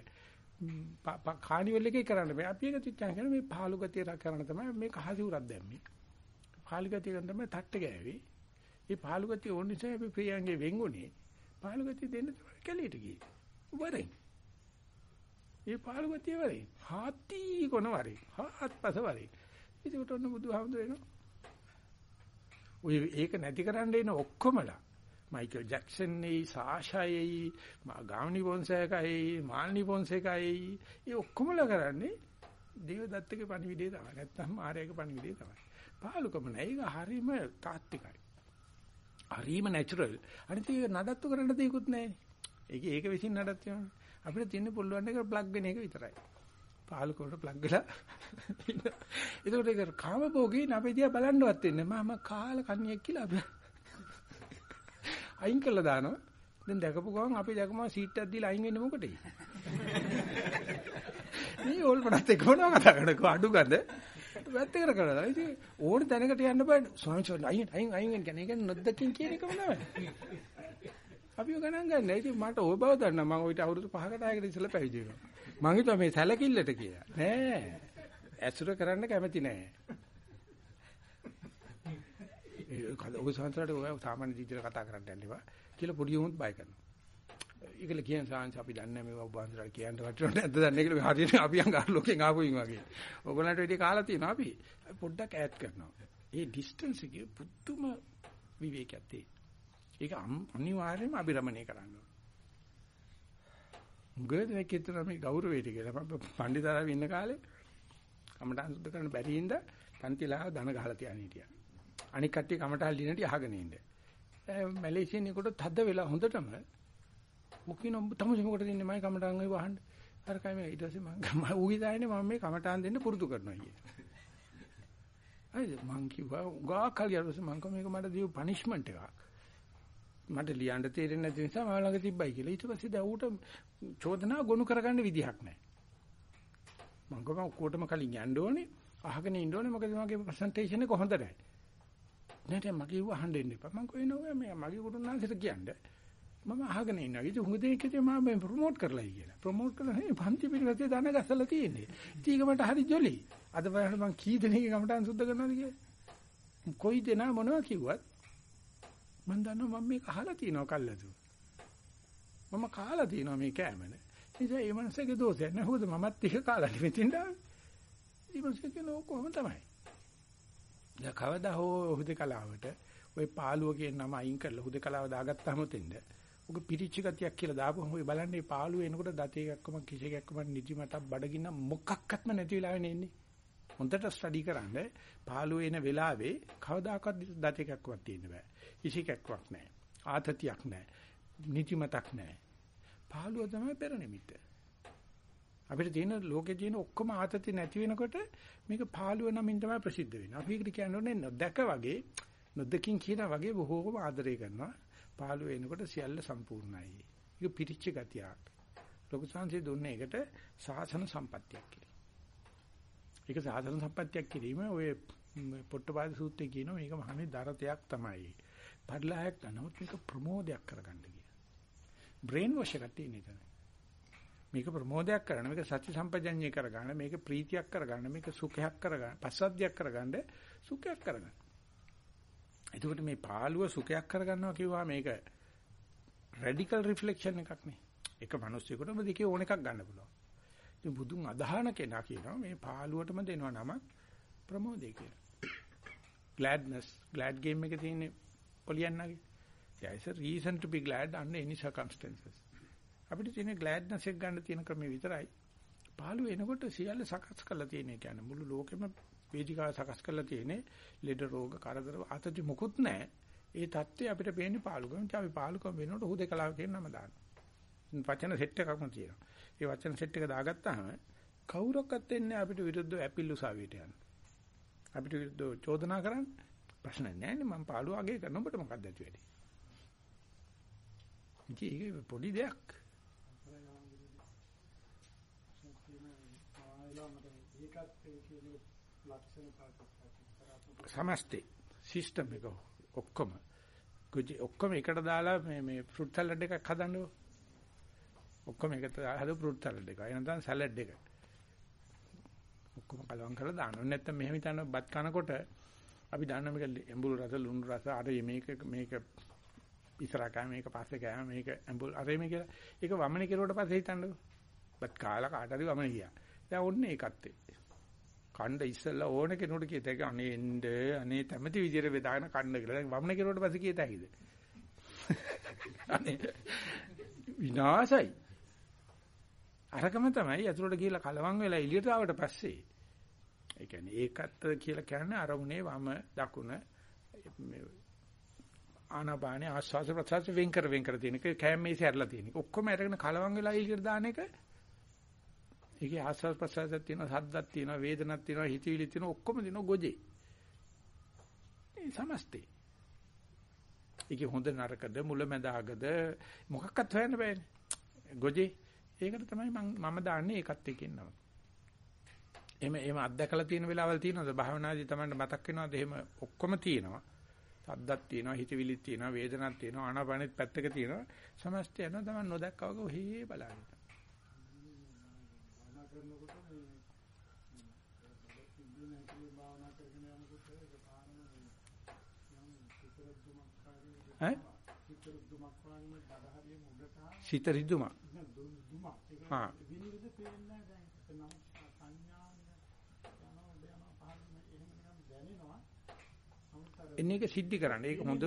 කානිවල් එකේ කරන්න බෑ. අපි ඒක තිච්චා කියන මේ පහළු ගතිය කරන්න තමයි මේ කහසි උරක් දැම්මේ. පහළු ගතිය කරන් තමයි තට්ට ගෑවේ. මේ පහළු ගතිය ඕන නිසා අපි ප්‍රියංගේ වෙන්ගුනේ. පහළු ගතිය දෙන්න තමයි කැලීට ගියේ. වරෙන්. ඒ පාළු ගතිය වරෙන්. හාති කොන වරෙන්. හාත්පස වරෙන්. ඒකට ඔන්න බුදුහාමුදුර එනවා. ඔය ඒක නැති කරන්න එන ඔක්කොමලා මයිකල් ජැක්සන් නේ සාෂායයි ගාමිනි පොන්සේකයි මාල්නි පොන්සේකයි ඒ ඔක්කොමලා කරන්නේ දේවදත්තගේ පණිවිඩය තමයි. නැත්තම් ආර්යගේ පණිවිඩය තමයි. පාලුකම නෑ. ඒක හරීම තාත්විකයි. හරීම නැචරල් අනිත් ඒක නඩත්තු කරන්න දෙයක්වත් නෑනේ ඒක ඒක විසින් නඩත් වෙනවා. අපිට තියෙන පුළුවන් එක ප්ලග් වෙන එක විතරයි. පාලු කොට ප්ලග් වෙලා ඒකට ඒක කාම භෝගේ අපේ දිහා බලන්නවත් වෙන්නේ. මම කාල කන්‍යෙක් කියලා අපි අයින් කරලා දානවා. දැන් දැකපු ගමන් අපි දැකම සීට් එකක් දීලා අයින් වෙන්නේ මොකටද? මේ ඕල්පණත් එක්ක මොනවා කතා කරනකෝ අඩු ගඳ. වැත්ත කර කරලා. ඉතින් ඕන තැනකට යන්න බෑ. ස්වාමීන් වහන්සේ අයින් අයින් අයින් කියන්නේ ඒක නොදකින් කියන එකම නෑ. අපිව ගණන් ගන්න. ඉතින් මට ඔය බව දන්නා මම ඔයිට අවුරුදු 5කට 6කට ඉස්සෙල්ලා පැවිදි වෙනවා. මං හිතුවා මේ සැලකිල්ලට කියලා. නෑ. ඇසුර කරන්න කැමති නෑ. ඒ ඔය සංසාරට ඔය සාමාන්‍ය ජීවිතේ කතා කරන්න යන්න එපා කියලා පොඩි උමුත් බය කරනවා. ඒකල කියන සාංශ අපි දන්නේ නැහැ මේවා වහන්සේලා කියන්න වටිනවද නැද්ද දන්නේ කියලා හරියට අපි අංගාර ලෝකෙන් ආපුයින් වගේ. ඕගොල්ලන්ට වැඩි කාලා තියෙනවා අපි. පොඩ්ඩක් ඈඩ් කරනවා. ඒ ඩිස්ටන්ස් එකේ පුදුම විවේකයක් තියෙනවා. ඒක අනිවාර්යයෙන්ම අභිරමණය කරන්න ඕන. මුගද මේකේතර මේ ගෞරවයට කියලා මම පණ්ඩිතාරාවේ ඉන්න කාලේ කමටහන් සුද්ධ කරන්න බැරි හින්දා පන්තිලා ධන ගහලා තියන්නේ හිටියා. අනික කට්ටිය කමටහන් ලියනටි අහගෙන ඉන්න. මැලේසියන් එකට තද වෙලා හොඳටම මුකින තමයි මොකටද ඉන්නේ මම කමටහන් ඔය වහන්න. අර කයි මේ ඊට පස්සේ මම ඌගි දාන්නේ මම මේ කමටහන් දෙන්න පුරුදු කරනවා කියේ. අයිද මං කිව්වා උගා කලියරස් මං කම මේක මට දීපු පනිෂ්මන්ට් එකක්. මට ලියන්න තේරෙන්නේ නැති නිසා මම ළඟ තිබ්බයි කියලා. ඊට පස්සේ දැන් ඌට චෝදනා ගොනු කරගන්න විදිහක් නැහැ. මං කම ඔක්කොටම කලින් යන්න ඕනේ. අහගෙන ඉන්න ඕනේ මොකද මගේ ප්‍රසන්ටේෂන් එක හොඳ නැහැ. නෑ මගේ ඌ අහන්න දෙන්න එපා. මං කොහේනෝ මේ මගේ කුරුණාන්සට කියන්නේ. මම අහගෙන ඉන්නවා. ඉතින් හුඟ දෙනෙක් කිව්වේ මම මේ ප්‍රොමෝට් කරලායි කියලා. ප්‍රොමෝට් කරලා නේ පන්ති පිටපතේ දන ගසලා තියෙන්නේ. ඉතින් ඒක මට හරි ජොලි. අද බලන්න මං කී දෙනෙක් කමටහන් සුද්ධ කරනවද කියලා. කොයි දෙනා මොනවා කිව්වත් මම දන්නවා මම මේක අහලා තියෙනවා කල්ලාතු. මම කාලා තියෙනවා මේ කෑමන. ඉතින් ඒ මනසගේ දෝෂයක් නෑ. හොද මමත් ටික කාලා ඉතින්ද. ඒ මනසගේ කියන කොහොම තමයි. දැන් කවදා හෝ හුදකලාවට ওই පාළුව කියන නම අයින් කරලා හුදකලාව දාගත්තාම තෙන්ද ඔක පිරිච්ච ගතියක් කියලා දාපුවම ඔය බලන්නේ පාළුව එනකොට දත එකක්කම කිසි එකක්කම නිදිමතක් බඩගින්න මොකක්වත්ම නැති වෙලාවෙ එන්නේ. හොඳට ස්ටඩි කරන්න පාළුව එන වෙලාවේ කවදාකවත් දත එකක්වත් තියෙන්න බෑ. කිසි එකක්වත් නැහැ. ආතතියක් නැහැ. නිදිමතක් නැහැ. පාළුව තමයි පෙර නිමිත්ත. අපිට තියෙන ලෝකේ තියෙන ඔක්කොම ආතති නැති වෙනකොට මේක පාළුව නමින් තමයි ප්‍රසිද්ධ වෙන්නේ. අපි ඒකට කියන්නේ නොදැක වගේ නොදකින් කියන වගේ බොහෝම ආදරය කරනවා. පාළුව එනකොට සියල්ල සම්පූර්ණයි. ඒක පිටිච්ච ගතියක්. ලොකු සංසය දුන්නේ ඒකට සාසන සම්පත්තියක් කියලා. ඒක සාසන සම්පත්තියක් කිරීම ඔය පොට්ටපාද සූත්‍රයේ කියනවා මේක මහන්නේ දරතයක් තමයි. පරිලායක් නමුත් මේක ප්‍රමෝදයක් කරගන්න කියන. බ්‍රේන් වොෂ් එකක් තියෙන එක. මේක ප්‍රමෝදයක් කරන්න මේක සත්‍ය සම්පජඤ්ඤය කරගන්න මේක ප්‍රීතියක් කරගන්න මේක සුඛයක් කරගන්න පස්සද්ධියක් කරගන්න සුඛයක් කරගන්න. එතකොට මේ පාළුව සුඛයක් කරගන්නවා කිව්වා මේක රැඩිකල් රිෆ්ලෙක්ෂන් එකක් නේ. එක මිනිස්සුෙකුටම දෙකේ ඕන එකක් ගන්න පුළුවන්. ඉතින් බුදුන් අදහන කෙනා කියනවා මේ පාළුවටම දෙනවා නම ප්‍රමෝදය කියලා. gladness glad game එකේ තියෙන පොලියන්නගේ. there is a reason to be glad under any circumstances. අපිට තියෙන gladness එක ගන්න තියෙන ක්‍රමය විතරයි. පාළුව එනකොට සියල්ල සකස් කරලා තියෙන කියන්නේ මුළු ලෝකෙම වේදිකාව සකස් කරලා තියෙන්නේ ලෙඩ රෝග කරදර අතටි මුකුත් නැහැ. ඒ தත්ත්වය අපිට පේන්නේ පාලුකම. ඉතින් අපි පාලුකම වෙනකොට හුදේකලාව කියන නම දානවා. වචන සෙට් එකක්ම තියෙනවා. ඒ වචන සෙට් එක දාගත්තාම කවුරක්වත් එන්නේ අපිට විරුද්ධව ඇපිල් උසාවියට යන්න. අපිට විරුද්ධව චෝදනා කරන්න ප්‍රශ්න නැහැ නේ මම පාළුව අගේ කරන ඔබට මොකක්ද ඇති වෙන්නේ? ඉතින් ඒක පොඩි දෙයක්. ඒකත් ඒ සමස්තේ සිස්ටම් එක ඔක්කොම කුජි ඔක්කොම එකට දාලා මේ මේ ෆෘට් සලාඩ් එකක් හදන්නකො ඔක්කොම එකට හදපු ෆෘට් සලාඩ් එක. එනතන සලාඩ් එක. ඔක්කොම කලවම් කරලා දානවා. නැත්නම් මෙහෙම හිතන්න බත් කනකොට අපි දන්න මේක එඹුල් රස ලුණු රස අර මේක මේක ඉස්සරහ කෑ මේක පස්සේ කෑ මේක එඹුල් අර මේ කියලා. ඒක වමනේ කෙරුවට පස්සේ හිතන්නකො. බත් කාලා කාට හරි වමනේ ගියා. දැන් ඔන්න ඒකත් ඒ. කණ්ඩ ඉස්සෙල්ලා ඕන කෙනෙකුට කියත හැකි අනේ එන්න අනේ තැමැති විදියට බෙදාගෙන කන්න කියලා. දැන් වමන කෙරුවට පස්සේ කියත හැකිද? අනේ විනාසයි. අරකම තමයි අතුලට ගිහලා කලවම් වෙලා එළියට ආවට පස්සේ ඒ කියන්නේ ඒකත් කියලා කියන්නේ අරමුණේ වම දකුණ ආනාපානේ ආස්වාද ප්‍රසවාස වෙන් කර වෙන් කර තියෙන එක කැමේසේ ඇරලා තියෙන එක ඔක්කොම අරගෙන කලවම් වෙලා එළියට දාන එක ඒකේ ආස්වාද ප්‍රසආසයක් තියෙනවා, සද්දක් තියෙනවා, වේදනක් තියෙනවා, හිතවිලි තියෙනවා, ඔක්කොම තියෙනවා ගොජේ. ඒ සමස්තේ. ඒකේ හොඳ නරකද මුලැමැදාගද මොකක්වත් හොයන්න බෑනේ. ගොජේ ඒකට තමයි මම මම දාන්නේ ඒකත් එක්කින් නම. එහෙම එහෙම අත්දකලා තියෙන වෙලාවල් තියෙනවද භාවනාදී තමයි මතක් වෙනවද එහෙම ඔක්කොම තියෙනවා. සද්දක් තියෙනවා හිතවිලිත් තියෙනවා වේදනක් තියෙනවා ආනාපානෙත් පැත්තක තියෙනවා සමස්තය යනවා තමයි නොදැක්කා වගේ ඔහේ බලන්න. ඈ සිත රිදුමක් හා එන්නේ ඒක සිද්ධි කරන්න. ඒක හොඳ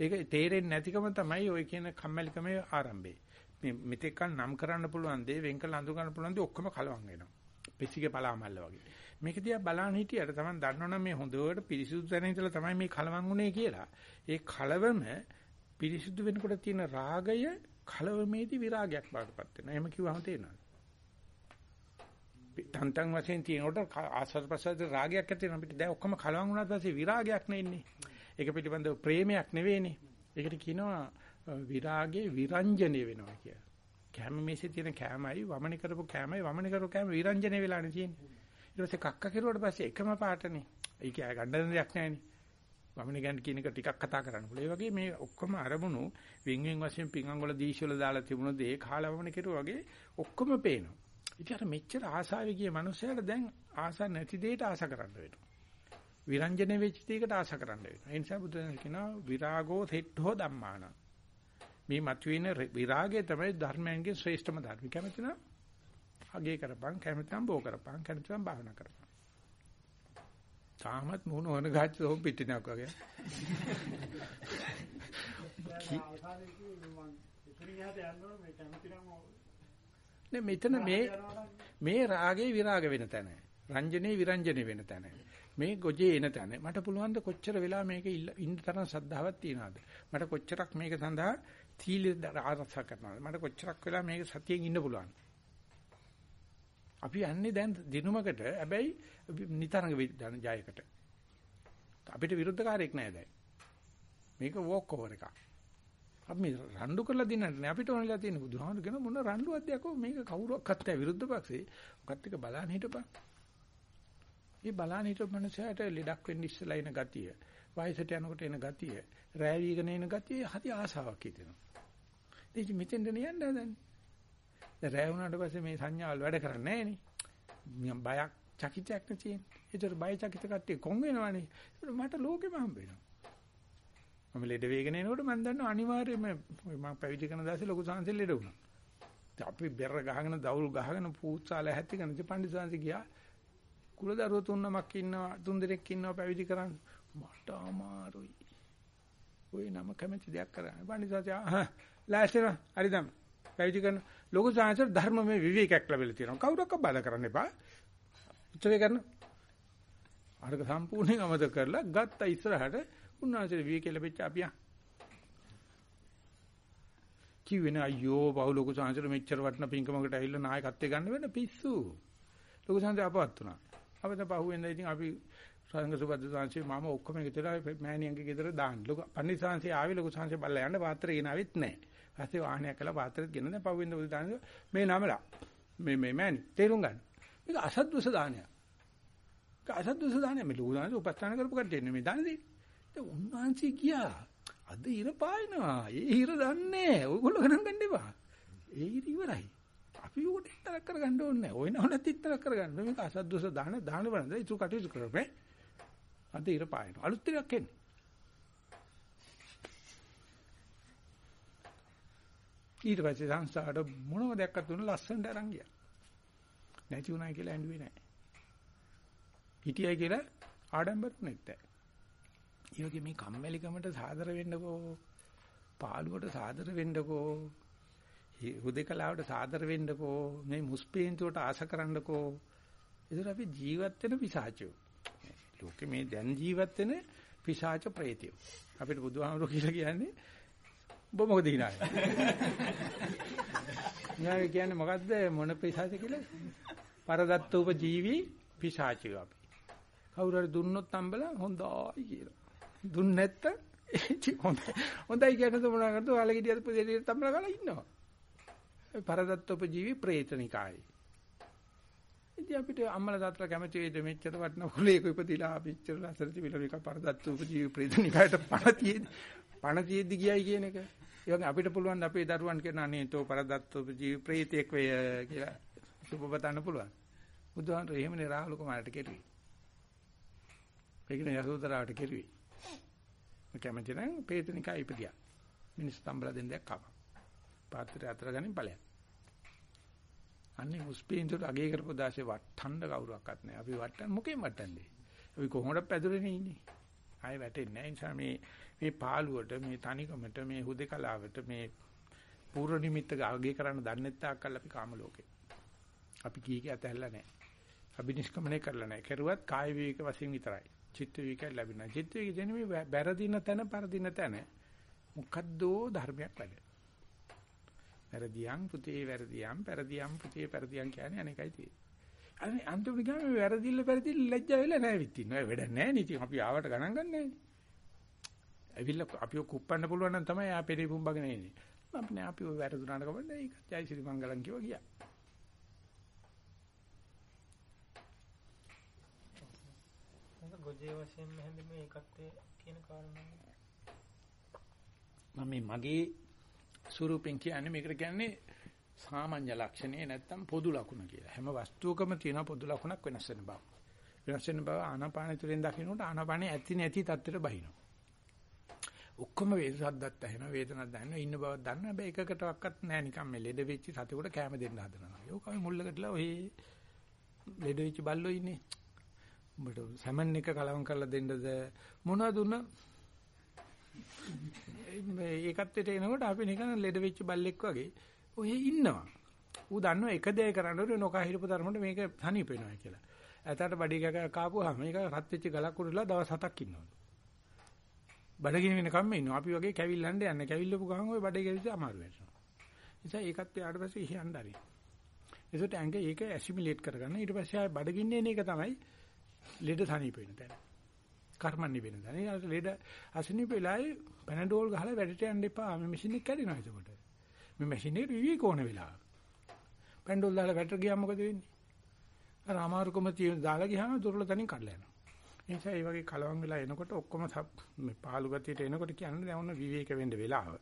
ඒක තේරෙන්නේ නැතිකම තමයි ওই කියන කම්මැලිකමේ ආරම්භය. මේ මෙතෙක්කල් නම් කරන්න පුළුවන් දේ වෙන් කළ අඳු ගන්න පුළුවන් දේ ඔක්කොම කලවම් වෙනවා. පිසිගේ පලාමල්ල වගේ. මේක දිහා බලන් හිටියට තමයි දන්නවනම් මේ හොඳට පිරිසුදු තැන ඉඳලා තමයි මේ කලවම් උනේ කියලා. ඒ කලවම පිරිසුදු වෙනකොට තියෙන රාගය කලවමේදී විරාගයක් බවටපත් වෙනවා. එහෙම කිව්වම තේරෙනවා. තන්තන් වශයෙන් තියෙනකොට ආස්වාද ප්‍රසාද රාගයක් ඇති වෙනවා අපිට දැන් ඔක්කොම කලවම් වුණාට පස්සේ විරාගයක් නෙන්නේ. ඒක පිටිබඳව ප්‍රේමයක් නෙවෙයිනේ. ඒකට කියනවා විරාගේ විරංජනේ වෙනවා කියලා. කැම මේසේ තියෙන කැමයි වමන කරපු කැමයි වමන කරපු කැම විරංජනේ වෙලානේ තියෙන්නේ. ඊට පස්සේ කක්ක කෙරුවට පස්සේ එකම පාටනේ. ඒක ගණ්ඩන දෙයක් නැහැනේ. වමන ගැන කියන එක ටිකක් කතා කරන්න පුළුවන්. ඒ වගේ මේ ඔක්කොම අරමුණු වින් වින් වශයෙන් පිංගංගොල දීශවල දාලා තිබුණු දේ කාලවමන කෙරුවා වගේ ඔක්කොම පේනවා. ඉතින් අර මෙච්චර ආසාවේ ගිය මනුස්සයාට දැන් ආස නැති දෙයට ආස කරන්න වෙනවා. විරංජන වෙච්ච දෙයකට ආස කරන්න වෙනවා. ඒ නිසා බුදුන් කියනවා විරාගෝ සෙට්ඨෝ ධම්මාන. මේ මතුවෙන විරාගය තමයි ධර්මයන්ගේ ශ්‍රේෂ්ඨම ධර්ම. කැමති නම් අගේ කරපන්, කැමති නම් බෝ කරපන්, කැමති නම් භාවනා කරපන්. තාමත් මොන වන ගාච්ච තෝම් පිටිනක් වගේ. නේ මෙතන මේ මේ රාගේ විරාග වෙන තැන. රංජනේ විරංජනේ වෙන තැන. මේ ගොජේ එන තැන. මට පුළුවන් ද කොච්චර වෙලා මේක ඉන්න තරම් සද්ධාවක් තියනවද? මට කොච්චරක් මේක සඳහා තීල ආරක්ෂා කරනවද? මට කොච්චරක් වෙලා මේක සතියෙන් ඉන්න පුළුවන්? අපි යන්නේ දැන් දිනුමකට හැබැයි නිතරංග ජයකට. අපිට විරුද්ධකාරයක් නෑ දැන්. මේක වෝක් ඕවර් එකක්. අපි මේ රණ්ඩු කරලා දිනන්නේ අපිට ඕනලා තියෙන බුදුහාමුදුරු කියන මොන රණ්ඩුවක්ද යකෝ මේක කවුරක්වත් නැහැ විරුද්ධ පක්ෂේ. ඔකත් එක බලන්න හිටපන්. මේ බලන්න හිටපු මනුස්සයාට ලෙඩක් වෙන්න ඉස්සලා එන ගතිය, වයසට යනකොට එන ගතිය, රෑ වීගෙන එන ගතිය හරි ආසාවක් හිතෙනවා. ඉතින් මෙතෙන්ද නියන්න හදන්නේ. දැන් රෑ වුණාට පස්සේ මේ සංඥාවල් වැඩ කරන්නේ නැහැ බයක් චකිතයක් නැතිනේ. ඒතර බය චකිත කට්ටිය කොන් වෙනවනේ. මට ලෝකෙම හම්බ වෙනවා. මම ලෙඩ වේගෙන එනකොට මම දන්නවා අනිවාර්යයෙන්ම මම පැවිදි කරන දාසේ ලොකු සංසල් ලෙඩ වුණා. අපි බෙර ගහගෙන දවුල් ගහගෙන පූත්සාල හැතිගෙන ඉති පඬිස්සන්සි ගියා. කුලදරුවෝ තුන්නමක් ඉන්නවා තුන් දෙනෙක් ඉන්නවා පැවිදි කරන්න. මට අමාරුයි. ওই නම කැමති දෙයක් කරන්න. පඬිස්සන්සි ආ ලෑස්තින හරිදම් පැවිදි කරන ලොකු සංසල් ධර්මමය විවේකයක් ලැබෙලා තියෙනවා. කවුරක්වත් බාධා කරන්න එපා. උත්තරේ කරන අරක සම්පූර්ණයෙන් අමතක කරලා ගත්ත ඉස්සරහට උන්වහන්සේ විවේකී ලැබෙච්ච අපියා. කිව්වේ නෑ අයියෝ බහු ලොකු සංසාර මෙච්චර වටන පිංකමකට ඇවිල්ලා නායකත්වය ගන්න වෙන පිස්සු. ලොකු සංසාර අපවත් වුණා. අපිට පහුවෙන්ද ඉතින් අපි සංඝ සුබද්ද සංසාරේ මාම ඔක්කොම එකතුලා මෑණියන්ගේ ගෙදර දාන්න. ලොකු පන්දි සංසාරේ ආවේ ලොකු සංසාරේ බල්ලා යන්න පාත්‍රය ගෙනාවෙත් නෑ. ඊපස්සේ වාහනයක් කළා පාත්‍රෙත් ගෙන දැන් පහුවෙන්ද උදේ දාන්නේ මේ නමලා. මේ මේ මෑණි තේරුම් ගන්න. මේක අසද්දස දානයක්. ඒක අසද්දස දානයක්. මේ ලොකු සංසාරේ උපස්ථාන කරපු කට්ටිය නෙමෙයි දාන්නේ. දැන් උන්වහන්සේ ගියා. අද ඉර පායනවා. ඒ ඉර දන්නේ. ඔයගොල්ලෝ ගණන් ගන්න එපා. ඒ ඉර ඉවරයි. අපි උකට ඉතරක් කරගන්න ඕනේ නැහැ. ඔය නවලත් ඉතරක් කරගන්න. මේක අසද්දොස දාන දාන බලන්න. ඒක කටයුතු කරපේ. අද ඉර පායනවා. අලුත් ටිකක් එන්නේ. ඊට පස්සේ සංසාරට මොනව දැක්කත් උන ලස්සනට අරන් ගියා. නැති උනායි කියලා ඇඬුවේ නැහැ. හිටියයි කියලා ආඩම්බරුනෙත් නැහැ. ඒ වගේ මේ කම්මැලිකමට සාදර වෙන්නකෝ පාළුවට සාදර වෙන්නකෝ හුදේකලාවට සාදර වෙන්නකෝ මේ මුස්පේන්තුවට ආස කරන්නකෝ ඒතර අපි ජීවත් වෙන පිසාචෝ ලෝකේ මේ දැන් ජීවත් වෙන පිසාච ප්‍රේතයෝ අපිට බුදුහාමුදුරුවෝ කියලා කියන්නේ ඔබ මොකද හිනාවේ න්යාය කියන්නේ මොකද්ද මොන පිසාච කියලා පරදත්ත උප ජීවි පිසාචයෝ අපි කවුරු හරි දුන්නොත් අම්බලා හොඳයි කියලා දුන්න නැත්නම් හොඳයි. හොඳයි කියන්නේ මොනවා කරද? ඔයාලා ගෙඩියත් දෙලියට තම්බලා ගාලා ඉන්නවා. පරදත්තෝපජීවි ප්‍රේතනිකායි. ඉතින් අපිට අම්මලා තාත්තලා කැමති වේද මෙච්චර වටන කුලයක ඉපදිලා මෙච්චර ලස්සන තිබිලා මේක පරදත්තෝපජීවි ප්‍රේතනිකායට පණ තියෙද්දි පණ තියෙද්දි ගියයි කියන එක. ඒ වගේ අපිට පුළුවන් අපේ දරුවන් කියන අනේ තෝ පරදත්තෝපජීවි ප්‍රේතෙක් වේ කියලා සුබපතන්න පුළුවන්. බුදුහාමර එහෙමනේ රාහුල කුමාරට කෙරුවේ. ඒකනේ යසෝදරාවට කෙරුවේ. මම කැමති නම් ප්‍රේතනිකා ඉපදියා. මිනිස් තම්බලා දෙන්න දෙයක් කපා. පාත්‍රය අතර ගනින් ඵලයක්. අන්නේ මුස්පීන්තුට අගේ කරපු දාසේ වට්ටන්න කවුරක්වත් නැහැ. අපි වට්ටන්න මොකෙන් වට්ටන්නේ? අපි කොහොමද පැදුරේනේ ඉන්නේ? ආයෙ වැටෙන්නේ නැහැ. නිසා මේ මේ පාළුවට, මේ තනිකමට, මේ හුදේකලාවට, මේ පූර්ව නිමිත්ත අගේ කරන්න දන්නේ නැත්නම් අපි කාම ලෝකේ. අපි කීකේ අතහැරලා නැහැ. අබිනිෂ්ක්‍මණය කරලා නැහැ. කරුවත් කාය විවේක වශයෙන් විතරයි. චිත්ත විවේකය ලැබෙනවා. චිත්ත විවේක කියන්නේ මේ බැරදින තැන, පරදින තැන මොකද්දෝ ධර්මයක් වැඩ. වැරදියම් පුතේ වැරදියම්, පෙරදියම් පුතේ පෙරදියම් කියන්නේ අනේකයි තියෙන්නේ. අනේ අන්තිමට ගියාම වැරදිල්ල පෙරදිල්ල ලැජ්ජා වෙලා නැහැ විත්තින්න. ඔය වැඩක් නැහැ නේ. ඉතින් අපි ආවට ගණන් ගන්නෑ නේ. ඇවිල්ලා අපිව කුප්පන්න පුළුවන් නම් තමයි ආ පෙරේ පුම්බගෙන එන්නේ. අපි නෑ අපි ඔය වැරදුනාට කවන්න ඒක ජයසිරි මංගලම් කිව්වා ගියා. ගොජේ වශයෙන් හැඳින්වීමේ ඒකත්වය කියන කාරණාව මම මගේ ස්වරූපෙන් කියන්නේ මේකට කියන්නේ සාමාන්‍ය ලක්ෂණේ නැත්තම් පොදු ලක්ෂණ කියලා. හැම වස්තුවකම තියෙන පොදු ලක්ෂණක් වෙනස් වෙන බව. වෙනස් වෙන බව ආනාපාන තුළින් දකින්නට ආනාපානේ ඇති නැති තත්ත්වයට බහිනවා. ඔක්කොම වේද සද්දත් ඇහෙනවා වේදනක් දැනෙනවා ඉන්න බවක් දන්න හැබැයි එකකටවත් නැහැ නිකන් මේ ලෙඩ වෙච්ච සතෙකුට කැම දෙන්න හදනවා. ඒක අපි මුල්ලකටලා ඔය ලෙඩ වෙච්ච බල්ලෝ ඉන්නේ. උඹට සැමන් එක කලවම් කරලා දෙන්නද මොනවද උන ඒකත් එනකොට අපි නිකන් ලෙඩ වෙච්ච බල්ලෙක් වගේ ඔය ඉන්නවා. ඌ දන්නවා එක දෙයක් කරන්න ඕනේ නොකා හිරපු තරමට මේක හනීප වෙනවා කියලා. ඇතට බඩි ගග කාපුවාම මේක රත් වෙච්ච ගලක් උඩලා දවස් හතක් ඉන්නවා. බඩගිනි වෙනකම්ම ඉන්නවා. අපි වගේ කැවිල්ලන්න යන්නේ. කැවිල්ලපු ගමන් ওই බඩේ කැවිල්ල අමාරු වෙනවා. නිසා ඒකත් යාට පස්සේ ඉහන්න හරි. ඒසොට ඇඟ ඒක ඇසිමිලේට් කරගන්න. ඊට පස්සේ ආය බඩගින්නේ එන එක තමයි ලෙඩ සනීප වෙන තැන. කර්මන්නේ වෙන තැන. ඊට ලෙඩ අසනීප වෙලාවේ පැනඩෝල් ගහලා වැඩට යන්න එපා. මේ මැෂින් එක කැඩෙනවා එතකොට. මේ මැෂින් එක විවේක ඕන වෙලාව. පැනඩෝල් දාලා වැටර ගියාම මොකද වෙන්නේ? අර අමාරුකම තියෙන දාලා ගියාම දුර්වල තැනින් කඩලා යනවා. ඒ නිසා මේ වගේ කලවම් වෙලා එනකොට ඔක්කොම මේ පාළු ගතියට එනකොට කියන්නේ දැන් ඔන්න විවේක වෙන්න වෙලාව.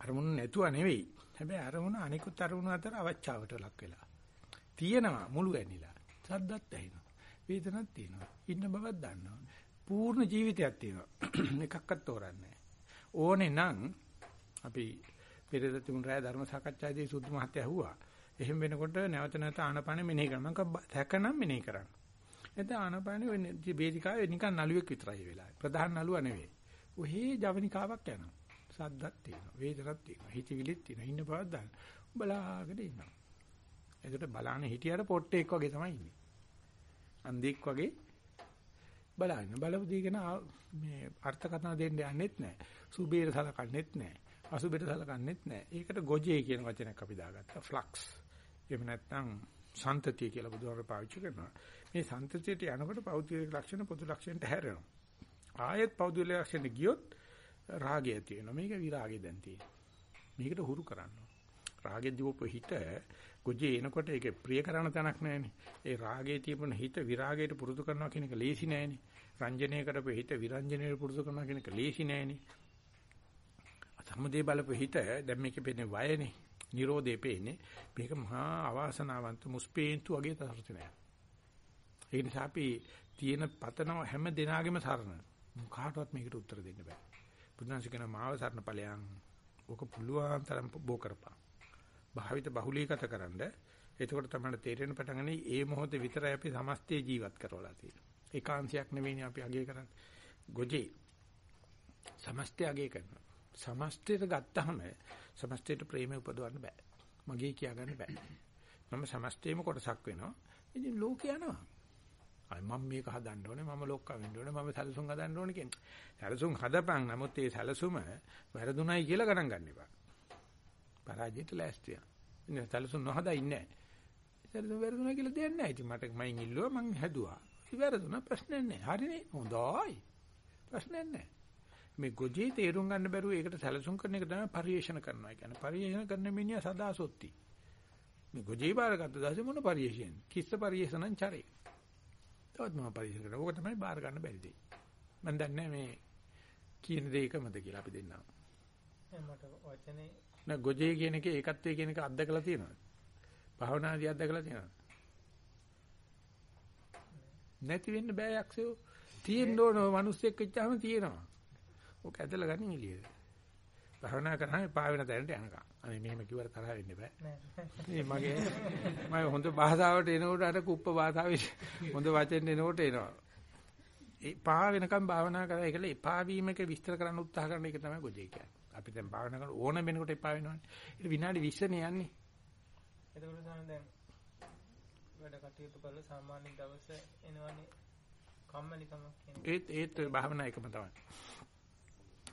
අරමුණු නැතුව නෙවෙයි. හැබැයි අරමුණ අනිකුත් අරමුණු අතර අවචාවට ලක් වෙලා. තියෙනවා මුළු ඇනිලා. සද්දත් ඇහෙනවා. වේදනක් තියෙනවා. ඉන්න බවක් දන්නවා. පූර්ණ ජීවිතයක් තියෙනවා. එකක්වත් තෝරන්නේ ඕනේ නම් අපි පෙරේද තුන් රාය ධර්ම සාකච්ඡාදී සුදු මහත්තයා ඇහුවා. එහෙම වෙනකොට නැවත නැවත ආනපන මෙනෙහි කරනවා. මම සැකනම් මෙනෙහි කරන්න. එතන ආනපන වෙන්නේ වේදිකාවේ නිකන් නළුවෙක් විතරයි වෙලාවේ. ප්‍රධාන නළුව නෙවෙයි. ඔහේ ජවනිකාවක් යනවා. සද්දක් තියෙනවා. වේදනක් තියෙනවා. හිතවිලිත් තියෙනවා. ඉන්න බවක් දන්න. බලාගෙන ඉන්නවා. ඒකට බලාන හිටියට පොට්ටෙක් වගේ තමයි ඉන්නේ. අන්දෙක් වගේ බලන්න බලපු දීගෙන මේ අර්ථකථන දෙන්න යන්නෙත් නැහැ. සුබේර සලකන්නෙත් නැහැ. අසුබේර සලකන්නෙත් නැහැ. ඒකට ගොජේ කියන වචනයක් අපි දාගත්තා. ෆ්ලක්ස්. එහෙම නැත්නම් සන්තතිය කියලා බුදුහාමර පාවිච්චි කරනවා. මේ සන්තතියට යනකොට පෞද්ගලික ලක්ෂණ පොදු ලක්ෂණයට හැරෙනවා. ආයෙත් පෞද්ගලික ලක්ෂණ ගියොත් රාගය තියෙනවා. මේක විරාගය දැන් තියෙනවා. මේකට හුරු කරන්න. රාගෙ දිවපු හිත ගොජේ එනකොට ඒකේ ප්‍රිය කරන තැනක් නැහැනේ. ඒ රාගයේ තිබුණ හිත විරාගයට පුරුදු කරනවා කියන එක ලේසි නැහැනේ. රංජනයකට හිත විරංජනයට පුරුදු කරනවා කියන එක ලේසි නැහැනේ. සම්මුදේ බලපු හිත දැන් මේකේ පෙන්නේ වයනේ. Nirodhe පෙන්නේ. මේක මහා අවාසනාවන්ත මුස්පේන්තු වගේ තරතු නෑ. ඒ නිසා අපි තියෙන පතන හැම දිනාගෙම සරණ. කාටවත් මේකට උත්තර දෙන්න බෑ. බුදුන්සිකන මාව සරණ ඵලයන්. ඕක පුළුවන් තරම් බෝ කරපන්. භාවිත බහුලීගත කරන්න. එතකොට තමයි තේරෙන පටන් ගන්නේ ඒ මොහොතේ විතරයි අපි සමස්තය ජීවත් කරවලා තියෙන්නේ. ඒකාංශයක් නෙවෙයිනේ අපි අගය කරන්නේ. ගොජේ සමස්තය අගය කරනවා. සමස්තයට ගත්තාම සමස්තයට ප්‍රේමය උපදවන්න බෑ. මගේ කියා ගන්න බෑ. මම සමස්තයේම කොටසක් වෙනවා. ඉතින් ලෝකේ යනවා. අය මම මේක හදන්න ඕනේ මම ලොක්කා වෙන්න ඕනේ මම සැලසුම් හදන්න ඕනේ කියන්නේ. සැලසුම් හදපන් නමුත් ඒ සැලසුම වැරදුණයි කියලා ගණන් ගන්න එපා. පරාජයට ලෑස්තිය. ඉතින් සැලසුම් නොහදා ඉන්නේ නැහැ. සැලසුම් වැරදුණා කියලා දෙයක් නැහැ. ඉතින් මට මයින් ඉල්ලුවා මං හැදුවා. ඉතින් වැරදුණා ප්‍රශ්නයක් නැහැ. හරිනේ හොඳයි. ප්‍රශ්නයක් නැහැ. මේ ගොජේ තේරුම් ගන්න බැරුව ඒකට සැලසුම් කරන එක තමයි පරිේෂණ කරනවා කියන්නේ. පරිේෂණ කරන මිනිහා සදා සොත්ති. මේ ගොජේ බාරගත්ත දවසේ මොන පරිේෂණ? කිස්ස පරිේෂණං චරේ. තවත් මම පරිේෂණ කරා. ඕක තමයි බාර ගන්න බැරි දෙය. මම දන්නේ මේ කියන දේ එකමද කියලා අපි දෙන්නා. මට වචනේ නෑ ගොජේ කියන එක ඒකත්වයේ කියන එක අත්දකලා තියෙනවද? භාවනාදී අත්දකලා තියෙනවද? නැති වෙන්න බෑ යක්ෂයෝ. තියෙන්න ඕන මිනිස්සෙක් වෙච්චාම තියෙනවා. ඕක ඇදලා ගන්න එළියට. භාවනා කරාම පා වෙන තැනට යනකම්. අනේ මෙහෙම කිව්වට තරහ වෙන්න බෑ. මේ මගේ මම හොඳ භාෂාවට එනකොට අර කුප්ප භාෂාවේ හොඳ වචෙන් එනකොට එනවා. ඒ පා වෙනකම් භාවනා කරා ඒකල එපා වීමක විස්තර කරන්න උත්සාහ කරන එක තමයි ගොජේ කියන්නේ. අපි දැන් භාවනා කරන ඕන වෙනකොට එපා වෙනවනේ. ඒක විනාඩි 20නේ යන්නේ. එතකොට තමයි දැන් වැඩ කටයුතු කරලා සාමාන්‍ය දවස එනවනේ කම්මැලිකමක් කියන ඒත් ඒත් භාවනා එකම තමයි.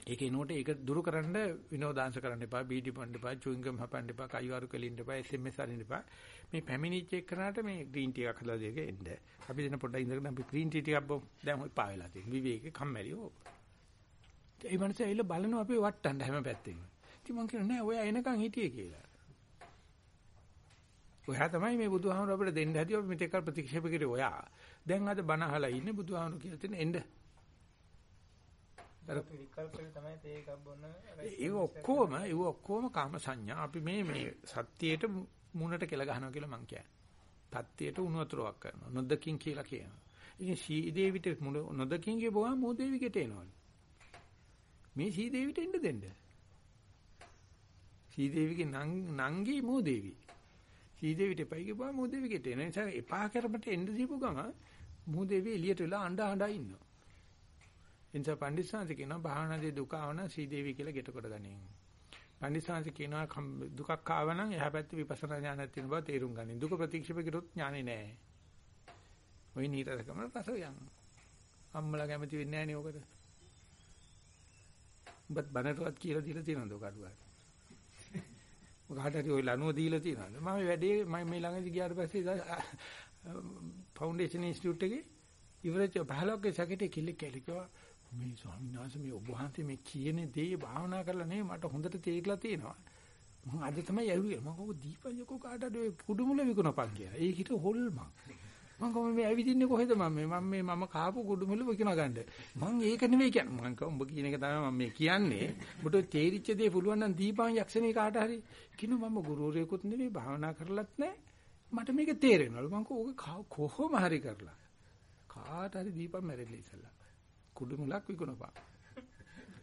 ඒක එනකොට ඒක දුරු කරන්න විනෝදාංශ කරන්න එපා, බීඩි පොන්න එපා, චුයින් ගම් හපන්න එපා, කයිවාරු කෙලින්න එපා, SMS අරින්න එපා. මේ පැමිණිච්ච එක්කනට මේ ග්‍රීන් ටී එකක් හදලා දෙක එන්න. අපි දෙන පොඩ්ඩක් ඉඳගෙන අපි ග්‍රීන් ටී ටිකක් බොමු. දැන් ඔය පා වෙලා තියෙන. විවේකේ කම්මැලි ඕ. ඒ මනස ඇවිල්ලා බලනවා අපි වට්ටන්න හැම පැත්තෙම. ඉතින් මං කියනවා නෑ ඔයා එනකන් හිටියේ කියලා. ඔයා තමයි මේ බුදුහාමුදුර අපිට දෙන්න හැදී අපි මෙතෙක් ප්‍රතික්ෂේප කරේ ඔයා. දැන් අද බණ අහලා ඉන්නේ බුදුහාමුදුර කියලා තියෙන එන්න. අර විකල්පවල තමයි තේ එකක් බොන්න ඒ ඔක්කොම ඒ ඔක්කොම කාම සංඥා. අපි මේ මේ සත්‍යයට මුණට කෙල ගහනවා කියලා මං කියන්නේ. තත්ත්වයට උණු වතුරක් කරනවා. නොදකින් කියලා කියනවා. ඉතින් සීදේවිට නොදකින් කියපුවා මොදේවිකට එනවලු. මේ සීදේවිට එන්න දෙන්න. සීදේවිගේ නංගී මොදේවි. සීදේවිට එපයි කියපුවා මොදේවිකට එන නිසා එපා කරපට එන්න දීපු ගම මොදේවි එළියට වෙලා අඬ අඬ ඉන්නවා. එනිසා පණ්ඩිතසාංශ කියනවා භාවනාදී දුක ආවන සීදේවි කියලා ගෙට කොට ගනින්. පණ්ඩිතසාංශ කියනවා දුකක් ආවනම් එහා පැත්තේ විපස්සනා ඥානයක් තියෙන බව තේරුම් ගනින්. දුක ප්‍රතික්ෂේප කරොත් ඥානෙ නෑ. ওই නීතරකම රස යන. අම්මලා කැමති වෙන්නේ නෑනේ ඔකට. උඹත් බනටවත් කියලා දීලා තියෙනවද ඔක අඩුවක්? මොකකට හරි ওই ලනුව දීලා තියෙනවද? මම වැඩේ මම මේ ළඟදී ගියාට පස්සේ ෆවුන්ඩේෂන් ඉන්ස්ටිටියුට් එකේ ඉවරච 15ක සැකටේ කිල්ලෙක් කියලා මේ ස්වාමීන් වහන්සේ මේ ඔබ වහන්සේ මේ කියන දේ භාවනා කරලා නෙවෙයි මට හොඳට තේරිලා තියෙනවා. මම අද තමයි ඇහුවේ. මම කව දීපයකෝ කාටද ඔය කුඩුමුල විකුණපන් කියලා. ඒක හිට හොල්මන්. මම කව මේ ඇවිදින්නේ කොහෙද මම මේ මම මේ මම කාපු කුඩුමුල විකුණ ගන්න. මම ඒක නෙවෙයි කියන්නේ. මම කව උඹ කියන එක තමයි මම මේ කියන්නේ. ඔබට තේරිච්ච දේ පුළුවන් නම් දීපන් යක්ෂණේ කාට හරි. කිනු මම ගුරුවරයෙකුත් නෙවෙයි භාවනා කරලත් නැහැ. මට මේක තේරෙනවලු. මම කව කොහොම හරි කරලා. කාට හරි දීපන් මැරෙන්න ඉස්සලා. කුඩු මුලක් විකුණපන්.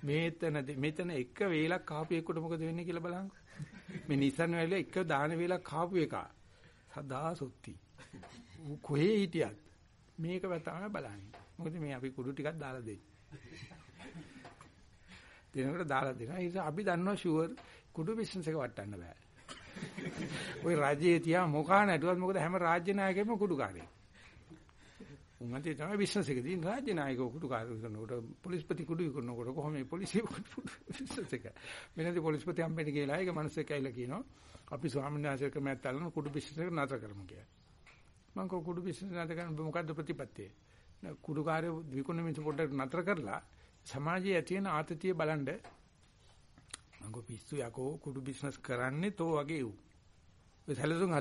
මේතන මෙතන එක වේලක් කාපු එකට මොකද වෙන්නේ කියලා බලන්නකෝ. මේ Nissan වල එක දාන වේලක් කාපු එක. සදා සොත්ති. ඌ කොහේ හිටියත් මේක තමයි බලන්නේ. මොකද මේ අපි කුඩු ටිකක් දාලා දෙන්නේ. දෙනකොට දාලා දෙනවා. ඒ නිසා අපි දන්නවා ෂුවර් කුඩු බිස්නස් එක වටන්න බෑ. ওই රාජ්‍යයේ තියා මොකා නැටුවත් මොකද හැම රාජ්‍ය නායකයෙක්ම කුඩුකාරයෙක්. උන්වන්ට තමයි බිස්නස් එක තියෙන රාජ්‍ය නායකව කුඩු කාර්ය කරනකොට පොලිස්පති කුඩු කරනකොට කොහොම මේ පොලිසිය බිස්නස් එක මෙන්නදී පොලිස්පති හම්බෙන්න කියලා ඒක මිනිස්සෙක් ඇවිල්ලා කියනවා අපි ස්වාමීන් වහන්සේ ක්‍රමයක් තලන කුඩු බිස්නස් එක නතර කරමු කියලා. මම කව කුඩු බිස්නස් නතර කරන්න මොකද්ද ප්‍රතිපත්තිය? කුඩු කාර්ය විකුණන මිනිස්සු පොඩ්ඩක් නතර කරලා සමාජයේ ඇති වෙන ආතතිය බලන්න. මම කව පිස්සු යකෝ කුඩු බිස්නස් කරන්නේ තෝ වගේ උ ඔය සැලසුම්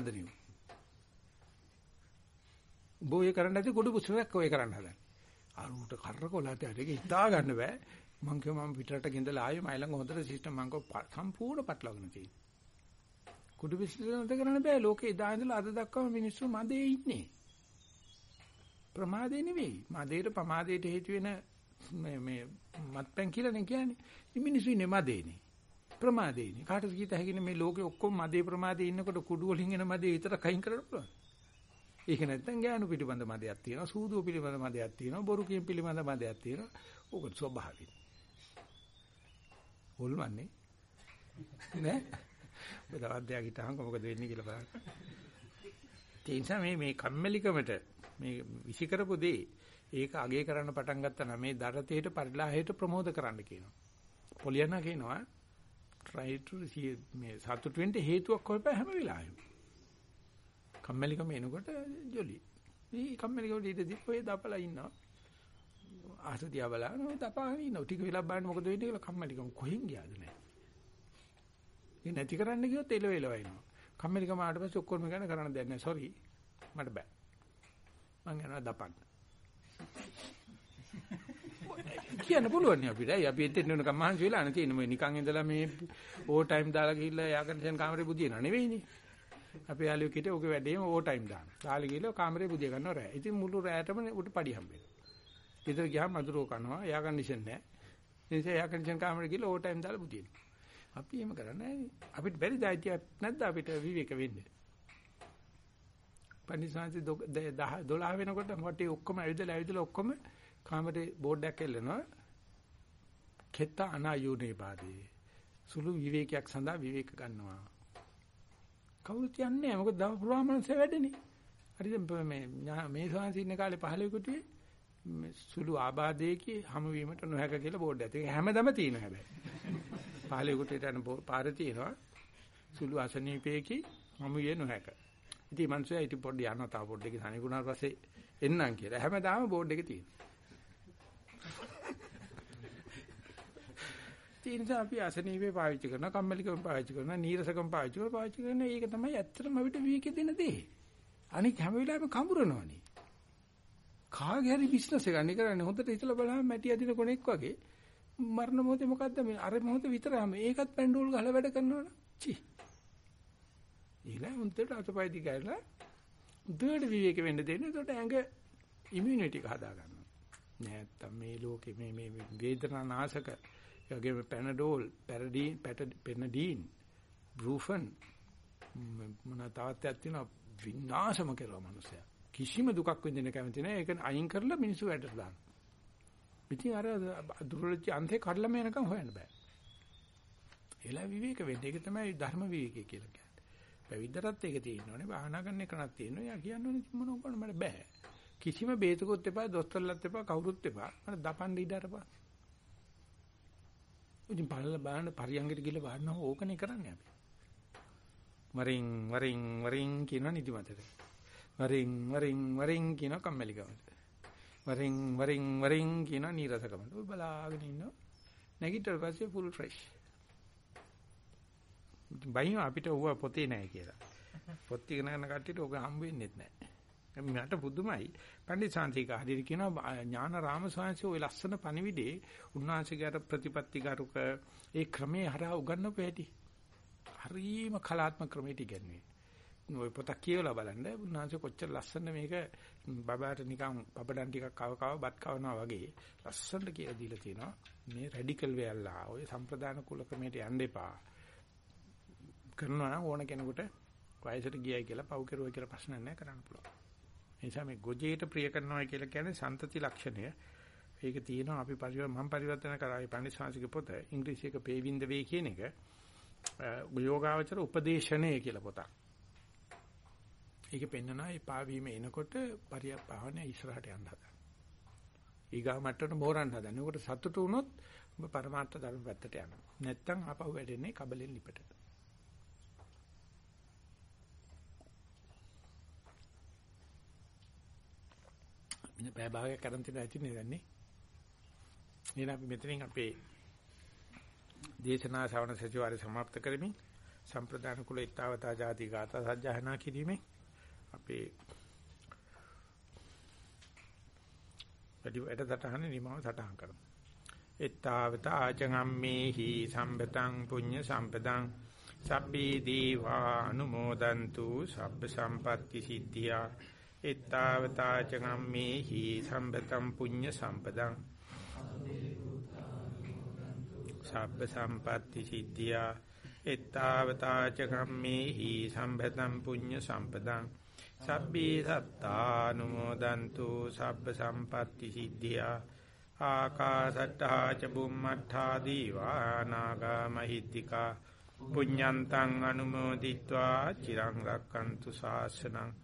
හදනියු බෝය කරන්න නැති කුඩු පුස්තකයක් ඔය කරන්න හදන්නේ. අරුට කරකොලට ඒක හිතා ගන්න බෑ. මං කිව්ව මම පිටරට ගෙන්දලා ආවේ මයි ළඟ හොඳට සිස්ටම් මං කව සම්පූර්ණ පටලවාගෙන තියෙනවා. කුඩු බිස්නස් කරන්න බෑ. ලෝකේ ඉදා ඉඳලා අද දක්වාම මිනිස්සු මදේ ඉන්නේ. ප්‍රමාදේ නෙවෙයි. මදේට ප්‍රමාදයට හේතු වෙන මේ මේ මත්පැන් කියලා නේ කියන්නේ. මේ මිනිස්සු ඉන්නේ මදේනේ. ප්‍රමාදේනේ. කාටද කීත හැකිනේ මේ ලෝකේ ඔක්කොම මදේ ප්‍රමාදේ ඉන්නකොට කුඩු වලින් එන මදේ විතර කයින් කරන්න පුළුවන්. ඒක නැත්තම් ගෑනු පිටිබඳ මදයක් තියෙනවා, සූදුව පිළිබඳ මදයක් තියෙනවා, බොරු කීම් පිළිබඳ මදයක් තියෙනවා. ඕක ස්වභාවික. හොල්මන්නේ. නෑ. ඔබ දවද්දයක් හිටහම මොකද වෙන්නේ කියලා බලන්න. ඒ නිසා මේ මේ කම්මැලිකමට මේ විසි කරපු දේ ඒක අගේ කරන්න පටන් ගත්තා නම් මේ දරතේට පරිලාහයට ප්‍රමෝද කරන්න කියනවා. පොලියනා කියනවා try to see මේ සතුට වෙන්න හේතුවක් හොයපෑ හැම වෙලාවෙම. කම්මැලිකම එනකොට ජොලි. මේ කම්මැලිකම ඊට දිප්පේ දාපලා ඉන්නවා. ආසතිය බලනවා තපාගෙන ඉන්නවා. ටික වෙලා බලන්න මොකද වෙන්නේ කියලා කම්මැලිකම කොහෙන් ගියාද නැහැ. ඒ නැති කරන්න ගියොත් එලව එලව එනවා. කම්මැලිකම ආවට පස්සේ ඔක්කොම ගන්න කරන්න දෙයක් නැහැ. සෝරි. මට බෑ. මං යනවා දපන්න. කියන්න පුළුවන් නේ අපිට. ඇයි අපි එතෙන් යනකම් මහන්සි වෙලා නැති නේ නිකන් ඉඳලා මේ ඕවර් ටයිම් දාලා ගිහිල්ලා යාකන්ඩිෂන් කාමරේ බුදියනවා නෙවෙයිනේ. අපේ යාළුවෝ කිට ඔගේ වැඩේම ඕවර් ටයිම් දාන. දාලා ගිහිල්ලා කාමරේ බුදිය ගන්නවා රෑ. ඉතින් මුළු රෑටම උට පඩි හම්බෙනවා. ඊතර ගියාම මధుරෝ කනවා යාකන්ඩිෂන් නැහැ. ඒ නිසා යාකන්ඩිෂන් කාමරේ ගිහිල්ලා ඕවර් ටයිම් දාලා බුදියනවා. අපි එහෙම කරන්නේ නැහැ. අපිට බැරි දායිතියක් නැද්ද අපිට විවේක වෙන්නේ? පන්සිංශ 12 වෙනකොට මොටි ඔක්කොම ඇවිදලා ඇවිදලා ඔක්කොම කාමරේ බෝඩ් එකක් එල්ලනවා. කෙත්ත අනායුනේ පාදේ. සුළු විවේකයක් සඳහා විවේක ගන්නවා. කවුරුත් යන්නේ නැහැ. මොකද දව පුරාමනස වැඩනේ. හරිද මේ මේ ස්වාමීන් කාලේ 15 කුටියේ සුළු ආබාධයේකී හමු වීමට නොහැක කියලා බෝඩ් එකක්. ඒක හැමදම තියෙනවා හැබැයි. 15 කුටියට යන පාර තියෙනවා. සුළු අසනීපයේකී හමු විය නොහැක. ඉතින් මනුස්සයා ඊට පොඩ්ඩ යනවා තව පොඩ්ඩක සනිකුණාට පස්සේ එන්නම් කියලා. හැමදාම බෝඩ් එකේ තියෙනවා. ඒ නිසා අපි අසනීපේ පාවිච්චි කරනවා, කම්මැලිකම පාවිච්චි කරනවා, නීරසකම පාවිච්චි කරනවා, පාවිච්චි කරන ඒක තමයි ඇත්තටම අපිට විවේක දෙන දේ. අනික හැම වෙලාවෙම කඹරනවනේ. කාගේ හරි බිස්නස් එකක් නේ කරන්නේ. හොඳට හිතලා බලහම මැටි අදින කොනෙක් වගේ මරණ මොහොතේ මොකද්ද මේ අර මොහොත විතරම ඒකත් පැන්ඩෝල් ගහලා වැඩ කරනවනේ. චි. ඊළඟ උන්ට අතපය දිගහැරලා උදේට විවේක වෙන්න දෙන්නේ. ඒකට ඇඟ ඉමුනිටි එක හදා ගන්නවා. නැත්තම් මේ ලෝකේ මේ මේ වේදනා නාශක ඒ වගේම පැනඩෝල්, පැරඩීන්, පැනඩීන්, බෲෆන් මොන තාත්තයක් තියෙනවා විනාශම කරනවා මනුස්සයා. කිසිම දුකක් විඳින්න කැමති නැහැ. ඒක අයින් කරලා මිනිස්සු වැඩට දානවා. ඉතින් අර දුර්වලච්ච අන්තේ කඩලම යනකම් හොයන්න බෑ. එලා විවේක වෙන්න. ඒක තමයි ධර්ම විවේකය කියලා කියන්නේ. පැවිද්දටත් ඒක තියෙනවනේ. භාවනා කරන එකනක් තියෙනවා. යා කියන්නේ මොන කරන්න මට බෑ. කිසිම බේතකොත් එපා, දොස්තරලත් එපා, කවුරුත් එපා. මට දපන්න ඉඩ අරපන්. ඉතින් බලලා බලන්න පරියංගට ගිහලා බලනවා ඕකනේ කරන්නේ අපි. වරින් වරින් වරින් කියන නිදිමතට. වරින් වරින් වරින් කියන කම්මැලිකමට. වරින් වරින් වරින් කියන නීරසකමට. ඔය බලාගෙන ඉන්නවා. නැගිටලා පස්සේ ෆුල් ෆ්‍රෙෂ්. බයින් අපිට ඌව පොතේ නැහැ කියලා. පොත් ඉගෙන ගන්න කට්ටියට ඕක හම්බ වෙන්නේ නැහැ. මට පුදුමයි. පණ්ඩිත සාන්තික හදිරි කියනවා ඥානාරාම ස්වාමීන් ඔය ලස්සන පණිවිඩේ උන්වහන්සේගේ ප්‍රතිපත්තිගරුක ඒ ක්‍රමේ හරහා උගන්වපු හැටි. හරීම කලාත්මක ක්‍රමයට ඉගෙනුවේ. ඔය පොතක් කියවලා බලන්න උන්වහන්සේ කොච්චර ලස්සන මේක බබාට නිකන් බබඩන් ටිකක් කව කව බත් කවනවා වගේ ලස්සනට කියලා දීලා තියෙනවා. මේ රැඩිකල් වෙයල්ලා ඔය සම්ප්‍රදාන කුල ක්‍රමයට යන්න එපා. කරනවා නම් ඕන කෙනෙකුට වයසට ගියයි කියලා පව් කෙරුවා කියලා ප්‍රශ්න නැහැ කරන්න පුළුවන්. නිසා මේ ගොජේට ප්‍රිය කරනවා කියලා කියන්නේ සන්තති ලක්ෂණය. ඒක තියෙනවා අපි පරිවර්තන මම පරිවර්තන කරායි පණිසාංශික පොත ඉංග්‍රීසි එක පේවින්ද වේ කියන එක යෝගාවචර උපදේශනය කියලා පොතක්. ඒකේ පෙන්නනවා මේ පාවීම එනකොට පරිපාවන ඉස්සරහට යන්න හදන. ඊගා මට්ටමට මෝරන්න හදන. ඒකට සතුටු වුණොත් ඔබ පරමාර්ථ ධර්ම පැත්තට යනවා. නැත්තම් ආපහු වැඩෙන්නේ කබලෙන් ලිපට. බෑ භාගයක් අරන් තියෙන ඇති නේද දන්නේ. එහෙනම් අපි මෙතනින් අපේ දේශනා ශ්‍රවණ සතිවාරය સમાપ્ત කරමින් සම්ප්‍රදාන කුල ඊතාවතා ජාති ගාථා සජ්ජහනා කිරීමේ අපේ වැඩි වැඩ සටහන නිමව සටහන් කරමු. ඊතාවතා ආජගම්මේහි සම්පතං පුඤ්ඤ සම්පතං සබ්බී දීවා අනුමෝදන්තු සබ්බ සම්පත්‍ති සිද්ධියා එත්තාවතා චගම්මේහි සම්පතම් පුඤ්ඤ සම්පදං සබ්බ සම්පatti සිද්ධියා. එත්තාවතා චගම්මේහි සම්පතම් පුඤ්ඤ සම්පදං සබ්බේ සත්තානුමෝදන්තු සබ්බ සම්පatti සිද්ධියා. ආකාසට්ටා ච බුම්මට්ටා දීවා නාග මහිත්‍තිකා පුඤ්ඤන්තං අනුමෝදිත්වා චිරං රක්칸තු ශාසනං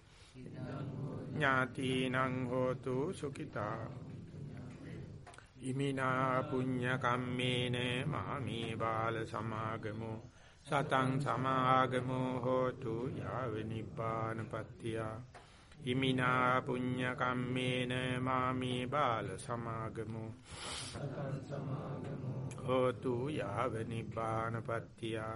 ඥාතිනං හෝතු සුඛිතා. ඉමිනා පුඤ්ඤ කම්මේන මාමේ බාල සමාගමෝ සතං සමාගමෝ හෝතු යාව නිපානපත්තියා ඉමිනා පුඤ්ඤ කම්මේන මාමේ බාල සමාගමෝ සතං සමාගමෝ හෝතු යාව නිපානපත්තියා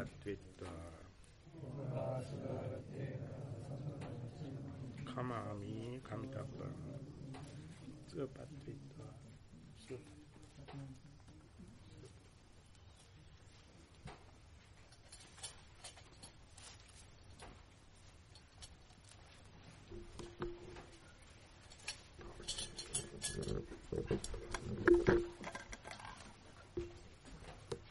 සුඛපත් විත්වා කමාමි කමිතබ්බ සුවපත්